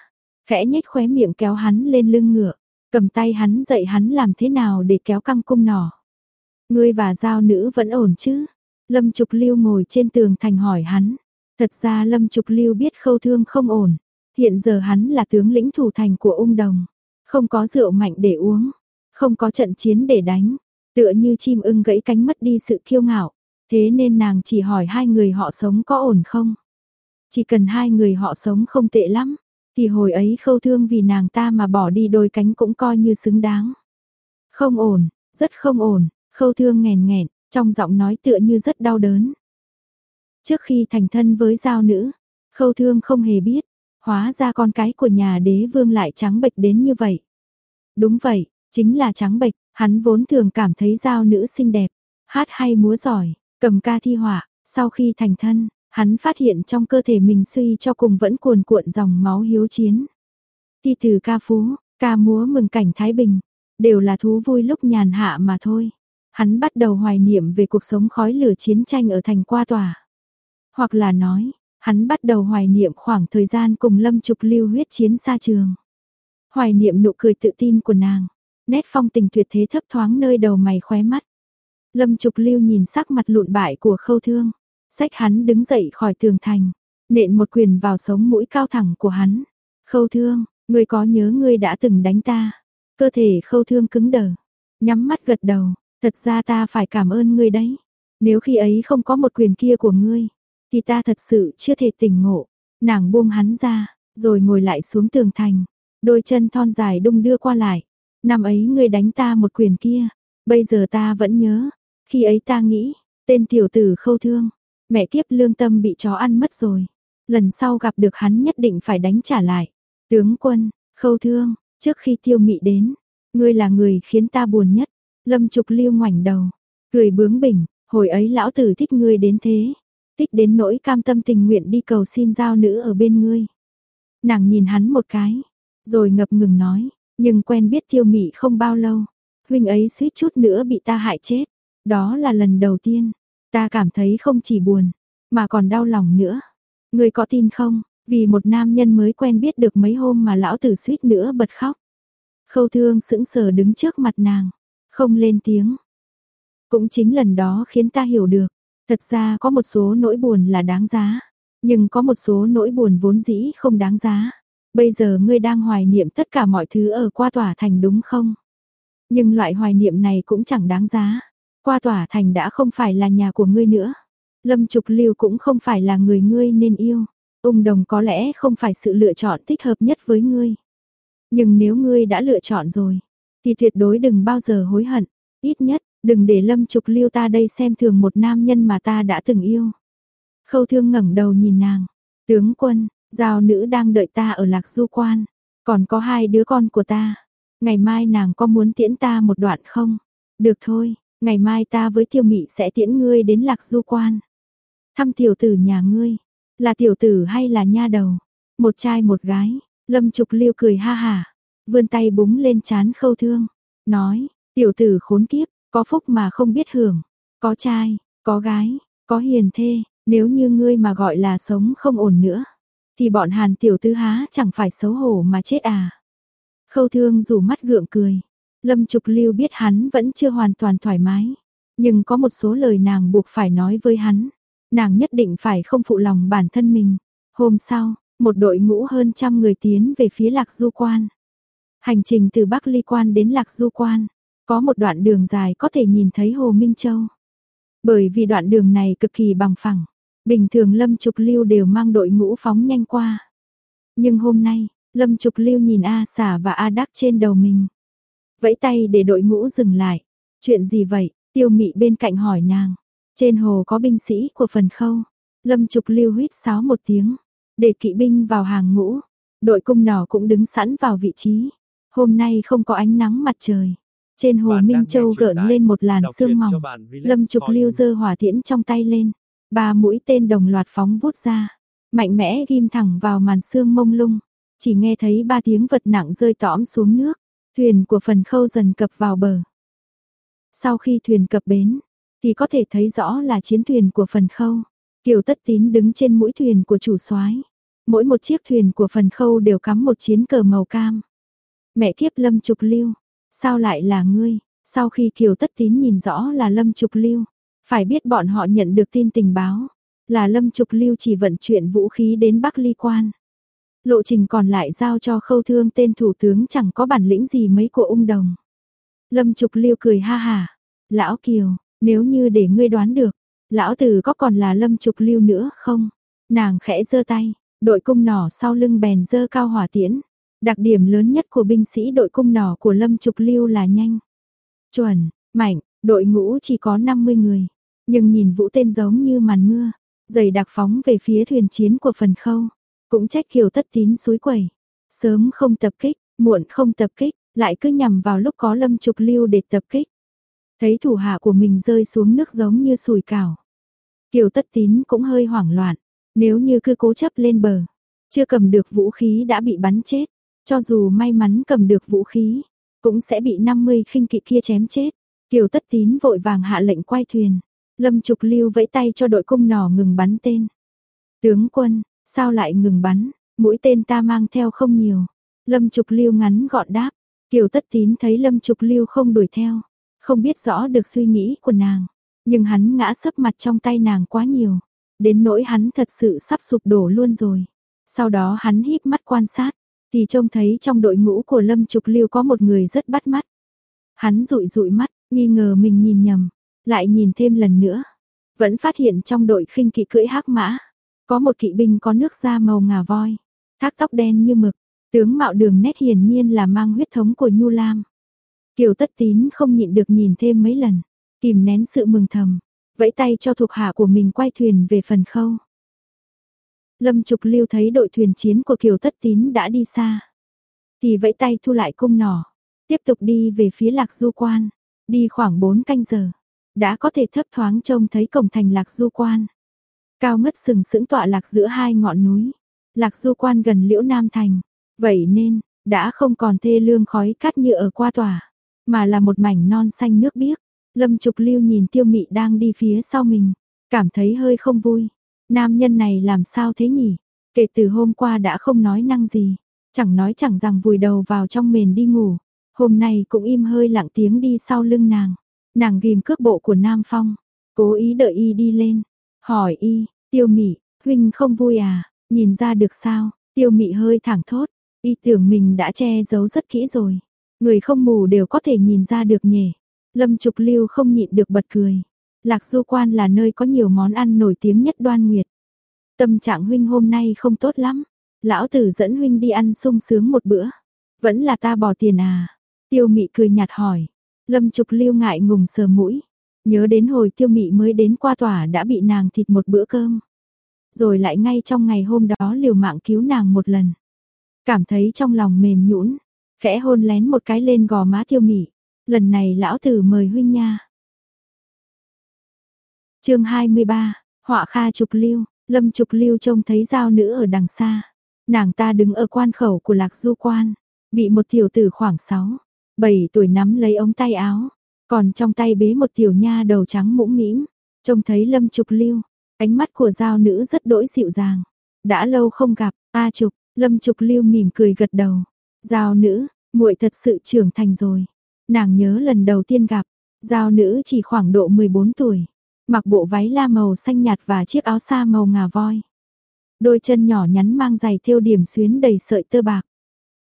khẽ nhếch khóe miệng kéo hắn lên lưng ngựa, cầm tay hắn dạy hắn làm thế nào để kéo căng cung nỏ. Ngươi và giao nữ vẫn ổn chứ? Lâm Trục Lưu ngồi trên tường thành hỏi hắn. Thật ra Lâm Trục Lưu biết khâu thương không ổn. Hiện giờ hắn là tướng lĩnh thủ thành của ung đồng. Không có rượu mạnh để uống. Không có trận chiến để đánh. Tựa như chim ưng gãy cánh mất đi sự kiêu ngạo. Thế nên nàng chỉ hỏi hai người họ sống có ổn không? Chỉ cần hai người họ sống không tệ lắm, thì hồi ấy khâu thương vì nàng ta mà bỏ đi đôi cánh cũng coi như xứng đáng. Không ổn, rất không ổn, khâu thương nghèn nghẹn, trong giọng nói tựa như rất đau đớn. Trước khi thành thân với giao nữ, khâu thương không hề biết, hóa ra con cái của nhà đế vương lại trắng bệch đến như vậy. Đúng vậy, chính là trắng bệch, hắn vốn thường cảm thấy giao nữ xinh đẹp, hát hay múa giỏi, cầm ca thi họa, sau khi thành thân, Hắn phát hiện trong cơ thể mình suy cho cùng vẫn cuồn cuộn dòng máu hiếu chiến. Thi từ ca phú, ca múa mừng cảnh Thái Bình, đều là thú vui lúc nhàn hạ mà thôi. Hắn bắt đầu hoài niệm về cuộc sống khói lửa chiến tranh ở thành qua tòa. Hoặc là nói, hắn bắt đầu hoài niệm khoảng thời gian cùng lâm trục lưu huyết chiến xa trường. Hoài niệm nụ cười tự tin của nàng, nét phong tình tuyệt thế thấp thoáng nơi đầu mày khóe mắt. Lâm trục lưu nhìn sắc mặt lụn bại của khâu thương, Sách hắn đứng dậy khỏi tường thành, nện một quyền vào sống mũi cao thẳng của hắn. Khâu thương, ngươi có nhớ ngươi đã từng đánh ta? Cơ thể khâu thương cứng đờ, nhắm mắt gật đầu, thật ra ta phải cảm ơn ngươi đấy. Nếu khi ấy không có một quyền kia của ngươi, thì ta thật sự chưa thể tỉnh ngộ. Nàng buông hắn ra, rồi ngồi lại xuống tường thành, đôi chân thon dài đung đưa qua lại. Năm ấy ngươi đánh ta một quyền kia, bây giờ ta vẫn nhớ, khi ấy ta nghĩ, tên tiểu tử khâu thương, Mẹ kiếp lương tâm bị chó ăn mất rồi. Lần sau gặp được hắn nhất định phải đánh trả lại. Tướng quân, khâu thương, trước khi tiêu mị đến, ngươi là người khiến ta buồn nhất. Lâm Trục Lưu ngoảnh đầu, cười bướng bỉnh, hồi ấy lão tử thích ngươi đến thế, tích đến nỗi cam tâm tình nguyện đi cầu xin giao nữ ở bên ngươi. Nàng nhìn hắn một cái, rồi ngập ngừng nói, nhưng quen biết tiêu mị không bao lâu, huynh ấy suýt chút nữa bị ta hại chết, đó là lần đầu tiên, Ta cảm thấy không chỉ buồn, mà còn đau lòng nữa. Ngươi có tin không, vì một nam nhân mới quen biết được mấy hôm mà lão tử suýt nữa bật khóc. Khâu thương sững sờ đứng trước mặt nàng, không lên tiếng. Cũng chính lần đó khiến ta hiểu được, thật ra có một số nỗi buồn là đáng giá, nhưng có một số nỗi buồn vốn dĩ không đáng giá. Bây giờ ngươi đang hoài niệm tất cả mọi thứ ở qua tỏa thành đúng không? Nhưng loại hoài niệm này cũng chẳng đáng giá. Qua tỏa thành đã không phải là nhà của ngươi nữa. Lâm Trục Lưu cũng không phải là người ngươi nên yêu. Ung Đồng có lẽ không phải sự lựa chọn thích hợp nhất với ngươi. Nhưng nếu ngươi đã lựa chọn rồi, thì tuyệt đối đừng bao giờ hối hận. Ít nhất, đừng để Lâm Trục Lưu ta đây xem thường một nam nhân mà ta đã từng yêu. Khâu Thương ngẩng đầu nhìn nàng, "Tướng quân, giao nữ đang đợi ta ở Lạc Du quan, còn có hai đứa con của ta. Ngày mai nàng có muốn tiễn ta một đoạn không?" "Được thôi, ngày mai ta với Tiêu Mị sẽ tiễn ngươi đến Lạc Du quan." Thăm tiểu tử nhà ngươi, là tiểu tử hay là nha đầu? Một trai một gái, Lâm Trục Liêu cười ha hả, vươn tay búng lên chán Khâu Thương, nói, tiểu tử khốn kiếp, có phúc mà không biết hưởng, có trai, có gái, có hiền thê, nếu như ngươi mà gọi là sống không ổn nữa, thì bọn Hàn tiểu tư há chẳng phải xấu hổ mà chết à. Khâu Thương rủ mắt gượng cười, Lâm Trục Lưu biết hắn vẫn chưa hoàn toàn thoải mái, nhưng có một số lời nàng buộc phải nói với hắn. Nàng nhất định phải không phụ lòng bản thân mình. Hôm sau, một đội ngũ hơn trăm người tiến về phía Lạc Du Quan. Hành trình từ Bắc Ly Quan đến Lạc Du Quan, có một đoạn đường dài có thể nhìn thấy Hồ Minh Châu. Bởi vì đoạn đường này cực kỳ bằng phẳng, bình thường Lâm Trục Lưu đều mang đội ngũ phóng nhanh qua. Nhưng hôm nay, Lâm Trục Lưu nhìn A xả và A Đắc trên đầu mình. Vẫy tay để đội ngũ dừng lại. Chuyện gì vậy? Tiêu mị bên cạnh hỏi nàng. Trên hồ có binh sĩ của phần khâu. Lâm Trục Lưu huyết sáo một tiếng, để kỵ binh vào hàng ngũ. Đội cung nỏ cũng đứng sẵn vào vị trí. Hôm nay không có ánh nắng mặt trời. Trên hồ Minh Châu gợn lên một làn sương mỏng. Lâm Trục Lưu giơ hỏa tiễn trong tay lên. Ba mũi tên đồng loạt phóng vút ra. Mạnh mẽ ghim thẳng vào màn sương mông lung. Chỉ nghe thấy ba tiếng vật nặng rơi tõm xuống nước. Thuyền của phần khâu dần cập vào bờ. Sau khi thuyền cập bến, thì có thể thấy rõ là chiến thuyền của phần khâu. Kiều Tất Tín đứng trên mũi thuyền của chủ soái. Mỗi một chiếc thuyền của phần khâu đều cắm một chiến cờ màu cam. Mẹ kiếp Lâm Trục Lưu, sao lại là ngươi? Sau khi Kiều Tất Tín nhìn rõ là Lâm Trục Lưu, phải biết bọn họ nhận được tin tình báo, là Lâm Trục Lưu chỉ vận chuyển vũ khí đến Bắc Ly Quan. Lộ trình còn lại giao cho khâu thương tên thủ tướng chẳng có bản lĩnh gì mấy của ung đồng. Lâm Trục Lưu cười ha hà, lão Kiều, nếu như để ngươi đoán được, lão tử có còn là lâm trục lưu nữa không? Nàng khẽ giơ tay, đội cung nỏ sau lưng bèn giơ cao hỏa tiễn. Đặc điểm lớn nhất của binh sĩ đội cung nỏ của lâm trục lưu là nhanh. Chuẩn, mạnh, đội ngũ chỉ có 50 người. Nhưng nhìn vũ tên giống như màn mưa, dày đặc phóng về phía thuyền chiến của phần khâu. Cũng trách kiều tất tín suối quẩy. Sớm không tập kích, muộn không tập kích, lại cứ nhằm vào lúc có lâm trục lưu để tập kích. Thấy thủ hạ của mình rơi xuống nước giống như sùi cảo. Kiều tất tín cũng hơi hoảng loạn, nếu như cứ cố chấp lên bờ, chưa cầm được vũ khí đã bị bắn chết, cho dù may mắn cầm được vũ khí, cũng sẽ bị 50 khinh kỵ kia chém chết. Kiều tất tín vội vàng hạ lệnh quay thuyền, Lâm Trục Lưu vẫy tay cho đội cung nỏ ngừng bắn tên. Tướng quân, sao lại ngừng bắn, mũi tên ta mang theo không nhiều. Lâm Trục Lưu ngắn gọn đáp, Kiều tất tín thấy Lâm Trục Lưu không đuổi theo, không biết rõ được suy nghĩ của nàng, nhưng hắn ngã sấp mặt trong tay nàng quá nhiều, đến nỗi hắn thật sự sắp sụp đổ luôn rồi. Sau đó hắn híp mắt quan sát, thì trông thấy trong đội ngũ của Lâm Trục Lưu có một người rất bắt mắt. Hắn dụi dụi mắt, nghi ngờ mình nhìn nhầm, lại nhìn thêm lần nữa, vẫn phát hiện trong đội khinh kỵ cưỡi hắc mã, có một kỵ binh có nước da màu ngà voi, thác tóc đen như mực, tướng mạo đường nét hiển nhiên là mang huyết thống của Nhu Lam. Kiều tất tín không nhịn được nhìn thêm mấy lần, kìm nén sự mừng thầm, vẫy tay cho thuộc hạ của mình quay thuyền về phần khâu. Lâm Trục Lưu thấy đội thuyền chiến của Kiều Tất Tín đã đi xa. Thì vẫy tay thu lại cung nỏ, tiếp tục đi về phía Lạc Du Quan, đi khoảng 4 canh giờ, đã có thể thấp thoáng trông thấy cổng thành Lạc Du Quan. Cao ngất sừng sững tọa lạc giữa hai ngọn núi, Lạc Du Quan gần Liễu Nam Thành, vậy nên, đã không còn thê lương khói cát như ở qua tòa mà là một mảnh non xanh nước biếc. Lâm Trục Lưu nhìn Tiêu Mị đang đi phía sau mình, cảm thấy hơi không vui. Nam nhân này làm sao thế nhỉ? Kể từ hôm qua đã không nói năng gì, chẳng nói chẳng rằng vùi đầu vào trong mền đi ngủ. Hôm nay cũng im hơi lặng tiếng đi sau lưng nàng. Nàng ghim cước bộ của Nam Phong, cố ý đợi y đi lên, hỏi y, tiêu mị, huynh không vui à, nhìn ra được sao, tiêu mị hơi thẳng thốt, y tưởng mình đã che giấu rất kỹ rồi. Người không mù đều có thể nhìn ra được nhỉ. Lâm Trục Lưu không nhịn được bật cười. Lạc Du Quan là nơi có nhiều món ăn nổi tiếng nhất đoan nguyệt. Tâm trạng huynh hôm nay không tốt lắm. Lão tử dẫn huynh đi ăn sung sướng một bữa. Vẫn là ta bỏ tiền à? Tiêu mị cười nhạt hỏi. Lâm Trục Lưu ngại ngùng sờ mũi. Nhớ đến hồi tiêu mị mới đến qua tòa đã bị nàng thịt một bữa cơm. Rồi lại ngay trong ngày hôm đó liều mạng cứu nàng một lần. Cảm thấy trong lòng mềm nhũn, khẽ hôn lén một cái lên gò má tiêu mị. Lần này lão tử mời huynh nha chương 23, họa kha trục lưu, lâm trục lưu trông thấy giao nữ ở đằng xa. Nàng ta đứng ở quan khẩu của lạc du quan, bị một tiểu tử khoảng 6, 7 tuổi nắm lấy ống tay áo, còn trong tay bế một tiểu nha đầu trắng mũm mĩm, trông thấy lâm trục lưu, ánh mắt của giao nữ rất đỗi dịu dàng. Đã lâu không gặp, a trục, lâm trục lưu mỉm cười gật đầu. Giao nữ, muội thật sự trưởng thành rồi. Nàng nhớ lần đầu tiên gặp, giao nữ chỉ khoảng độ 14 tuổi, mặc bộ váy la màu xanh nhạt và chiếc áo sa màu ngà voi. Đôi chân nhỏ nhắn mang giày thêu điểm xuyến đầy sợi tơ bạc.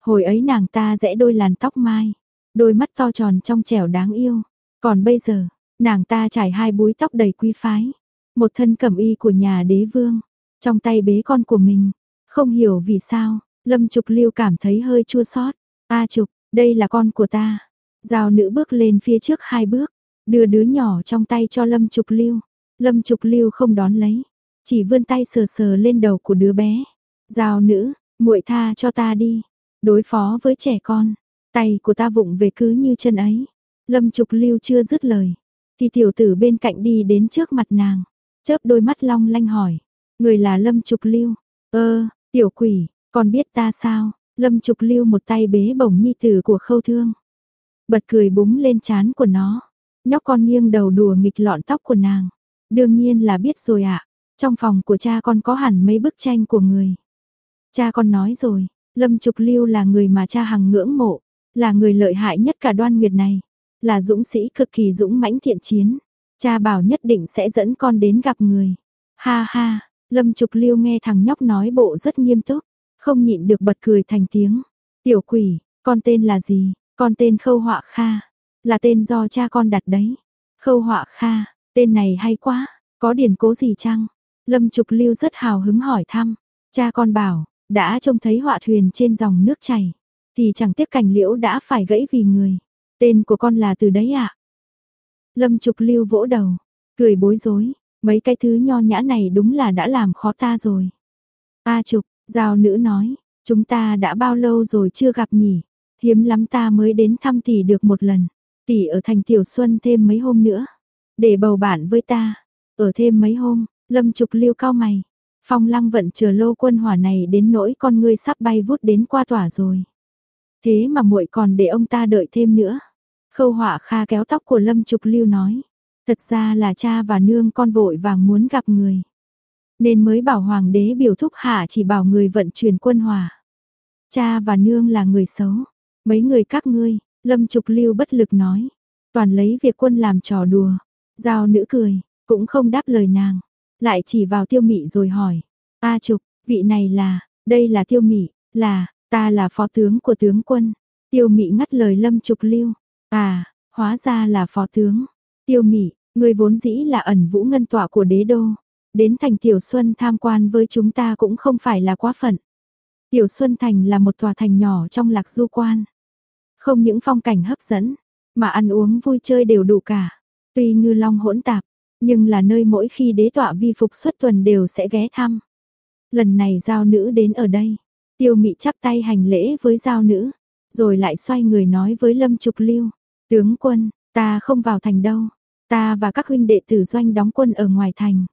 Hồi ấy nàng ta rẽ đôi làn tóc mai, đôi mắt to tròn trong trẻo đáng yêu. Còn bây giờ, nàng ta trải hai búi tóc đầy quý phái, một thân cẩm y của nhà đế vương, trong tay bế con của mình. Không hiểu vì sao, Lâm Trục Lưu cảm thấy hơi chua xót. "A Trục, đây là con của ta." Giao nữ bước lên phía trước hai bước, đưa đứa nhỏ trong tay cho Lâm Trục Lưu. Lâm Trục Lưu không đón lấy, chỉ vươn tay sờ sờ lên đầu của đứa bé. Giao nữ, muội tha cho ta đi. Đối phó với trẻ con, tay của ta vụng về cứ như chân ấy. Lâm Trục Lưu chưa dứt lời, thì tiểu tử bên cạnh đi đến trước mặt nàng, chớp đôi mắt long lanh hỏi, người là Lâm Trục Lưu? Ơ, tiểu quỷ, còn biết ta sao? Lâm Trục Lưu một tay bế bổng nhi tử của Khâu Thương bật cười búng lên chán của nó. Nhóc con nghiêng đầu đùa nghịch lọn tóc của nàng. Đương nhiên là biết rồi ạ. Trong phòng của cha con có hẳn mấy bức tranh của người. Cha con nói rồi, Lâm Trục Lưu là người mà cha hằng ngưỡng mộ, là người lợi hại nhất cả đoan nguyệt này, là dũng sĩ cực kỳ dũng mãnh thiện chiến. Cha bảo nhất định sẽ dẫn con đến gặp người. Ha ha, Lâm Trục Lưu nghe thằng nhóc nói bộ rất nghiêm túc, không nhịn được bật cười thành tiếng. Tiểu quỷ, con tên là gì? Con tên Khâu Họa Kha, là tên do cha con đặt đấy. Khâu Họa Kha, tên này hay quá, có điển cố gì chăng? Lâm Trục Lưu rất hào hứng hỏi thăm. Cha con bảo, đã trông thấy họa thuyền trên dòng nước chảy, thì chẳng tiếc cảnh liễu đã phải gãy vì người. Tên của con là từ đấy ạ. À? Lâm Trục Lưu vỗ đầu, cười bối rối, mấy cái thứ nho nhã này đúng là đã làm khó ta rồi. Ta Trục, giao nữ nói, chúng ta đã bao lâu rồi chưa gặp nhỉ? Hiếm lắm ta mới đến thăm tỷ được một lần. Tỷ ở thành Tiểu Xuân thêm mấy hôm nữa. Để bầu bạn với ta. Ở thêm mấy hôm, lâm trục lưu cao mày. Phong lăng vận chờ lô quân hỏa này đến nỗi con ngươi sắp bay vút đến qua tỏa rồi. Thế mà muội còn để ông ta đợi thêm nữa. Khâu hỏa kha kéo tóc của lâm trục lưu nói. Thật ra là cha và nương con vội vàng muốn gặp người. Nên mới bảo hoàng đế biểu thúc hạ chỉ bảo người vận chuyển quân hỏa. Cha và nương là người xấu. Mấy người các ngươi, Lâm Trục Lưu bất lực nói, toàn lấy việc quân làm trò đùa. Giao nữ cười, cũng không đáp lời nàng, lại chỉ vào Tiêu Mị rồi hỏi, "A Trục, vị này là, đây là Tiêu Mị, là, ta là phó tướng của tướng quân." Tiêu Mị ngắt lời Lâm Trục Lưu, "À, hóa ra là phó tướng." Tiêu Mị, người vốn dĩ là ẩn vũ ngân tọa của đế đô, đến thành Tiểu Xuân tham quan với chúng ta cũng không phải là quá phận. Tiểu Xuân Thành là một tòa thành nhỏ trong lạc du quan. Không những phong cảnh hấp dẫn, mà ăn uống vui chơi đều đủ cả. Tuy ngư long hỗn tạp, nhưng là nơi mỗi khi đế tọa vi phục xuất tuần đều sẽ ghé thăm. Lần này giao nữ đến ở đây, tiêu mị chắp tay hành lễ với giao nữ, rồi lại xoay người nói với Lâm Trục Lưu, tướng quân, ta không vào thành đâu, ta và các huynh đệ tử doanh đóng quân ở ngoài thành.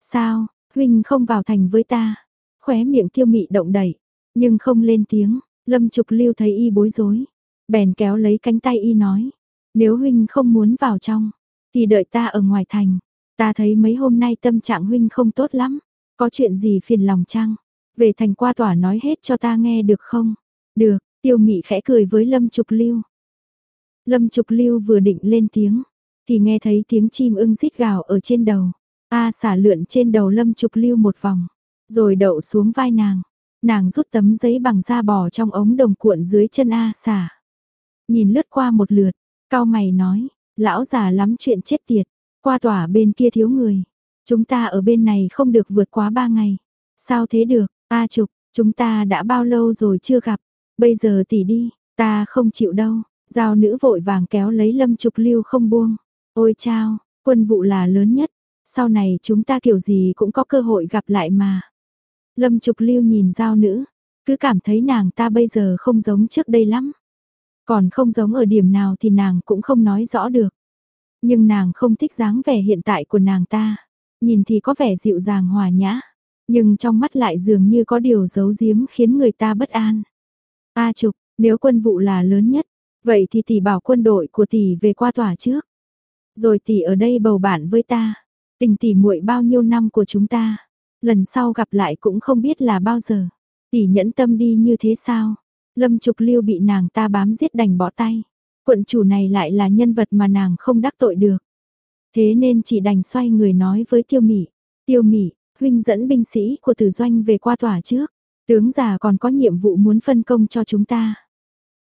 Sao, huynh không vào thành với ta? Khóe miệng tiêu mị động đẩy, nhưng không lên tiếng, Lâm Trục Lưu thấy y bối rối, bèn kéo lấy cánh tay y nói, nếu huynh không muốn vào trong, thì đợi ta ở ngoài thành. Ta thấy mấy hôm nay tâm trạng huynh không tốt lắm, có chuyện gì phiền lòng chăng? Về thành qua tỏa nói hết cho ta nghe được không? Được, tiêu mị khẽ cười với Lâm Trục Lưu. Lâm Trục Lưu vừa định lên tiếng, thì nghe thấy tiếng chim ưng rít gào ở trên đầu. A xả lượn trên đầu Lâm Trục Lưu một vòng, rồi đậu xuống vai nàng. Nàng rút tấm giấy bằng da bò trong ống đồng cuộn dưới chân A xả. Nhìn lướt qua một lượt, cao mày nói, lão già lắm chuyện chết tiệt, qua tỏa bên kia thiếu người. Chúng ta ở bên này không được vượt quá ba ngày. Sao thế được, ta trục, chúng ta đã bao lâu rồi chưa gặp, bây giờ tỷ đi, ta không chịu đâu. Giao nữ vội vàng kéo lấy lâm trục lưu không buông. Ôi chao, quân vụ là lớn nhất, sau này chúng ta kiểu gì cũng có cơ hội gặp lại mà. Lâm trục lưu nhìn giao nữ, cứ cảm thấy nàng ta bây giờ không giống trước đây lắm. Còn không giống ở điểm nào thì nàng cũng không nói rõ được. Nhưng nàng không thích dáng vẻ hiện tại của nàng ta. Nhìn thì có vẻ dịu dàng hòa nhã. Nhưng trong mắt lại dường như có điều giấu giếm khiến người ta bất an. A trục, nếu quân vụ là lớn nhất, vậy thì tỷ bảo quân đội của tỷ về qua tòa trước. Rồi tỷ ở đây bầu bạn với ta. Tình tỷ muội bao nhiêu năm của chúng ta. Lần sau gặp lại cũng không biết là bao giờ. Tỷ nhẫn tâm đi như thế sao? Lâm Trục Lưu bị nàng ta bám giết đành bỏ tay. Quận chủ này lại là nhân vật mà nàng không đắc tội được. Thế nên chỉ đành xoay người nói với Tiêu Mị, "Tiêu Mị, huynh dẫn binh sĩ của Tử doanh về qua tòa trước, tướng già còn có nhiệm vụ muốn phân công cho chúng ta.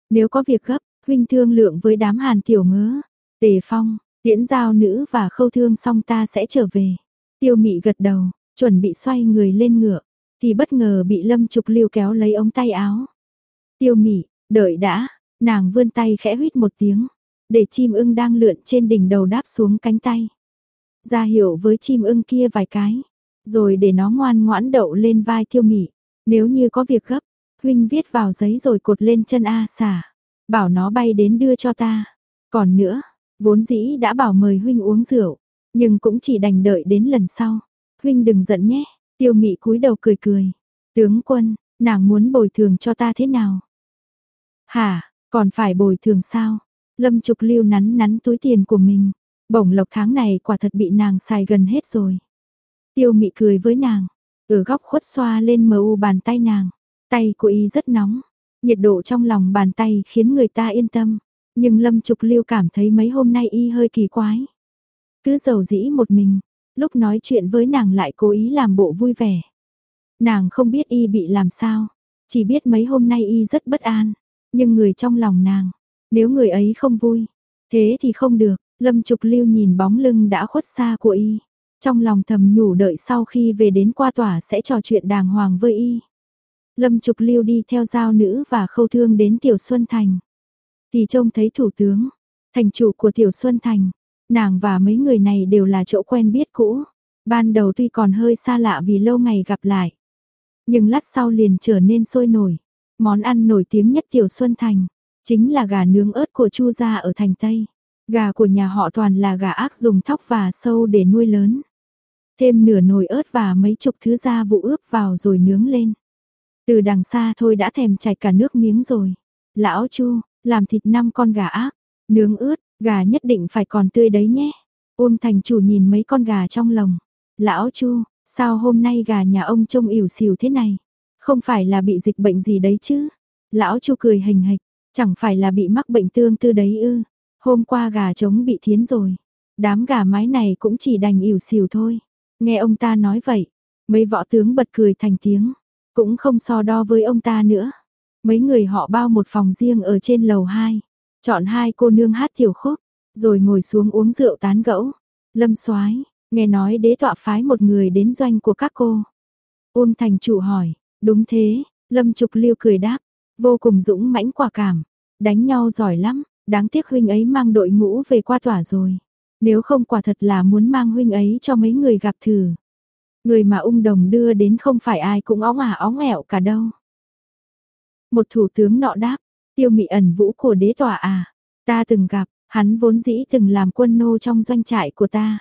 Nếu có việc gấp, huynh thương lượng với đám Hàn tiểu ngớ, Tề Phong, Tiễn Giao nữ và Khâu Thương xong ta sẽ trở về." Tiêu Mị gật đầu, chuẩn bị xoay người lên ngựa, thì bất ngờ bị Lâm Trục Lưu kéo lấy ống tay áo. Tiêu Mị, đợi đã, nàng vươn tay khẽ huyết một tiếng, để chim ưng đang lượn trên đỉnh đầu đáp xuống cánh tay. Ra hiệu với chim ưng kia vài cái, rồi để nó ngoan ngoãn đậu lên vai Tiêu Mị. Nếu như có việc gấp, huynh viết vào giấy rồi cột lên chân A xả, bảo nó bay đến đưa cho ta. Còn nữa, vốn dĩ đã bảo mời huynh uống rượu, nhưng cũng chỉ đành đợi đến lần sau. Huynh đừng giận nhé, tiêu mị cúi đầu cười cười. Tướng quân, nàng muốn bồi thường cho ta thế nào? Hả, còn phải bồi thường sao? Lâm Trục Lưu nắn nắn túi tiền của mình. Bổng lộc tháng này quả thật bị nàng xài gần hết rồi. Tiêu mị cười với nàng. Ở góc khuất xoa lên mờ u bàn tay nàng. Tay của y rất nóng. Nhiệt độ trong lòng bàn tay khiến người ta yên tâm. Nhưng Lâm Trục Lưu cảm thấy mấy hôm nay y hơi kỳ quái. Cứ giàu dĩ một mình, lúc nói chuyện với nàng lại cố ý làm bộ vui vẻ. Nàng không biết y bị làm sao, chỉ biết mấy hôm nay y rất bất an, nhưng người trong lòng nàng, nếu người ấy không vui, thế thì không được, Lâm Trục Lưu nhìn bóng lưng đã khuất xa của y, trong lòng thầm nhủ đợi sau khi về đến qua tòa sẽ trò chuyện đàng hoàng với y. Lâm Trục Lưu đi theo giao nữ và khâu thương đến Tiểu Xuân Thành. Thì trông thấy thủ tướng, thành chủ của Tiểu Xuân Thành, Nàng và mấy người này đều là chỗ quen biết cũ. Ban đầu tuy còn hơi xa lạ vì lâu ngày gặp lại. Nhưng lát sau liền trở nên sôi nổi. Món ăn nổi tiếng nhất Tiểu Xuân Thành. Chính là gà nướng ớt của Chu gia ở thành Tây. Gà của nhà họ toàn là gà ác dùng thóc và sâu để nuôi lớn. Thêm nửa nồi ớt và mấy chục thứ gia vụ ướp vào rồi nướng lên. Từ đằng xa thôi đã thèm chảy cả nước miếng rồi. Lão Chu, làm thịt năm con gà ác, nướng ướt, Gà nhất định phải còn tươi đấy nhé. ôm thành chủ nhìn mấy con gà trong lồng. Lão Chu, sao hôm nay gà nhà ông trông ỉu xìu thế này? Không phải là bị dịch bệnh gì đấy chứ? Lão Chu cười hình hạch, chẳng phải là bị mắc bệnh tương tư đấy ư? Hôm qua gà trống bị thiến rồi. Đám gà mái này cũng chỉ đành ỉu xìu thôi. Nghe ông ta nói vậy, mấy võ tướng bật cười thành tiếng, cũng không so đo với ông ta nữa. Mấy người họ bao một phòng riêng ở trên lầu 2. Chọn hai cô nương hát tiểu khúc, rồi ngồi xuống uống rượu tán gẫu. Lâm Soái, nghe nói đế tọa phái một người đến doanh của các cô. Uông thành chủ hỏi, đúng thế, Lâm Trục Liêu cười đáp, vô cùng dũng mãnh quả cảm, đánh nhau giỏi lắm, đáng tiếc huynh ấy mang đội ngũ về qua tỏa rồi. Nếu không quả thật là muốn mang huynh ấy cho mấy người gặp thử. Người mà ung đồng đưa đến không phải ai cũng óng ả óng ẹo cả đâu. Một thủ tướng nọ đáp, Tiêu mị ẩn vũ của đế tòa à, ta từng gặp, hắn vốn dĩ từng làm quân nô trong doanh trại của ta.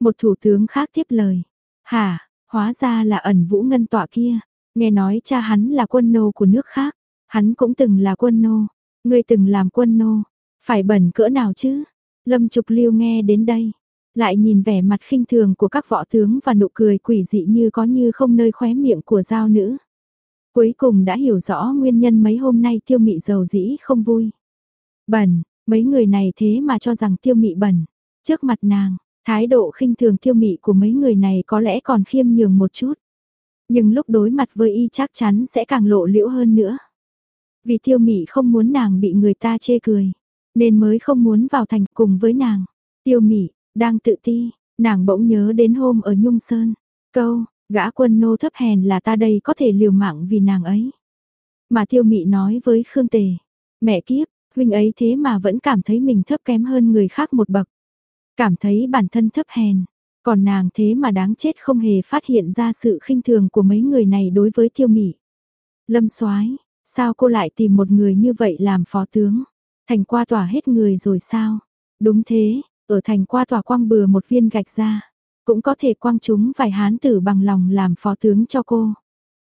Một thủ tướng khác tiếp lời, hả, hóa ra là ẩn vũ ngân tọa kia, nghe nói cha hắn là quân nô của nước khác, hắn cũng từng là quân nô, ngươi từng làm quân nô, phải bẩn cỡ nào chứ? Lâm Trục Liêu nghe đến đây, lại nhìn vẻ mặt khinh thường của các võ tướng và nụ cười quỷ dị như có như không nơi khóe miệng của giao nữ. Cuối cùng đã hiểu rõ nguyên nhân mấy hôm nay tiêu mị giàu dĩ không vui. Bẩn, mấy người này thế mà cho rằng tiêu mị bẩn. Trước mặt nàng, thái độ khinh thường tiêu mị của mấy người này có lẽ còn khiêm nhường một chút. Nhưng lúc đối mặt với y chắc chắn sẽ càng lộ liễu hơn nữa. Vì tiêu mị không muốn nàng bị người ta chê cười, nên mới không muốn vào thành cùng với nàng. Tiêu mị, đang tự ti, nàng bỗng nhớ đến hôm ở Nhung Sơn. Câu, gã quân nô thấp hèn là ta đây có thể liều mạng vì nàng ấy. Mà tiêu mị nói với Khương Tề, mẹ kiếp, huynh ấy thế mà vẫn cảm thấy mình thấp kém hơn người khác một bậc. Cảm thấy bản thân thấp hèn, còn nàng thế mà đáng chết không hề phát hiện ra sự khinh thường của mấy người này đối với tiêu mị. Lâm soái sao cô lại tìm một người như vậy làm phó tướng? Thành qua tỏa hết người rồi sao? Đúng thế, ở thành qua tòa quang bừa một viên gạch ra, cũng có thể quang chúng vài hán tử bằng lòng làm phó tướng cho cô.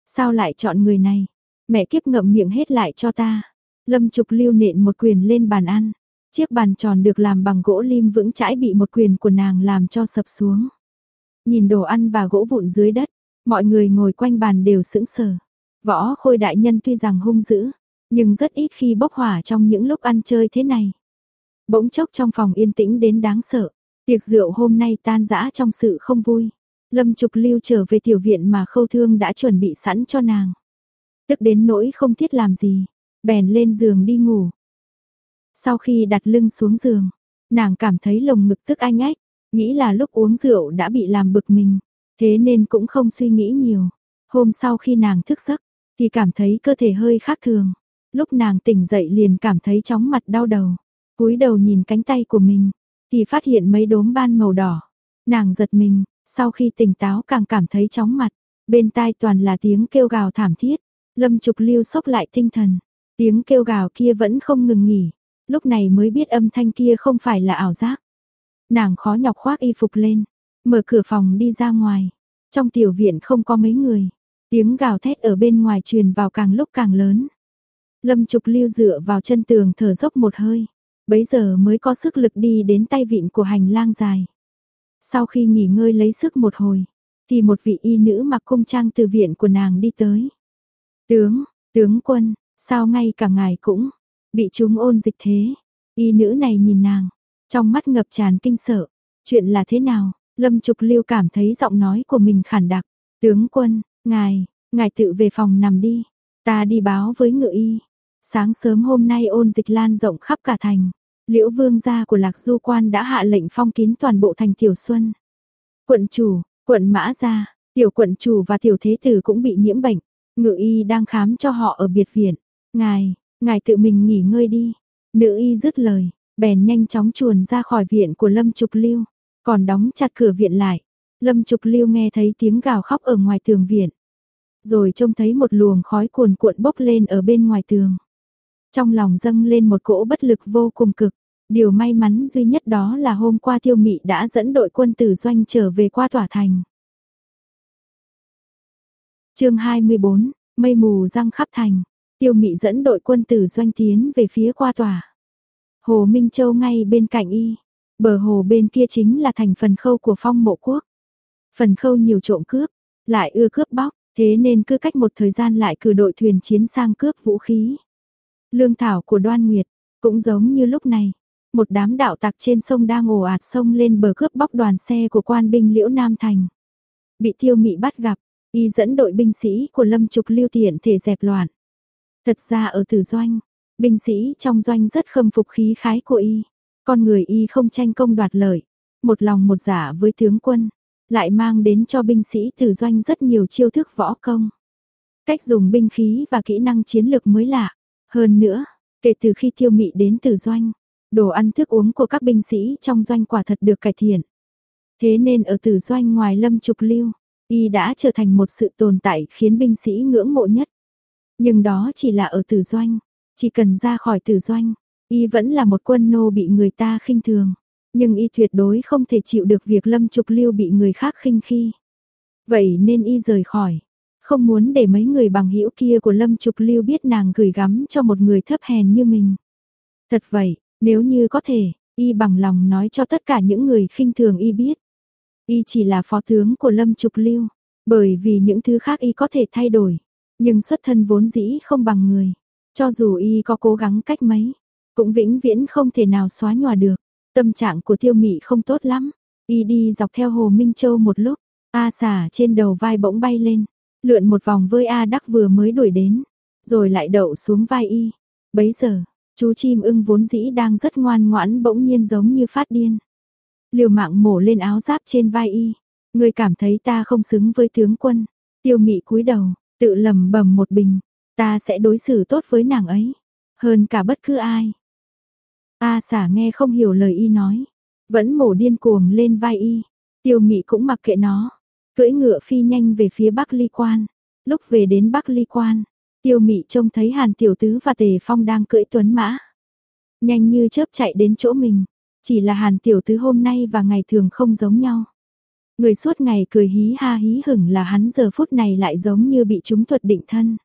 Sao lại chọn người này? Mẹ kiếp ngậm miệng hết lại cho ta. Lâm Trục lưu nện một quyền lên bàn ăn. Chiếc bàn tròn được làm bằng gỗ lim vững chãi bị một quyền của nàng làm cho sập xuống. Nhìn đồ ăn và gỗ vụn dưới đất, mọi người ngồi quanh bàn đều sững sờ. Võ khôi đại nhân tuy rằng hung dữ, nhưng rất ít khi bốc hỏa trong những lúc ăn chơi thế này. Bỗng chốc trong phòng yên tĩnh đến đáng sợ, tiệc rượu hôm nay tan rã trong sự không vui. Lâm Trục Lưu trở về tiểu viện mà Khâu Thương đã chuẩn bị sẵn cho nàng. Tức đến nỗi không thiết làm gì, bèn lên giường đi ngủ. Sau khi đặt lưng xuống giường, nàng cảm thấy lồng ngực tức anh ách, nghĩ là lúc uống rượu đã bị làm bực mình, thế nên cũng không suy nghĩ nhiều. Hôm sau khi nàng thức giấc, thì cảm thấy cơ thể hơi khác thường. Lúc nàng tỉnh dậy liền cảm thấy chóng mặt đau đầu cúi đầu nhìn cánh tay của mình, thì phát hiện mấy đốm ban màu đỏ. Nàng giật mình, sau khi tỉnh táo càng cảm thấy chóng mặt, bên tai toàn là tiếng kêu gào thảm thiết. Lâm Trục Lưu sốc lại tinh thần, tiếng kêu gào kia vẫn không ngừng nghỉ, lúc này mới biết âm thanh kia không phải là ảo giác. Nàng khó nhọc khoác y phục lên, mở cửa phòng đi ra ngoài. Trong tiểu viện không có mấy người, tiếng gào thét ở bên ngoài truyền vào càng lúc càng lớn. Lâm Trục Lưu dựa vào chân tường thở dốc một hơi bấy giờ mới có sức lực đi đến tay vịn của hành lang dài. Sau khi nghỉ ngơi lấy sức một hồi, thì một vị y nữ mặc cung trang từ viện của nàng đi tới. Tướng, tướng quân, sao ngay cả ngài cũng bị chúng ôn dịch thế? Y nữ này nhìn nàng, trong mắt ngập tràn kinh sợ. Chuyện là thế nào? Lâm Trục Lưu cảm thấy giọng nói của mình khản đặc. Tướng quân, ngài, ngài tự về phòng nằm đi. Ta đi báo với ngự y. Sáng sớm hôm nay ôn dịch lan rộng khắp cả thành. Liễu vương gia của Lạc Du Quan đã hạ lệnh phong kín toàn bộ thành Tiểu Xuân. Quận chủ, quận Mã Gia, tiểu quận chủ và tiểu thế tử cũng bị nhiễm bệnh. Ngự y đang khám cho họ ở biệt viện. Ngài, ngài tự mình nghỉ ngơi đi. Nữ y dứt lời, bèn nhanh chóng chuồn ra khỏi viện của Lâm Trục Lưu, còn đóng chặt cửa viện lại. Lâm Trục Lưu nghe thấy tiếng gào khóc ở ngoài tường viện, rồi trông thấy một luồng khói cuồn cuộn bốc lên ở bên ngoài tường. Trong lòng dâng lên một cỗ bất lực vô cùng cực. Điều may mắn duy nhất đó là hôm qua tiêu mị đã dẫn đội quân tử doanh trở về qua tỏa thành. chương 24, mây mù răng khắp thành. Tiêu mị dẫn đội quân từ doanh tiến về phía qua tòa Hồ Minh Châu ngay bên cạnh y. Bờ hồ bên kia chính là thành phần khâu của phong mộ quốc. Phần khâu nhiều trộm cướp, lại ưa cướp bóc, thế nên cứ cách một thời gian lại cử đội thuyền chiến sang cướp vũ khí. Lương thảo của đoan nguyệt, cũng giống như lúc này, một đám đạo tặc trên sông đang ồ ạt sông lên bờ cướp bóc đoàn xe của quan binh Liễu Nam Thành. Bị tiêu mị bắt gặp, y dẫn đội binh sĩ của lâm trục lưu tiện thể dẹp loạn. Thật ra ở tử doanh, binh sĩ trong doanh rất khâm phục khí khái của y. Con người y không tranh công đoạt lợi, một lòng một giả dạ với tướng quân, lại mang đến cho binh sĩ tử doanh rất nhiều chiêu thức võ công. Cách dùng binh khí và kỹ năng chiến lược mới lạ. Hơn nữa, kể từ khi tiêu mị đến Tử doanh, đồ ăn thức uống của các binh sĩ trong doanh quả thật được cải thiện. Thế nên ở tử doanh ngoài lâm trục lưu, y đã trở thành một sự tồn tại khiến binh sĩ ngưỡng mộ nhất. Nhưng đó chỉ là ở tử doanh, chỉ cần ra khỏi tử doanh, y vẫn là một quân nô bị người ta khinh thường. Nhưng y tuyệt đối không thể chịu được việc lâm trục lưu bị người khác khinh khi. Vậy nên y rời khỏi, không muốn để mấy người bằng hữu kia của Lâm Trục Lưu biết nàng gửi gắm cho một người thấp hèn như mình. Thật vậy, nếu như có thể, Y bằng lòng nói cho tất cả những người khinh thường Y biết. Y chỉ là phó tướng của Lâm Trục Lưu, bởi vì những thứ khác Y có thể thay đổi, nhưng xuất thân vốn dĩ không bằng người. Cho dù Y có cố gắng cách mấy, cũng vĩnh viễn không thể nào xóa nhòa được. Tâm trạng của tiêu mị không tốt lắm, Y đi dọc theo hồ Minh Châu một lúc, A xả trên đầu vai bỗng bay lên, lượn một vòng với A đắc vừa mới đuổi đến, rồi lại đậu xuống vai Y. Bấy giờ, chú chim ưng vốn dĩ đang rất ngoan ngoãn bỗng nhiên giống như phát điên. Liều mạng mổ lên áo giáp trên vai Y. Người cảm thấy ta không xứng với tướng quân. Tiêu mị cúi đầu, tự lầm bầm một bình. Ta sẽ đối xử tốt với nàng ấy. Hơn cả bất cứ ai. A xả nghe không hiểu lời y nói. Vẫn mổ điên cuồng lên vai y. Tiêu mị cũng mặc kệ nó. Cưỡi ngựa phi nhanh về phía Bắc Ly Quan. Lúc về đến Bắc Ly Quan, tiêu mị trông thấy Hàn Tiểu Tứ và Tề Phong đang cưỡi tuấn mã. Nhanh như chớp chạy đến chỗ mình. Chỉ là Hàn Tiểu Tứ hôm nay và ngày thường không giống nhau. Người suốt ngày cười hí ha hí hửng là hắn giờ phút này lại giống như bị chúng thuật định thân.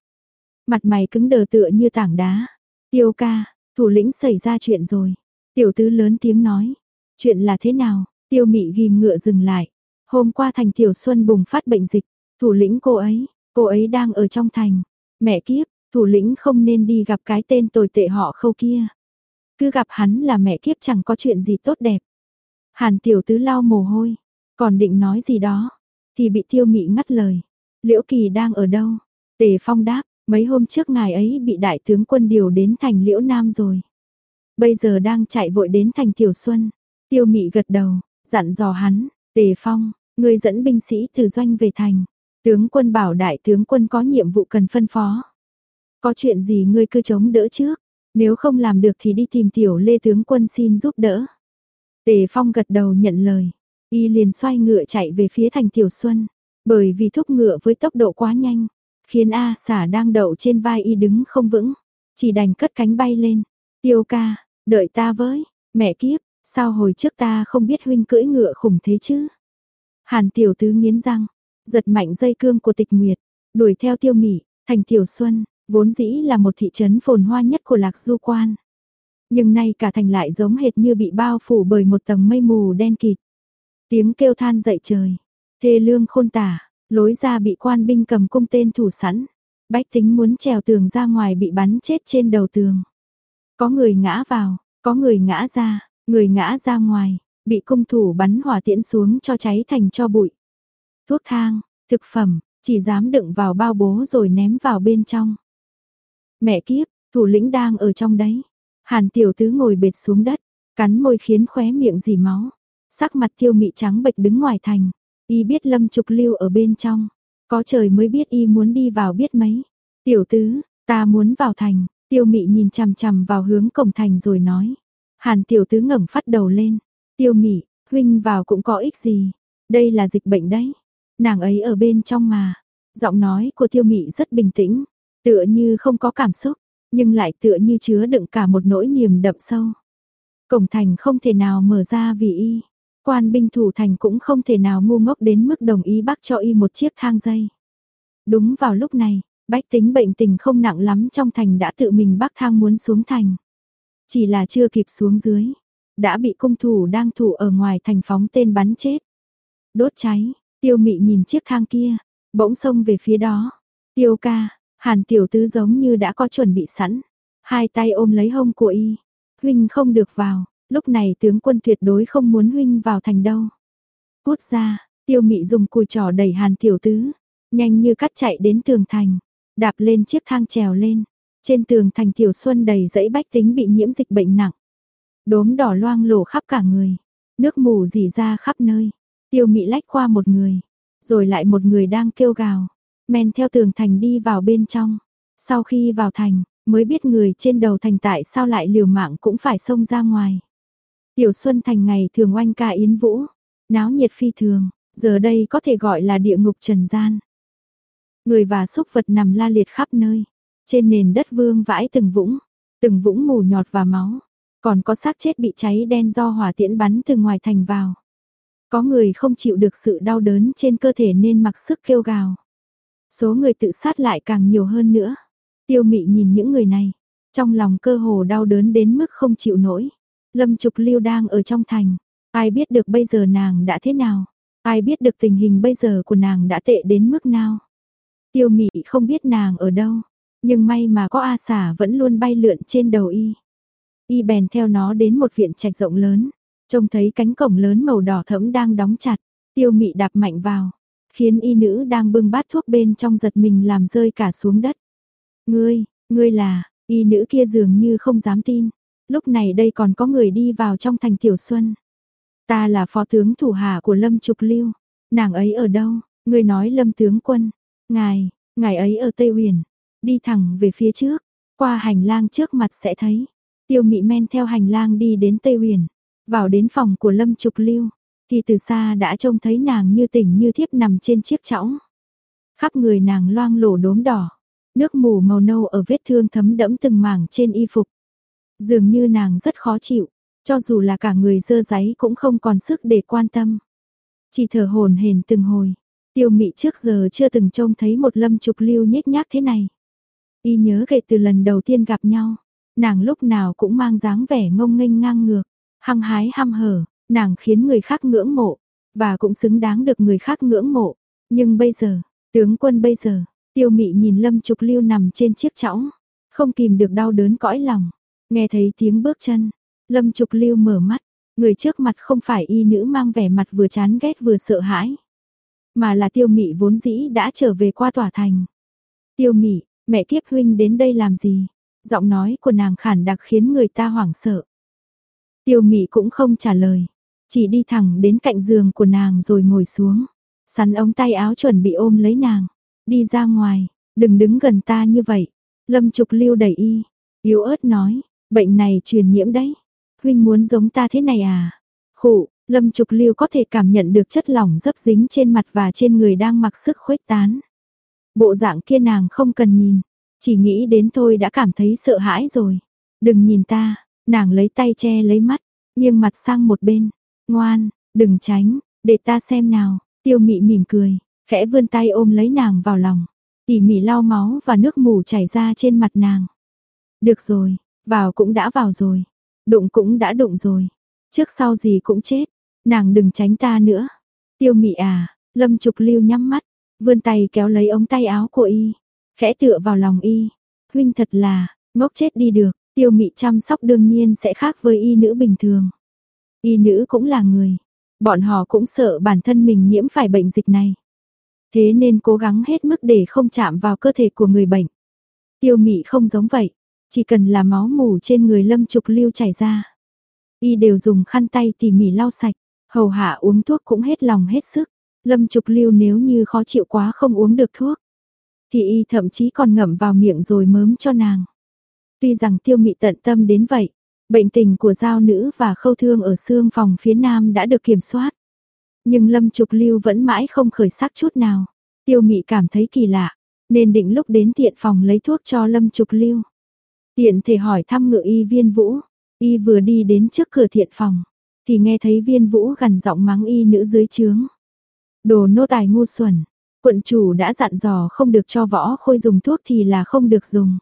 Mặt mày cứng đờ tựa như tảng đá. Tiêu ca, thủ lĩnh xảy ra chuyện rồi. Tiểu tứ lớn tiếng nói. Chuyện là thế nào? Tiêu mị ghim ngựa dừng lại. Hôm qua thành Tiểu Xuân bùng phát bệnh dịch. Thủ lĩnh cô ấy, cô ấy đang ở trong thành. Mẹ kiếp, thủ lĩnh không nên đi gặp cái tên tồi tệ họ khâu kia. Cứ gặp hắn là mẹ kiếp chẳng có chuyện gì tốt đẹp. Hàn tiểu tứ lau mồ hôi, còn định nói gì đó, thì bị tiêu mị ngắt lời. Liễu Kỳ đang ở đâu? Tề Phong đáp, mấy hôm trước ngài ấy bị đại tướng quân điều đến thành Liễu Nam rồi. Bây giờ đang chạy vội đến thành Tiểu Xuân. Tiêu mị gật đầu, dặn dò hắn, Tề Phong, người dẫn binh sĩ từ doanh về thành. Tướng quân bảo đại tướng quân có nhiệm vụ cần phân phó. Có chuyện gì ngươi cứ chống đỡ trước, nếu không làm được thì đi tìm tiểu lê tướng quân xin giúp đỡ. Tề Phong gật đầu nhận lời, y liền xoay ngựa chạy về phía thành Tiểu Xuân, bởi vì thúc ngựa với tốc độ quá nhanh, khiến A xả đang đậu trên vai y đứng không vững, chỉ đành cất cánh bay lên. Tiêu ca, đợi ta với, mẹ kiếp, sao hồi trước ta không biết huynh cưỡi ngựa khủng thế chứ? Hàn tiểu tứ nghiến răng, giật mạnh dây cương của tịch nguyệt, đuổi theo tiêu mỉ, thành tiểu xuân, vốn dĩ là một thị trấn phồn hoa nhất của lạc du quan. Nhưng nay cả thành lại giống hệt như bị bao phủ bởi một tầng mây mù đen kịt. Tiếng kêu than dậy trời, thê lương khôn tả, lối ra bị quan binh cầm cung tên thủ sẵn. Bách tính muốn trèo tường ra ngoài bị bắn chết trên đầu tường. Có người ngã vào, có người ngã ra, người ngã ra ngoài, bị cung thủ bắn hỏa tiễn xuống cho cháy thành cho bụi. Thuốc thang, thực phẩm, chỉ dám đựng vào bao bố rồi ném vào bên trong. Mẹ kiếp, thủ lĩnh đang ở trong đấy. Hàn tiểu tứ ngồi bệt xuống đất, cắn môi khiến khóe miệng dì máu. Sắc mặt tiêu mị trắng bệch đứng ngoài thành. Y biết lâm trục lưu ở bên trong. Có trời mới biết y muốn đi vào biết mấy. Tiểu tứ, ta muốn vào thành. Tiêu mị nhìn chằm chằm vào hướng cổng thành rồi nói. Hàn tiểu tứ ngẩng phát đầu lên. Tiêu mị, huynh vào cũng có ích gì. Đây là dịch bệnh đấy. Nàng ấy ở bên trong mà. Giọng nói của tiêu mị rất bình tĩnh. Tựa như không có cảm xúc, nhưng lại tựa như chứa đựng cả một nỗi niềm đậm sâu. Cổng thành không thể nào mở ra vì y. Quan binh thủ thành cũng không thể nào ngu ngốc đến mức đồng ý bác cho y một chiếc thang dây. Đúng vào lúc này, bách tính bệnh tình không nặng lắm trong thành đã tự mình bác thang muốn xuống thành. Chỉ là chưa kịp xuống dưới, đã bị cung thủ đang thủ ở ngoài thành phóng tên bắn chết. Đốt cháy, tiêu mị nhìn chiếc thang kia, bỗng xông về phía đó. Tiêu ca, Hàn tiểu tứ giống như đã có chuẩn bị sẵn, hai tay ôm lấy hông của y. Huynh không được vào, lúc này tướng quân tuyệt đối không muốn huynh vào thành đâu. Cút ra, tiêu mị dùng cùi trò đẩy hàn tiểu tứ, nhanh như cắt chạy đến tường thành, đạp lên chiếc thang trèo lên. Trên tường thành tiểu xuân đầy dãy bách tính bị nhiễm dịch bệnh nặng. Đốm đỏ loang lổ khắp cả người, nước mù dì ra khắp nơi. Tiêu mị lách qua một người, rồi lại một người đang kêu gào men theo tường thành đi vào bên trong. Sau khi vào thành, mới biết người trên đầu thành tại sao lại liều mạng cũng phải xông ra ngoài. Tiểu Xuân Thành ngày thường oanh ca yến vũ, náo nhiệt phi thường, giờ đây có thể gọi là địa ngục trần gian. Người và súc vật nằm la liệt khắp nơi, trên nền đất vương vãi từng vũng, từng vũng mù nhọt và máu, còn có xác chết bị cháy đen do hỏa tiễn bắn từ ngoài thành vào. Có người không chịu được sự đau đớn trên cơ thể nên mặc sức kêu gào. Số người tự sát lại càng nhiều hơn nữa. Tiêu mị nhìn những người này, trong lòng cơ hồ đau đớn đến mức không chịu nổi. Lâm Trục Lưu đang ở trong thành, ai biết được bây giờ nàng đã thế nào, ai biết được tình hình bây giờ của nàng đã tệ đến mức nào. Tiêu Mị không biết nàng ở đâu, nhưng may mà có A xả vẫn luôn bay lượn trên đầu y. Y bèn theo nó đến một viện trạch rộng lớn, trông thấy cánh cổng lớn màu đỏ thẫm đang đóng chặt, Tiêu Mị đạp mạnh vào, khiến y nữ đang bưng bát thuốc bên trong giật mình làm rơi cả xuống đất. Ngươi, ngươi là, y nữ kia dường như không dám tin, lúc này đây còn có người đi vào trong thành Tiểu Xuân. Ta là phó tướng thủ hạ của Lâm Trục Lưu, nàng ấy ở đâu? người nói Lâm tướng quân, ngài, ngài ấy ở Tây Huyền, đi thẳng về phía trước, qua hành lang trước mặt sẽ thấy. Tiêu Mị men theo hành lang đi đến Tây Huyền, vào đến phòng của Lâm Trục Lưu thì từ xa đã trông thấy nàng như tỉnh như thiếp nằm trên chiếc chõng. Khắp người nàng loang lổ đốm đỏ, nước mù màu nâu ở vết thương thấm đẫm từng mảng trên y phục. Dường như nàng rất khó chịu, cho dù là cả người dơ giấy cũng không còn sức để quan tâm. Chỉ thở hồn hển từng hồi, tiêu mị trước giờ chưa từng trông thấy một lâm trục lưu nhếch nhác thế này. Y nhớ kể từ lần đầu tiên gặp nhau, nàng lúc nào cũng mang dáng vẻ ngông nghênh ngang ngược, hăng hái ham hở, Nàng khiến người khác ngưỡng mộ, và cũng xứng đáng được người khác ngưỡng mộ. Nhưng bây giờ, tướng quân bây giờ, tiêu mị nhìn lâm trục lưu nằm trên chiếc chõng, không kìm được đau đớn cõi lòng. Nghe thấy tiếng bước chân, lâm trục lưu mở mắt, người trước mặt không phải y nữ mang vẻ mặt vừa chán ghét vừa sợ hãi. Mà là tiêu mị vốn dĩ đã trở về qua tòa thành. Tiêu mị, mẹ kiếp huynh đến đây làm gì? Giọng nói của nàng khản đặc khiến người ta hoảng sợ. Tiêu mị cũng không trả lời, chỉ đi thẳng đến cạnh giường của nàng rồi ngồi xuống. Sắn ống tay áo chuẩn bị ôm lấy nàng. Đi ra ngoài, đừng đứng gần ta như vậy. Lâm Trục Lưu đẩy y, yếu ớt nói, bệnh này truyền nhiễm đấy. Huynh muốn giống ta thế này à? Khụ, Lâm Trục Lưu có thể cảm nhận được chất lỏng dấp dính trên mặt và trên người đang mặc sức khuếch tán. Bộ dạng kia nàng không cần nhìn, chỉ nghĩ đến thôi đã cảm thấy sợ hãi rồi. Đừng nhìn ta, nàng lấy tay che lấy mắt, nghiêng mặt sang một bên, Ngoan, đừng tránh, để ta xem nào. Tiêu mị mỉm cười, khẽ vươn tay ôm lấy nàng vào lòng. Tỉ mỉ lau máu và nước mù chảy ra trên mặt nàng. Được rồi, vào cũng đã vào rồi. Đụng cũng đã đụng rồi. Trước sau gì cũng chết. Nàng đừng tránh ta nữa. Tiêu mị à, lâm trục lưu nhắm mắt. Vươn tay kéo lấy ống tay áo của y. Khẽ tựa vào lòng y. Huynh thật là, ngốc chết đi được. Tiêu mị chăm sóc đương nhiên sẽ khác với y nữ bình thường. Y nữ cũng là người, bọn họ cũng sợ bản thân mình nhiễm phải bệnh dịch này. Thế nên cố gắng hết mức để không chạm vào cơ thể của người bệnh. Tiêu mị không giống vậy, chỉ cần là máu mủ trên người lâm trục lưu chảy ra. Y đều dùng khăn tay tỉ mỉ lau sạch, hầu hạ uống thuốc cũng hết lòng hết sức. Lâm trục lưu nếu như khó chịu quá không uống được thuốc. Thì y thậm chí còn ngậm vào miệng rồi mớm cho nàng. Tuy rằng tiêu mị tận tâm đến vậy, Bệnh tình của giao nữ và khâu thương ở xương phòng phía nam đã được kiểm soát. Nhưng Lâm Trục Lưu vẫn mãi không khởi sắc chút nào. Tiêu Mị cảm thấy kỳ lạ, nên định lúc đến tiện phòng lấy thuốc cho Lâm Trục Lưu. Tiện thể hỏi thăm ngựa y viên vũ, y vừa đi đến trước cửa thiện phòng, thì nghe thấy viên vũ gần giọng mắng y nữ dưới trướng. Đồ nô tài ngu xuẩn, quận chủ đã dặn dò không được cho võ khôi dùng thuốc thì là không được dùng.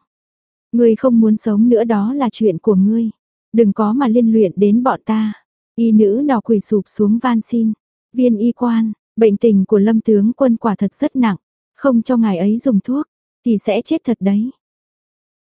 Ngươi không muốn sống nữa đó là chuyện của ngươi. Đừng có mà liên luyện đến bọn ta. Y nữ nào quỳ sụp xuống van xin. Viên y quan, bệnh tình của lâm tướng quân quả thật rất nặng. Không cho ngài ấy dùng thuốc, thì sẽ chết thật đấy.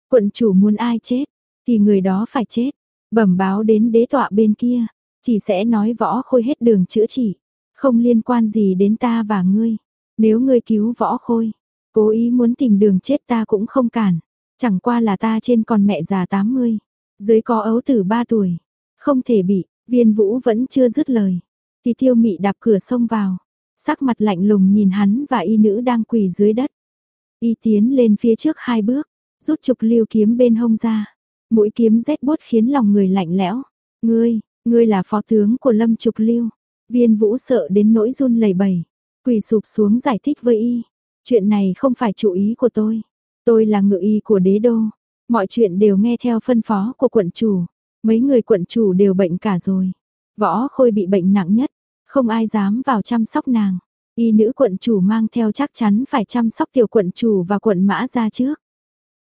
Quận chủ muốn ai chết, thì người đó phải chết. Bẩm báo đến đế tọa bên kia, chỉ sẽ nói võ khôi hết đường chữa trị. Không liên quan gì đến ta và ngươi. Nếu ngươi cứu võ khôi, cố ý muốn tìm đường chết ta cũng không cản. Chẳng qua là ta trên còn mẹ già 80. Dưới có ấu tử 3 tuổi, không thể bị, viên vũ vẫn chưa dứt lời. Thì tiêu mị đạp cửa xông vào, sắc mặt lạnh lùng nhìn hắn và y nữ đang quỳ dưới đất. Y tiến lên phía trước hai bước, rút trục lưu kiếm bên hông ra. Mũi kiếm rét bút khiến lòng người lạnh lẽo. Ngươi, ngươi là phó tướng của lâm trục lưu. Viên vũ sợ đến nỗi run lẩy bẩy, quỳ sụp xuống giải thích với y. Chuyện này không phải chủ ý của tôi. Tôi là ngự y của đế đô. Mọi chuyện đều nghe theo phân phó của quận chủ. Mấy người quận chủ đều bệnh cả rồi. Võ Khôi bị bệnh nặng nhất, không ai dám vào chăm sóc nàng. Y nữ quận chủ mang theo chắc chắn phải chăm sóc tiểu quận chủ và quận mã ra trước.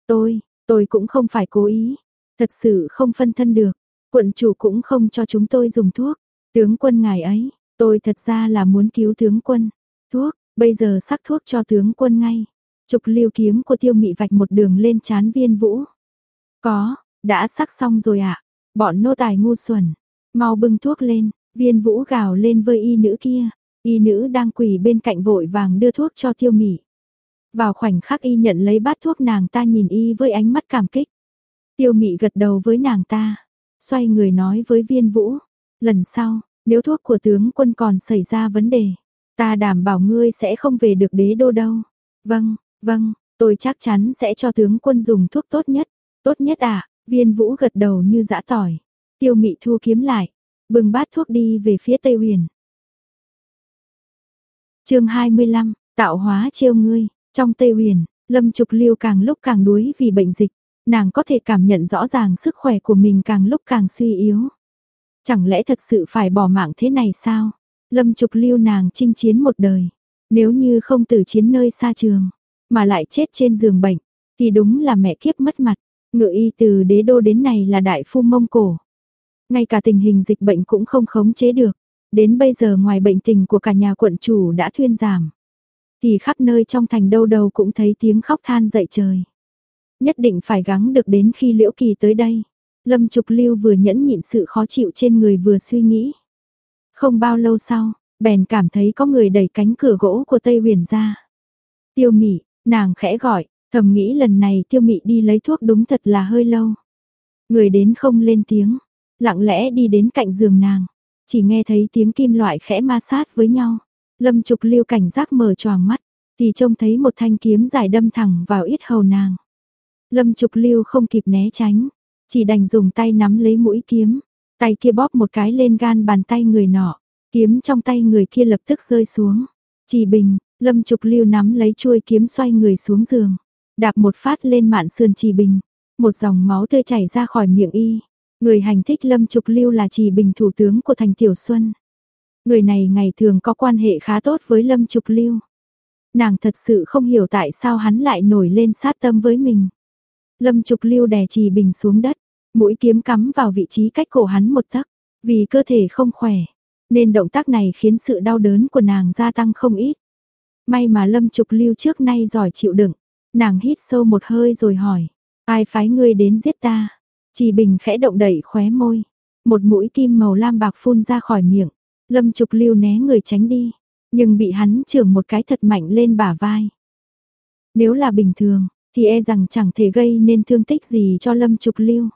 Tôi, tôi cũng không phải cố ý. Thật sự không phân thân được. quận chủ cũng không cho chúng tôi dùng thuốc. Tướng quân ngài ấy, tôi thật ra là muốn cứu tướng quân. Thuốc, bây giờ sắc thuốc cho tướng quân ngay. Trục liêu kiếm của tiêu mị vạch một đường lên chán viên vũ. Có, đã sắc xong rồi ạ. Bọn nô tài ngu xuẩn. Mau bưng thuốc lên, viên vũ gào lên với y nữ kia. Y nữ đang quỳ bên cạnh vội vàng đưa thuốc cho tiêu mị. Vào khoảnh khắc y nhận lấy bát thuốc nàng ta nhìn y với ánh mắt cảm kích. Tiêu mị gật đầu với nàng ta. Xoay người nói với viên vũ. Lần sau, nếu thuốc của tướng quân còn xảy ra vấn đề, ta đảm bảo ngươi sẽ không về được đế đô đâu. Vâng, vâng, tôi chắc chắn sẽ cho tướng quân dùng thuốc tốt nhất. Tốt nhất à, viên vũ gật đầu như dã tỏi. Tiêu mị thu kiếm lại, bừng bát thuốc đi về phía Tây Huyền. chương 25, tạo hóa trêu ngươi, trong Tây Huyền, Lâm Trục Liêu càng lúc càng đuối vì bệnh dịch, nàng có thể cảm nhận rõ ràng sức khỏe của mình càng lúc càng suy yếu. Chẳng lẽ thật sự phải bỏ mạng thế này sao? Lâm Trục Liêu nàng chinh chiến một đời, nếu như không tử chiến nơi xa trường, mà lại chết trên giường bệnh, thì đúng là mẹ kiếp mất mặt. Ngự y từ đế đô đến này là đại phu Mông Cổ. Ngay cả tình hình dịch bệnh cũng không khống chế được. Đến bây giờ ngoài bệnh tình của cả nhà quận chủ đã thuyên giảm. Thì khắp nơi trong thành đâu đâu cũng thấy tiếng khóc than dậy trời. Nhất định phải gắng được đến khi liễu kỳ tới đây. Lâm Trục Lưu vừa nhẫn nhịn sự khó chịu trên người vừa suy nghĩ. Không bao lâu sau, bèn cảm thấy có người đẩy cánh cửa gỗ của Tây Huyền ra. Tiêu Mị, nàng khẽ gọi, thầm nghĩ lần này Tiêu Mị đi lấy thuốc đúng thật là hơi lâu. Người đến không lên tiếng, lặng lẽ đi đến cạnh giường nàng, chỉ nghe thấy tiếng kim loại khẽ ma sát với nhau. Lâm Trục Lưu cảnh giác mở choàng mắt, thì trông thấy một thanh kiếm dài đâm thẳng vào yết hầu nàng. Lâm Trục Lưu không kịp né tránh, chỉ đành dùng tay nắm lấy mũi kiếm, tay kia bóp một cái lên gan bàn tay người nọ, kiếm trong tay người kia lập tức rơi xuống. Chỉ bình, Lâm Trục Lưu nắm lấy chuôi kiếm xoay người xuống giường, đạp một phát lên mạn sườn Chỉ bình, một dòng máu tươi chảy ra khỏi miệng y. Người hành thích Lâm Trục Lưu là Chỉ bình thủ tướng của thành Tiểu Xuân. Người này ngày thường có quan hệ khá tốt với Lâm Trục Lưu. Nàng thật sự không hiểu tại sao hắn lại nổi lên sát tâm với mình. Lâm Trục Lưu đè Trì Bình xuống đất, mũi kiếm cắm vào vị trí cách cổ hắn một tấc, vì cơ thể không khỏe, nên động tác này khiến sự đau đớn của nàng gia tăng không ít. May mà Lâm Trục Lưu trước nay giỏi chịu đựng, nàng hít sâu một hơi rồi hỏi, ai phái ngươi đến giết ta? Trì Bình khẽ động đẩy khóe môi, một mũi kim màu lam bạc phun ra khỏi miệng, Lâm Trục Lưu né người tránh đi, nhưng bị hắn chưởng một cái thật mạnh lên bả vai. Nếu là bình thường, thì e rằng chẳng thể gây nên thương tích gì cho Lâm Trục Lưu.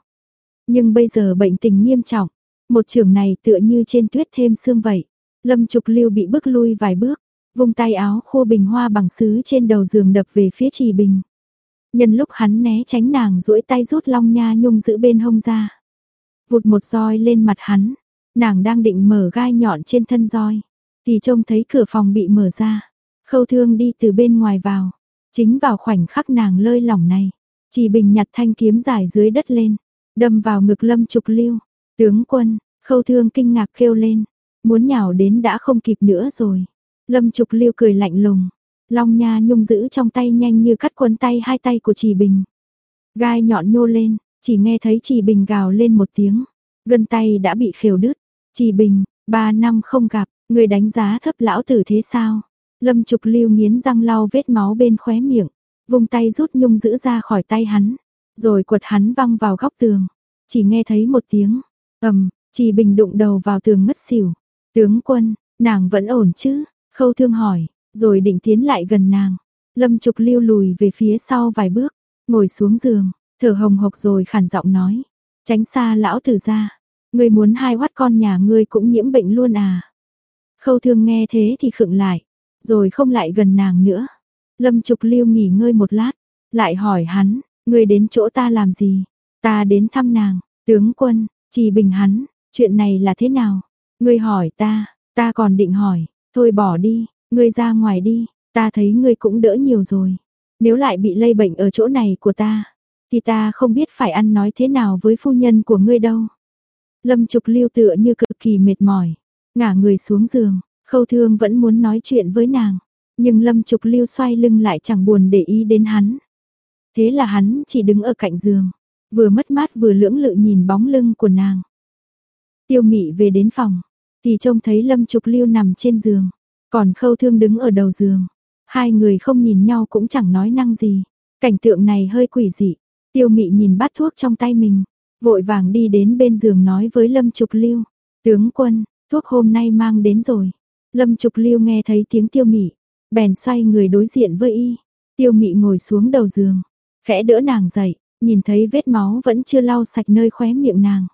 Nhưng bây giờ bệnh tình nghiêm trọng, một trường này tựa như trên tuyết thêm sương vậy. Lâm Trục Lưu bị bước lui vài bước, vung tay áo khô bình hoa bằng sứ trên đầu giường đập về phía Trì Bình. Nhân lúc hắn né tránh nàng duỗi tay rút long nha nhung giữ bên hông ra. Vụt một roi lên mặt hắn, nàng đang định mở gai nhọn trên thân roi, thì trông thấy cửa phòng bị mở ra. Khâu thương đi từ bên ngoài vào, Chính vào khoảnh khắc nàng lơi lỏng này, chỉ bình nhặt thanh kiếm dài dưới đất lên, đâm vào ngực lâm trục lưu. Tướng quân, khâu thương kinh ngạc kêu lên, muốn nhào đến đã không kịp nữa rồi. Lâm trục lưu cười lạnh lùng, long nha nhung giữ trong tay nhanh như cắt quấn tay hai tay của chỉ bình. Gai nhọn nhô lên, chỉ nghe thấy chỉ bình gào lên một tiếng, gân tay đã bị khều đứt. Chỉ bình, ba năm không gặp, người đánh giá thấp lão tử thế sao? Lâm Trục Lưu nghiến răng lau vết máu bên khóe miệng, vung tay rút nhung giữ ra khỏi tay hắn, rồi quật hắn văng vào góc tường. Chỉ nghe thấy một tiếng, ầm, Chỉ Bình đụng đầu vào tường ngất xỉu. Tướng quân, nàng vẫn ổn chứ? Khâu Thương hỏi, rồi định tiến lại gần nàng. Lâm Trục Lưu lùi về phía sau vài bước, ngồi xuống giường, thở hồng hộc rồi khản giọng nói, tránh xa lão tử ra. Ngươi muốn hai hoắt con nhà ngươi cũng nhiễm bệnh luôn à? Khâu Thương nghe thế thì khựng lại, rồi không lại gần nàng nữa. Lâm Trục Lưu nghỉ ngơi một lát, lại hỏi hắn, ngươi đến chỗ ta làm gì? Ta đến thăm nàng, tướng quân, chỉ bình hắn, chuyện này là thế nào? Ngươi hỏi ta, ta còn định hỏi, thôi bỏ đi, ngươi ra ngoài đi, ta thấy ngươi cũng đỡ nhiều rồi. Nếu lại bị lây bệnh ở chỗ này của ta, thì ta không biết phải ăn nói thế nào với phu nhân của ngươi đâu. Lâm Trục Lưu tựa như cực kỳ mệt mỏi, ngả người xuống giường, Khâu thương vẫn muốn nói chuyện với nàng, nhưng Lâm Trục Lưu xoay lưng lại chẳng buồn để ý đến hắn. Thế là hắn chỉ đứng ở cạnh giường, vừa mất mát vừa lưỡng lự nhìn bóng lưng của nàng. Tiêu mị về đến phòng, thì trông thấy Lâm Trục Lưu nằm trên giường, còn Khâu Thương đứng ở đầu giường. Hai người không nhìn nhau cũng chẳng nói năng gì. Cảnh tượng này hơi quỷ dị. Tiêu mị nhìn bát thuốc trong tay mình, vội vàng đi đến bên giường nói với Lâm Trục Lưu. Tướng quân, thuốc hôm nay mang đến rồi. Lâm Trục Lưu nghe thấy tiếng tiêu mị, bèn xoay người đối diện với y. Tiêu mị ngồi xuống đầu giường, khẽ đỡ nàng dậy, nhìn thấy vết máu vẫn chưa lau sạch nơi khóe miệng nàng.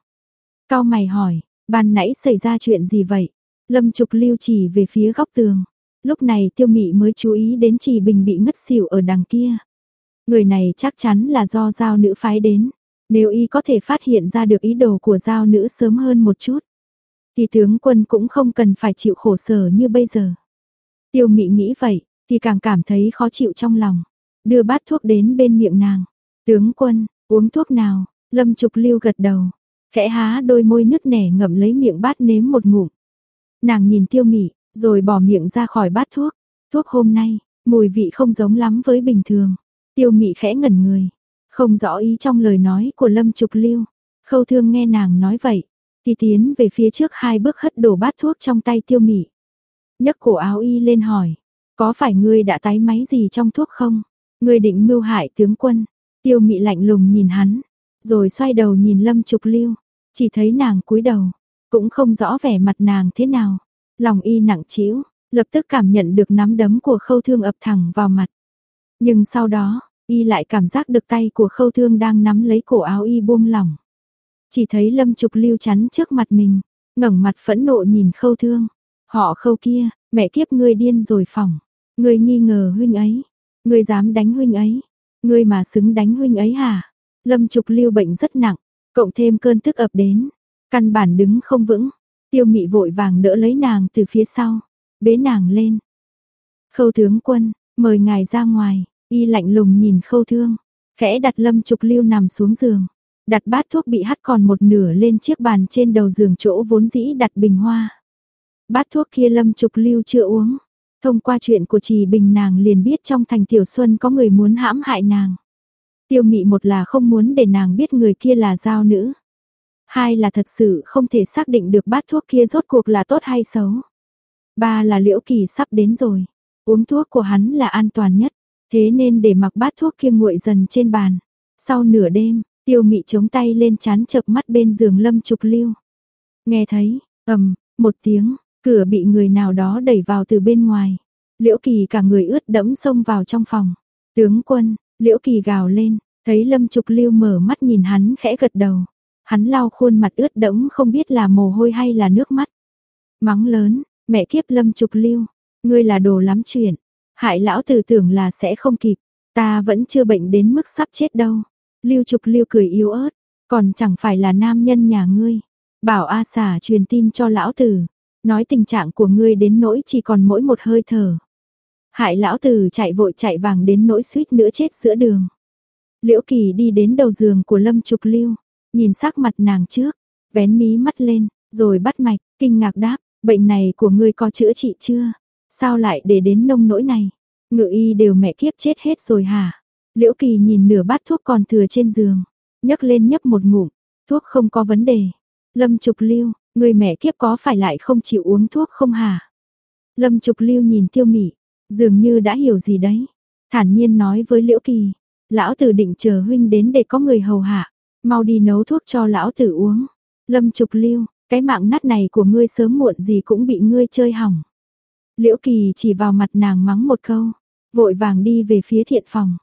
Cao mày hỏi, ban nãy xảy ra chuyện gì vậy? Lâm Trục Lưu chỉ về phía góc tường. Lúc này tiêu mị mới chú ý đến Trì bình bị ngất xỉu ở đằng kia. Người này chắc chắn là do giao nữ phái đến. Nếu y có thể phát hiện ra được ý đồ của giao nữ sớm hơn một chút, thì tướng quân cũng không cần phải chịu khổ sở như bây giờ. Tiêu mị nghĩ vậy, thì càng cảm thấy khó chịu trong lòng. Đưa bát thuốc đến bên miệng nàng. Tướng quân, uống thuốc nào? Lâm Trục Lưu gật đầu. Khẽ há đôi môi nứt nẻ ngậm lấy miệng bát nếm một ngụm. Nàng nhìn tiêu mị, rồi bỏ miệng ra khỏi bát thuốc. Thuốc hôm nay, mùi vị không giống lắm với bình thường. Tiêu mị khẽ ngẩn người. Không rõ ý trong lời nói của Lâm Trục Lưu. Khâu thương nghe nàng nói vậy. Thì tiến về phía trước hai bước hất đổ bát thuốc trong tay tiêu mị. nhấc cổ áo y lên hỏi. Có phải ngươi đã tái máy gì trong thuốc không? Ngươi định mưu hại tướng quân. Tiêu mị lạnh lùng nhìn hắn. Rồi xoay đầu nhìn Lâm Trục Lưu. Chỉ thấy nàng cúi đầu. Cũng không rõ vẻ mặt nàng thế nào. Lòng y nặng trĩu, lập tức cảm nhận được nắm đấm của khâu thương ập thẳng vào mặt. Nhưng sau đó, y lại cảm giác được tay của khâu thương đang nắm lấy cổ áo y buông lỏng. Chỉ thấy lâm trục lưu chắn trước mặt mình, ngẩng mặt phẫn nộ nhìn khâu thương. Họ khâu kia, mẹ kiếp ngươi điên rồi phỏng. Ngươi nghi ngờ huynh ấy. Ngươi dám đánh huynh ấy. Ngươi mà xứng đánh huynh ấy hả? Lâm trục lưu bệnh rất nặng, cộng thêm cơn tức ập đến. Căn bản đứng không vững, tiêu mị vội vàng đỡ lấy nàng từ phía sau, bế nàng lên. Khâu tướng quân, mời ngài ra ngoài, y lạnh lùng nhìn khâu thương, khẽ đặt lâm trục lưu nằm xuống giường, đặt bát thuốc bị hắt còn một nửa lên chiếc bàn trên đầu giường chỗ vốn dĩ đặt bình hoa. Bát thuốc kia lâm trục lưu chưa uống, thông qua chuyện của trì bình nàng liền biết trong thành tiểu xuân có người muốn hãm hại nàng. Tiêu mị một là không muốn để nàng biết người kia là giao nữ. Hai là thật sự không thể xác định được bát thuốc kia rốt cuộc là tốt hay xấu. Ba là liễu kỳ sắp đến rồi. Uống thuốc của hắn là an toàn nhất. Thế nên để mặc bát thuốc kia nguội dần trên bàn. Sau nửa đêm, tiêu mị chống tay lên chán chập mắt bên giường lâm trục lưu. Nghe thấy, ầm, một tiếng, cửa bị người nào đó đẩy vào từ bên ngoài. Liễu kỳ cả người ướt đẫm xông vào trong phòng. Tướng quân, liễu kỳ gào lên, thấy lâm trục lưu mở mắt nhìn hắn khẽ gật đầu. Hắn lau khuôn mặt ướt đẫm không biết là mồ hôi hay là nước mắt. Mắng lớn, mẹ kiếp lâm trục lưu, ngươi là đồ lắm chuyện. Hại lão tử tưởng là sẽ không kịp, ta vẫn chưa bệnh đến mức sắp chết đâu. Lưu trục lưu cười yếu ớt, còn chẳng phải là nam nhân nhà ngươi. Bảo A xà truyền tin cho lão tử, nói tình trạng của ngươi đến nỗi chỉ còn mỗi một hơi thở. Hại lão tử chạy vội chạy vàng đến nỗi suýt nữa chết giữa đường. Liễu Kỳ đi đến đầu giường của Lâm Trục Lưu, Nhìn sắc mặt nàng trước, vén mí mắt lên, rồi bắt mạch, kinh ngạc đáp, bệnh này của ngươi có chữa trị chưa? Sao lại để đến nông nỗi này? Ngự y đều mẹ kiếp chết hết rồi hả? Liễu Kỳ nhìn nửa bát thuốc còn thừa trên giường, nhấc lên nhấp một ngụm, thuốc không có vấn đề. Lâm Trục Lưu, người mẹ kiếp có phải lại không chịu uống thuốc không hả? Lâm Trục Lưu nhìn Tiêu Mị, dường như đã hiểu gì đấy, thản nhiên nói với Liễu Kỳ, lão tử định chờ huynh đến để có người hầu hạ mau đi nấu thuốc cho lão tử uống. Lâm Trục Lưu, cái mạng nát này của ngươi sớm muộn gì cũng bị ngươi chơi hỏng. Liễu Kỳ chỉ vào mặt nàng mắng một câu, vội vàng đi về phía thiện phòng.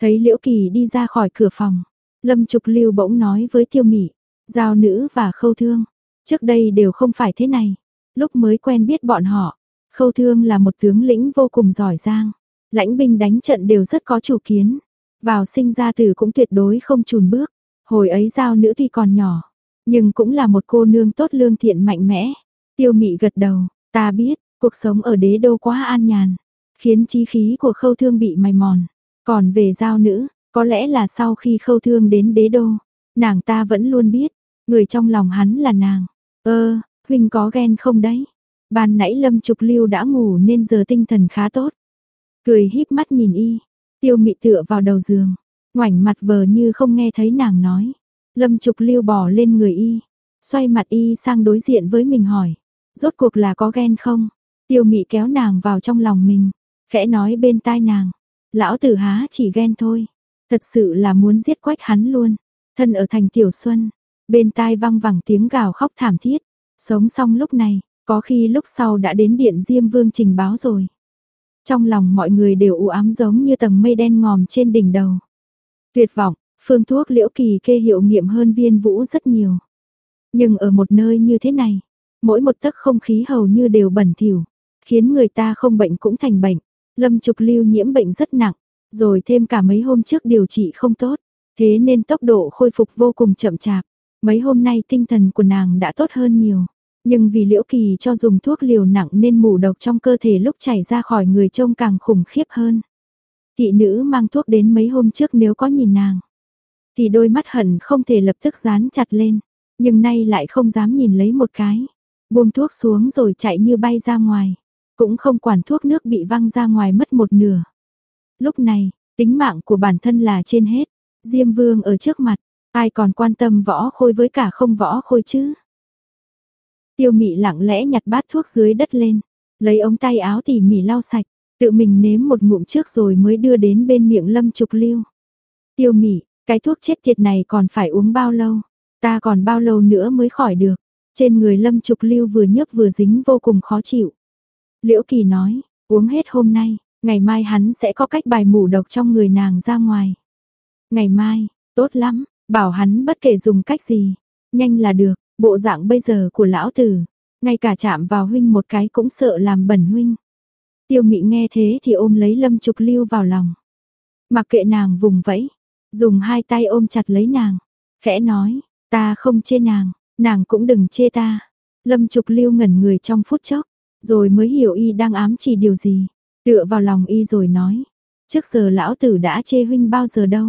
Thấy Liễu Kỳ đi ra khỏi cửa phòng, Lâm Trục Lưu bỗng nói với Tiêu Mị, giao nữ và Khâu Thương, trước đây đều không phải thế này. Lúc mới quen biết bọn họ, Khâu Thương là một tướng lĩnh vô cùng giỏi giang, lãnh binh đánh trận đều rất có chủ kiến, vào sinh ra tử cũng tuyệt đối không chùn bước. Hồi ấy giao nữ tuy còn nhỏ, nhưng cũng là một cô nương tốt lương thiện mạnh mẽ. Tiêu mị gật đầu, ta biết, cuộc sống ở đế đô quá an nhàn, khiến chi khí của khâu thương bị mài mòn. Còn về giao nữ, có lẽ là sau khi khâu thương đến đế đô, nàng ta vẫn luôn biết, người trong lòng hắn là nàng. Ơ, huynh có ghen không đấy? Ban nãy lâm trục lưu đã ngủ nên giờ tinh thần khá tốt. Cười híp mắt nhìn y, Tiêu mị tựa vào đầu giường, ngoảnh mặt vờ như không nghe thấy nàng nói. Lâm trục lưu bỏ lên người y, xoay mặt y sang đối diện với mình hỏi, rốt cuộc là có ghen không? Tiêu mị kéo nàng vào trong lòng mình, khẽ nói bên tai nàng, lão tử há chỉ ghen thôi, thật sự là muốn giết quách hắn luôn, thân ở thành tiểu xuân, bên tai vang vẳng tiếng gào khóc thảm thiết, sống xong lúc này, có khi lúc sau đã đến điện Diêm Vương trình báo rồi. Trong lòng mọi người đều u ám giống như tầng mây đen ngòm trên đỉnh đầu. Tuyệt vọng, phương thuốc liễu kỳ kê hiệu nghiệm hơn viên vũ rất nhiều. Nhưng ở một nơi như thế này, mỗi một tấc không khí hầu như đều bẩn thỉu, khiến người ta không bệnh cũng thành bệnh. Lâm Trục Lưu nhiễm bệnh rất nặng, rồi thêm cả mấy hôm trước điều trị không tốt, thế nên tốc độ khôi phục vô cùng chậm chạp. Mấy hôm nay tinh thần của nàng đã tốt hơn nhiều, nhưng vì Liễu Kỳ cho dùng thuốc liều nặng nên mù độc trong cơ thể lúc chảy ra khỏi người trông càng khủng khiếp hơn. Thị nữ mang thuốc đến mấy hôm trước nếu có nhìn nàng, thì đôi mắt hận không thể lập tức dán chặt lên, nhưng nay lại không dám nhìn lấy một cái. Buông thuốc xuống rồi chạy như bay ra ngoài, cũng không quản thuốc nước bị văng ra ngoài mất một nửa. Lúc này, tính mạng của bản thân là trên hết, Diêm Vương ở trước mặt, ai còn quan tâm võ khôi với cả không võ khôi chứ? Tiêu mị lặng lẽ nhặt bát thuốc dưới đất lên, lấy ống tay áo tỉ mỉ lau sạch, tự mình nếm một ngụm trước rồi mới đưa đến bên miệng lâm trục lưu. Tiêu mị, cái thuốc chết tiệt này còn phải uống bao lâu? Ta còn bao lâu nữa mới khỏi được? Trên người lâm trục lưu vừa nhấp vừa dính vô cùng khó chịu. Liễu Kỳ nói, uống hết hôm nay, ngày mai hắn sẽ có cách bài mủ độc trong người nàng ra ngoài. Ngày mai, tốt lắm, bảo hắn bất kể dùng cách gì, nhanh là được, bộ dạng bây giờ của lão tử, ngay cả chạm vào huynh một cái cũng sợ làm bẩn huynh. Tiêu mị nghe thế thì ôm lấy lâm trục lưu vào lòng. Mặc kệ nàng vùng vẫy, dùng hai tay ôm chặt lấy nàng, khẽ nói, ta không chê nàng, nàng cũng đừng chê ta. Lâm trục lưu ngẩn người trong phút chốc, rồi mới hiểu y đang ám chỉ điều gì, tựa vào lòng y rồi nói, trước giờ lão tử đã chê huynh bao giờ đâu.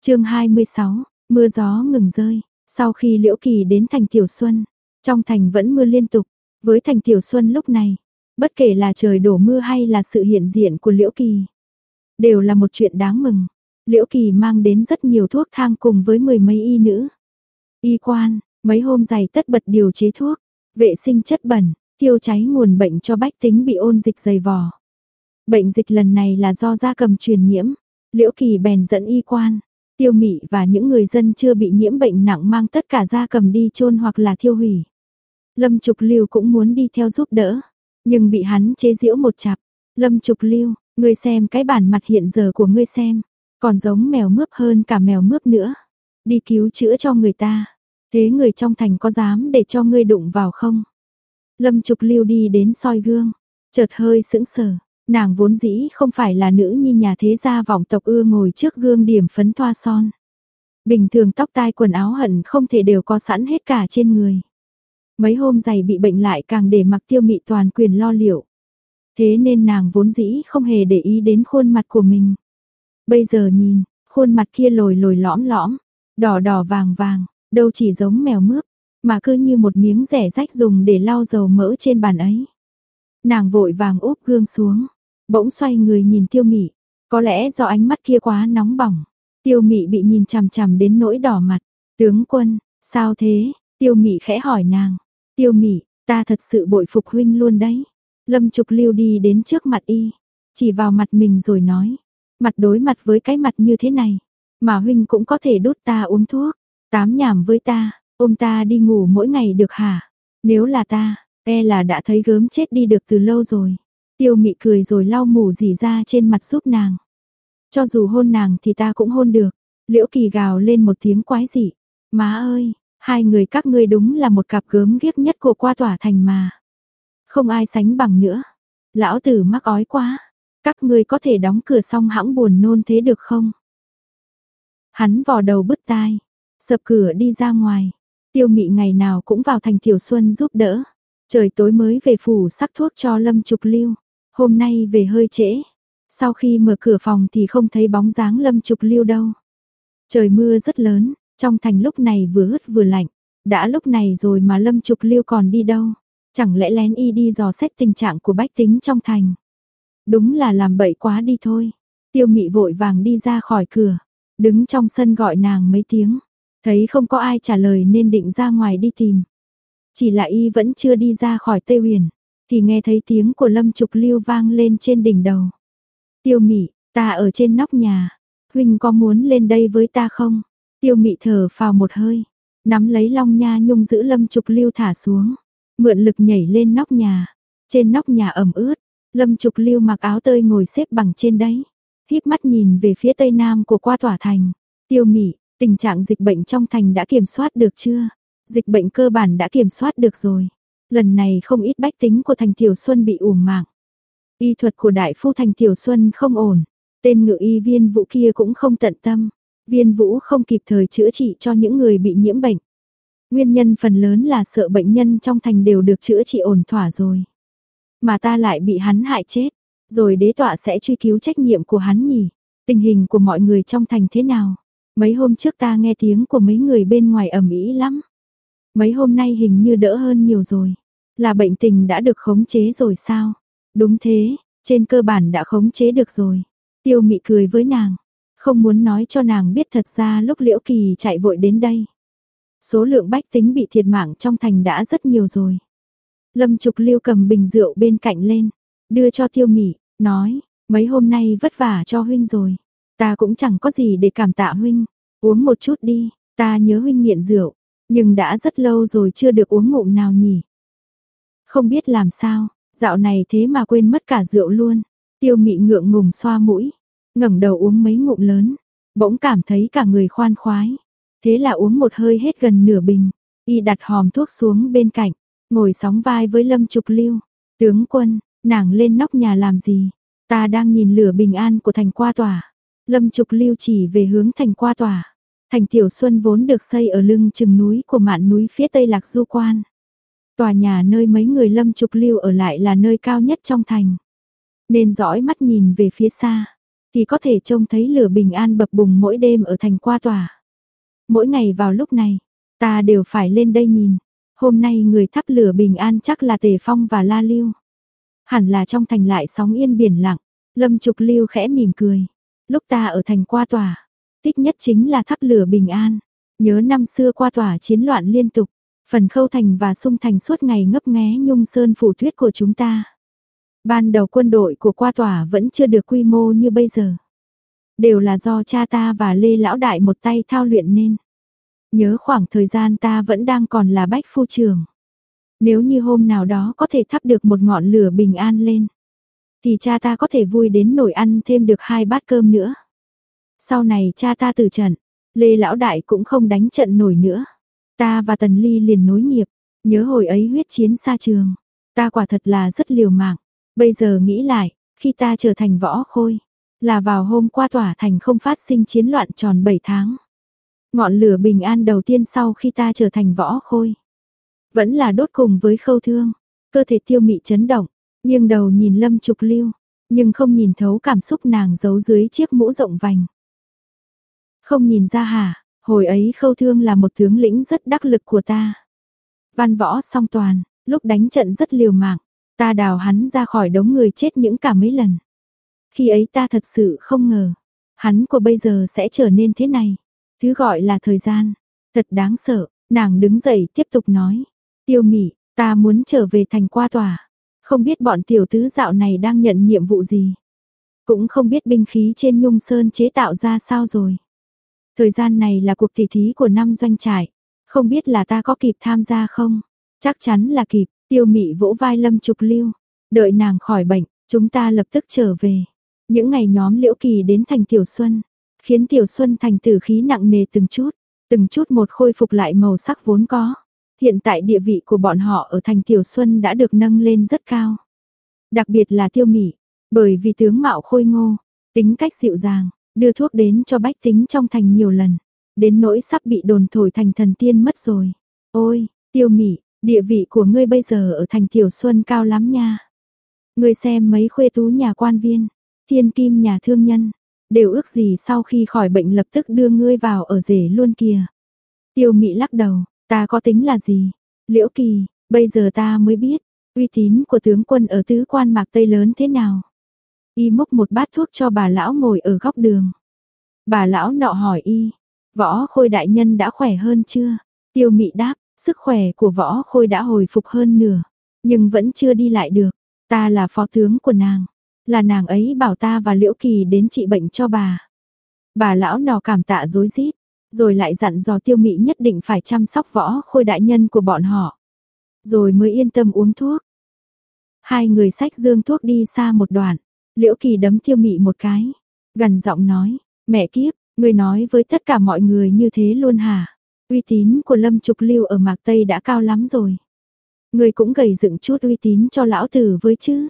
chương 26, mưa gió ngừng rơi, sau khi Liễu Kỳ đến thành Tiểu Xuân, trong thành vẫn mưa liên tục, với thành Tiểu Xuân lúc này, bất kể là trời đổ mưa hay là sự hiện diện của Liễu Kỳ, đều là một chuyện đáng mừng. Liễu Kỳ mang đến rất nhiều thuốc thang cùng với mười mấy y nữ. Y quan, mấy hôm dày tất bật điều chế thuốc, vệ sinh chất bẩn, tiêu cháy nguồn bệnh cho bách tính bị ôn dịch dày vò. Bệnh dịch lần này là do da cầm truyền nhiễm, Liễu Kỳ bèn dẫn y quan, tiêu mị và những người dân chưa bị nhiễm bệnh nặng mang tất cả da cầm đi chôn hoặc là thiêu hủy. Lâm Trục Lưu cũng muốn đi theo giúp đỡ, nhưng bị hắn chế giễu một chặp. Lâm Trục Lưu, ngươi xem cái bản mặt hiện giờ của ngươi xem, còn giống mèo mướp hơn cả mèo mướp nữa. Đi cứu chữa cho người ta, Thế người trong thành có dám để cho ngươi đụng vào không? Lâm Trục Lưu đi đến soi gương, chợt hơi sững sờ, nàng vốn dĩ không phải là nữ nhi nhà thế gia vọng tộc ưa ngồi trước gương điểm phấn thoa son. Bình thường tóc tai quần áo hận không thể đều có sẵn hết cả trên người. Mấy hôm giày bị bệnh lại càng để mặc tiêu mị toàn quyền lo liệu. Thế nên nàng vốn dĩ không hề để ý đến khuôn mặt của mình. Bây giờ nhìn, khuôn mặt kia lồi lồi lõm lõm, đỏ đỏ vàng vàng, đâu chỉ giống mèo mướp, mà cứ như một miếng rẻ rách dùng để lau dầu mỡ trên bàn ấy. Nàng vội vàng úp gương xuống, bỗng xoay người nhìn tiêu mị, có lẽ do ánh mắt kia quá nóng bỏng, tiêu mị bị nhìn chằm chằm đến nỗi đỏ mặt, tướng quân, sao thế, tiêu mị khẽ hỏi nàng, tiêu mị, ta thật sự bội phục huynh luôn đấy. Lâm Trục Lưu đi đến trước mặt y, chỉ vào mặt mình rồi nói, mặt đối mặt với cái mặt như thế này, mà huynh cũng có thể đút ta uống thuốc. Tám nhảm với ta, ôm ta đi ngủ mỗi ngày được hả? Nếu là ta, e là đã thấy gớm chết đi được từ lâu rồi. Tiêu mị cười rồi lau mủ dì ra trên mặt giúp nàng. Cho dù hôn nàng thì ta cũng hôn được. Liễu kỳ gào lên một tiếng quái dị. Má ơi, hai người các ngươi đúng là một cặp gớm ghiếc nhất của qua tỏa thành mà. Không ai sánh bằng nữa. Lão tử mắc ói quá. Các ngươi có thể đóng cửa xong hãng buồn nôn thế được không? Hắn vò đầu bứt tai, Sập cửa đi ra ngoài, tiêu mị ngày nào cũng vào thành Tiểu Xuân giúp đỡ. Trời tối mới về phủ sắc thuốc cho Lâm Trục Lưu, hôm nay về hơi trễ. Sau khi mở cửa phòng thì không thấy bóng dáng Lâm Trục Lưu đâu. Trời mưa rất lớn, trong thành lúc này vừa ướt vừa lạnh. Đã lúc này rồi mà Lâm Trục Lưu còn đi đâu? Chẳng lẽ lén y đi dò xét tình trạng của bách tính trong thành? Đúng là làm bậy quá đi thôi. Tiêu mị vội vàng đi ra khỏi cửa, đứng trong sân gọi nàng mấy tiếng. Thấy không có ai trả lời nên định ra ngoài đi tìm. Chỉ là y vẫn chưa đi ra khỏi Tây Huyền, thì nghe thấy tiếng của Lâm Trục Lưu vang lên trên đỉnh đầu. Tiêu Mị, ta ở trên nóc nhà, huynh có muốn lên đây với ta không? Tiêu Mị thở phào một hơi, nắm lấy Long Nha Nhung giữ Lâm Trục Lưu thả xuống, mượn lực nhảy lên nóc nhà. Trên nóc nhà ẩm ướt, Lâm Trục Lưu mặc áo tơi ngồi xếp bằng trên đấy, híp mắt nhìn về phía tây nam của qua tỏa thành. Tiêu Mị, tình trạng dịch bệnh trong thành đã kiểm soát được chưa? Dịch bệnh cơ bản đã kiểm soát được rồi. Lần này không ít bách tính của thành Tiểu Xuân bị uổng mạng. Y thuật của đại phu thành Tiểu Xuân không ổn. Tên ngự y viên vũ kia cũng không tận tâm. Viên vũ không kịp thời chữa trị cho những người bị nhiễm bệnh. Nguyên nhân phần lớn là sợ bệnh nhân trong thành đều được chữa trị ổn thỏa rồi. Mà ta lại bị hắn hại chết. Rồi đế tọa sẽ truy cứu trách nhiệm của hắn nhỉ. Tình hình của mọi người trong thành thế nào? Mấy hôm trước ta nghe tiếng của mấy người bên ngoài ầm ĩ lắm. Mấy hôm nay hình như đỡ hơn nhiều rồi. Là bệnh tình đã được khống chế rồi sao? Đúng thế, trên cơ bản đã khống chế được rồi. Tiêu mị cười với nàng. Không muốn nói cho nàng biết thật ra lúc Liễu Kỳ chạy vội đến đây. Số lượng bách tính bị thiệt mạng trong thành đã rất nhiều rồi. Lâm Trục Lưu cầm bình rượu bên cạnh lên, đưa cho Tiêu Mị, nói, mấy hôm nay vất vả cho huynh rồi, ta cũng chẳng có gì để cảm tạ huynh, uống một chút đi, ta nhớ huynh nghiện rượu, nhưng đã rất lâu rồi chưa được uống ngụm nào nhỉ. Không biết làm sao, dạo này thế mà quên mất cả rượu luôn. Tiêu mị ngượng ngùng xoa mũi, ngẩng đầu uống mấy ngụm lớn, bỗng cảm thấy cả người khoan khoái. Thế là uống một hơi hết gần nửa bình, y đặt hòm thuốc xuống bên cạnh, ngồi sóng vai với Lâm Trục Lưu. Tướng quân, nàng lên nóc nhà làm gì? Ta đang nhìn lửa bình an của thành qua tòa. Lâm Trục Lưu chỉ về hướng thành qua tòa. Thành Tiểu Xuân vốn được xây ở lưng chừng núi của mạn núi phía tây Lạc Du Quan. Tòa nhà nơi mấy người lâm trục lưu ở lại là nơi cao nhất trong thành. Nên dõi mắt nhìn về phía xa, thì có thể trông thấy lửa bình an bập bùng mỗi đêm ở thành qua tòa. Mỗi ngày vào lúc này, ta đều phải lên đây nhìn. Hôm nay người thắp lửa bình an chắc là Tề Phong và La Lưu. Hẳn là trong thành lại sóng yên biển lặng, Lâm Trục Lưu khẽ mỉm cười. Lúc ta ở thành qua tòa, Tích nhất chính là thắp lửa bình an. Nhớ năm xưa qua tòa chiến loạn liên tục, phần khâu thành và sung thành suốt ngày ngấp nghé nhung sơn phủ tuyết của chúng ta. Ban đầu quân đội của qua tòa vẫn chưa được quy mô như bây giờ. Đều là do cha ta và Lê Lão Đại một tay thao luyện nên. Nhớ khoảng thời gian ta vẫn đang còn là bách phu trường. Nếu như hôm nào đó có thể thắp được một ngọn lửa bình an lên. Thì cha ta có thể vui đến nổi ăn thêm được hai bát cơm nữa. Sau này cha ta từ trận, Lê Lão Đại cũng không đánh trận nổi nữa. Ta và Tần Ly liền nối nghiệp, nhớ hồi ấy huyết chiến xa trường. Ta quả thật là rất liều mạng. Bây giờ nghĩ lại, khi ta trở thành võ khôi, là vào hôm qua tỏa thành không phát sinh chiến loạn tròn 7 tháng. Ngọn lửa bình an đầu tiên sau khi ta trở thành võ khôi. Vẫn là đốt cùng với khâu thương, cơ thể tiêu mị chấn động, nghiêng đầu nhìn lâm trục lưu, nhưng không nhìn thấu cảm xúc nàng giấu dưới chiếc mũ rộng vành. Không nhìn ra hả, hồi ấy khâu thương là một tướng lĩnh rất đắc lực của ta. Văn võ song toàn, lúc đánh trận rất liều mạng, ta đào hắn ra khỏi đống người chết những cả mấy lần. Khi ấy ta thật sự không ngờ, hắn của bây giờ sẽ trở nên thế này. Thứ gọi là thời gian, thật đáng sợ, nàng đứng dậy tiếp tục nói. Tiêu mỉ, ta muốn trở về thành qua tòa. Không biết bọn tiểu tứ dạo này đang nhận nhiệm vụ gì. Cũng không biết binh khí trên nhung sơn chế tạo ra sao rồi. Thời gian này là cuộc tỷ thí của năm doanh trại, không biết là ta có kịp tham gia không? Chắc chắn là kịp, tiêu mị vỗ vai lâm trục lưu, đợi nàng khỏi bệnh, chúng ta lập tức trở về. Những ngày nhóm liễu kỳ đến thành tiểu xuân, khiến tiểu xuân thành tử khí nặng nề từng chút, từng chút một khôi phục lại màu sắc vốn có. Hiện tại địa vị của bọn họ ở thành tiểu xuân đã được nâng lên rất cao. Đặc biệt là tiêu mị, bởi vì tướng mạo khôi ngô, tính cách dịu dàng, đưa thuốc đến cho bách tính trong thành nhiều lần, đến nỗi sắp bị đồn thổi thành thần tiên mất rồi. Ôi, tiêu mị, địa vị của ngươi bây giờ ở thành tiểu xuân cao lắm nha. Ngươi xem mấy khuê tú nhà quan viên, thiên kim nhà thương nhân, đều ước gì sau khi khỏi bệnh lập tức đưa ngươi vào ở rể luôn kìa. Tiêu mị lắc đầu, ta có tính là gì? Liễu kỳ, bây giờ ta mới biết, uy tín của tướng quân ở tứ quan mạc Tây lớn thế nào. Y múc một bát thuốc cho bà lão ngồi ở góc đường. Bà lão nọ hỏi y, Võ khôi đại nhân đã khỏe hơn chưa? Tiêu mị đáp, sức khỏe của võ khôi đã hồi phục hơn nửa, nhưng vẫn chưa đi lại được. Ta là phó tướng của nàng, là nàng ấy bảo ta và Liễu Kỳ đến trị bệnh cho bà. Bà lão nọ cảm tạ dối rít rồi lại dặn dò tiêu mị nhất định phải chăm sóc võ khôi đại nhân của bọn họ. Rồi mới yên tâm uống thuốc. Hai người sách dương thuốc đi xa một đoạn, liễu kỳ đấm tiêu mị một cái, gần giọng nói, mẹ kiếp, người nói với tất cả mọi người như thế luôn hả? Uy tín của Lâm Trục Lưu ở Mạc Tây đã cao lắm rồi. Người cũng gầy dựng chút uy tín cho lão tử với chứ.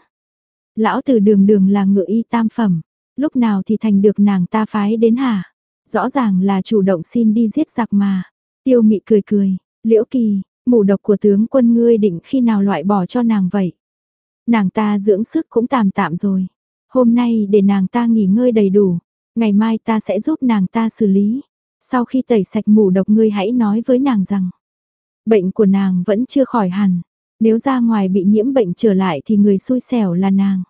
Lão tử đường đường là ngự y tam phẩm, lúc nào thì thành được nàng ta phái đến hả? Rõ ràng là chủ động xin đi giết giặc mà. Tiêu mị cười cười, liễu kỳ, mù độc của tướng quân ngươi định khi nào loại bỏ cho nàng vậy? Nàng ta dưỡng sức cũng tạm tạm rồi. Hôm nay để nàng ta nghỉ ngơi đầy đủ, ngày mai ta sẽ giúp nàng ta xử lý. Sau khi tẩy sạch mù độc ngươi hãy nói với nàng rằng, bệnh của nàng vẫn chưa khỏi hẳn. Nếu ra ngoài bị nhiễm bệnh trở lại thì người xui xẻo là nàng.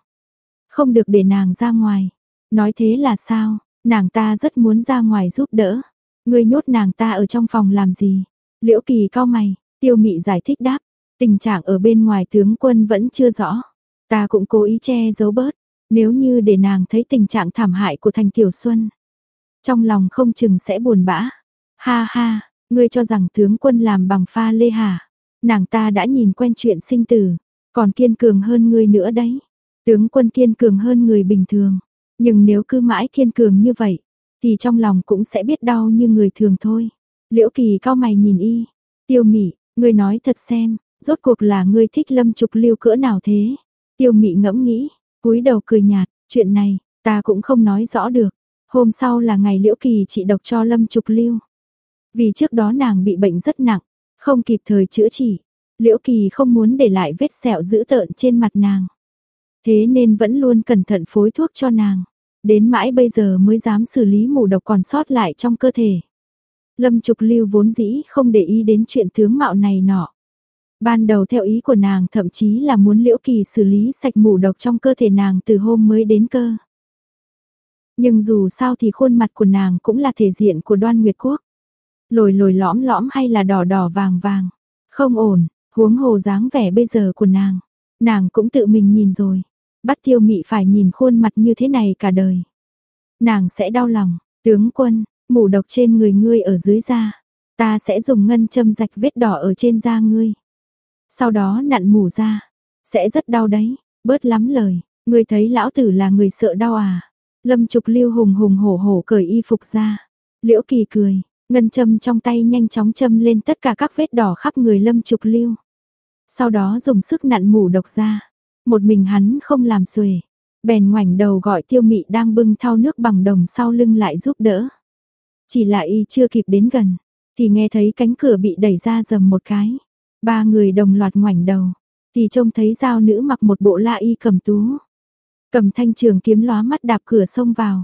Không được để nàng ra ngoài. Nói thế là sao? Nàng ta rất muốn ra ngoài giúp đỡ. Ngươi nhốt nàng ta ở trong phòng làm gì? Liễu Kỳ cao mày, Tiêu Mị giải thích đáp, tình trạng ở bên ngoài tướng quân vẫn chưa rõ. Ta cũng cố ý che giấu bớt, nếu như để nàng thấy tình trạng thảm hại của Thành Tiểu Xuân. Trong lòng không chừng sẽ buồn bã. Ha ha, ngươi cho rằng tướng quân làm bằng pha lê hà. Nàng ta đã nhìn quen chuyện sinh tử, còn kiên cường hơn ngươi nữa đấy. Tướng quân kiên cường hơn người bình thường. Nhưng nếu cứ mãi kiên cường như vậy, thì trong lòng cũng sẽ biết đau như người thường thôi. Liễu Kỳ cao mày nhìn y, tiêu mị, ngươi nói thật xem, rốt cuộc là ngươi thích lâm trục lưu cỡ nào thế? Tiêu mị ngẫm nghĩ, cúi đầu cười nhạt, chuyện này, ta cũng không nói rõ được. Hôm sau là ngày Liễu Kỳ trị độc cho lâm trục lưu. Vì trước đó nàng bị bệnh rất nặng, không kịp thời chữa trị. Liễu Kỳ không muốn để lại vết sẹo dữ tợn trên mặt nàng. Thế nên vẫn luôn cẩn thận phối thuốc cho nàng. Đến mãi bây giờ mới dám xử lý mù độc còn sót lại trong cơ thể. Lâm Trục Lưu vốn dĩ không để ý đến chuyện tướng mạo này nọ. Ban đầu theo ý của nàng thậm chí là muốn Liễu Kỳ xử lý sạch mù độc trong cơ thể nàng từ hôm mới đến cơ. Nhưng dù sao thì khuôn mặt của nàng cũng là thể diện của đoan nguyệt quốc. Lồi lồi lõm lõm hay là đỏ đỏ vàng vàng. Không ổn, huống hồ dáng vẻ bây giờ của nàng. Nàng cũng tự mình nhìn rồi bắt tiêu mị phải nhìn khuôn mặt như thế này cả đời. Nàng sẽ đau lòng, tướng quân, mủ độc trên người ngươi ở dưới da, ta sẽ dùng ngân châm rạch vết đỏ ở trên da ngươi. Sau đó nặn mủ ra, sẽ rất đau đấy, bớt lắm lời, ngươi thấy lão tử là người sợ đau à. Lâm Trục Lưu hùng hùng hổ hổ cởi y phục ra. Liễu Kỳ cười, ngân châm trong tay nhanh chóng châm lên tất cả các vết đỏ khắp người Lâm Trục Lưu. Sau đó dùng sức nặn mủ độc ra. Một mình hắn không làm xuề, bèn ngoảnh đầu gọi tiêu mị đang bưng thao nước bằng đồng sau lưng lại giúp đỡ. Chỉ là y chưa kịp đến gần, thì nghe thấy cánh cửa bị đẩy ra dầm một cái. Ba người đồng loạt ngoảnh đầu, thì trông thấy giao nữ mặc một bộ la y cầm tú. Cầm thanh trường kiếm lóa mắt đạp cửa xông vào.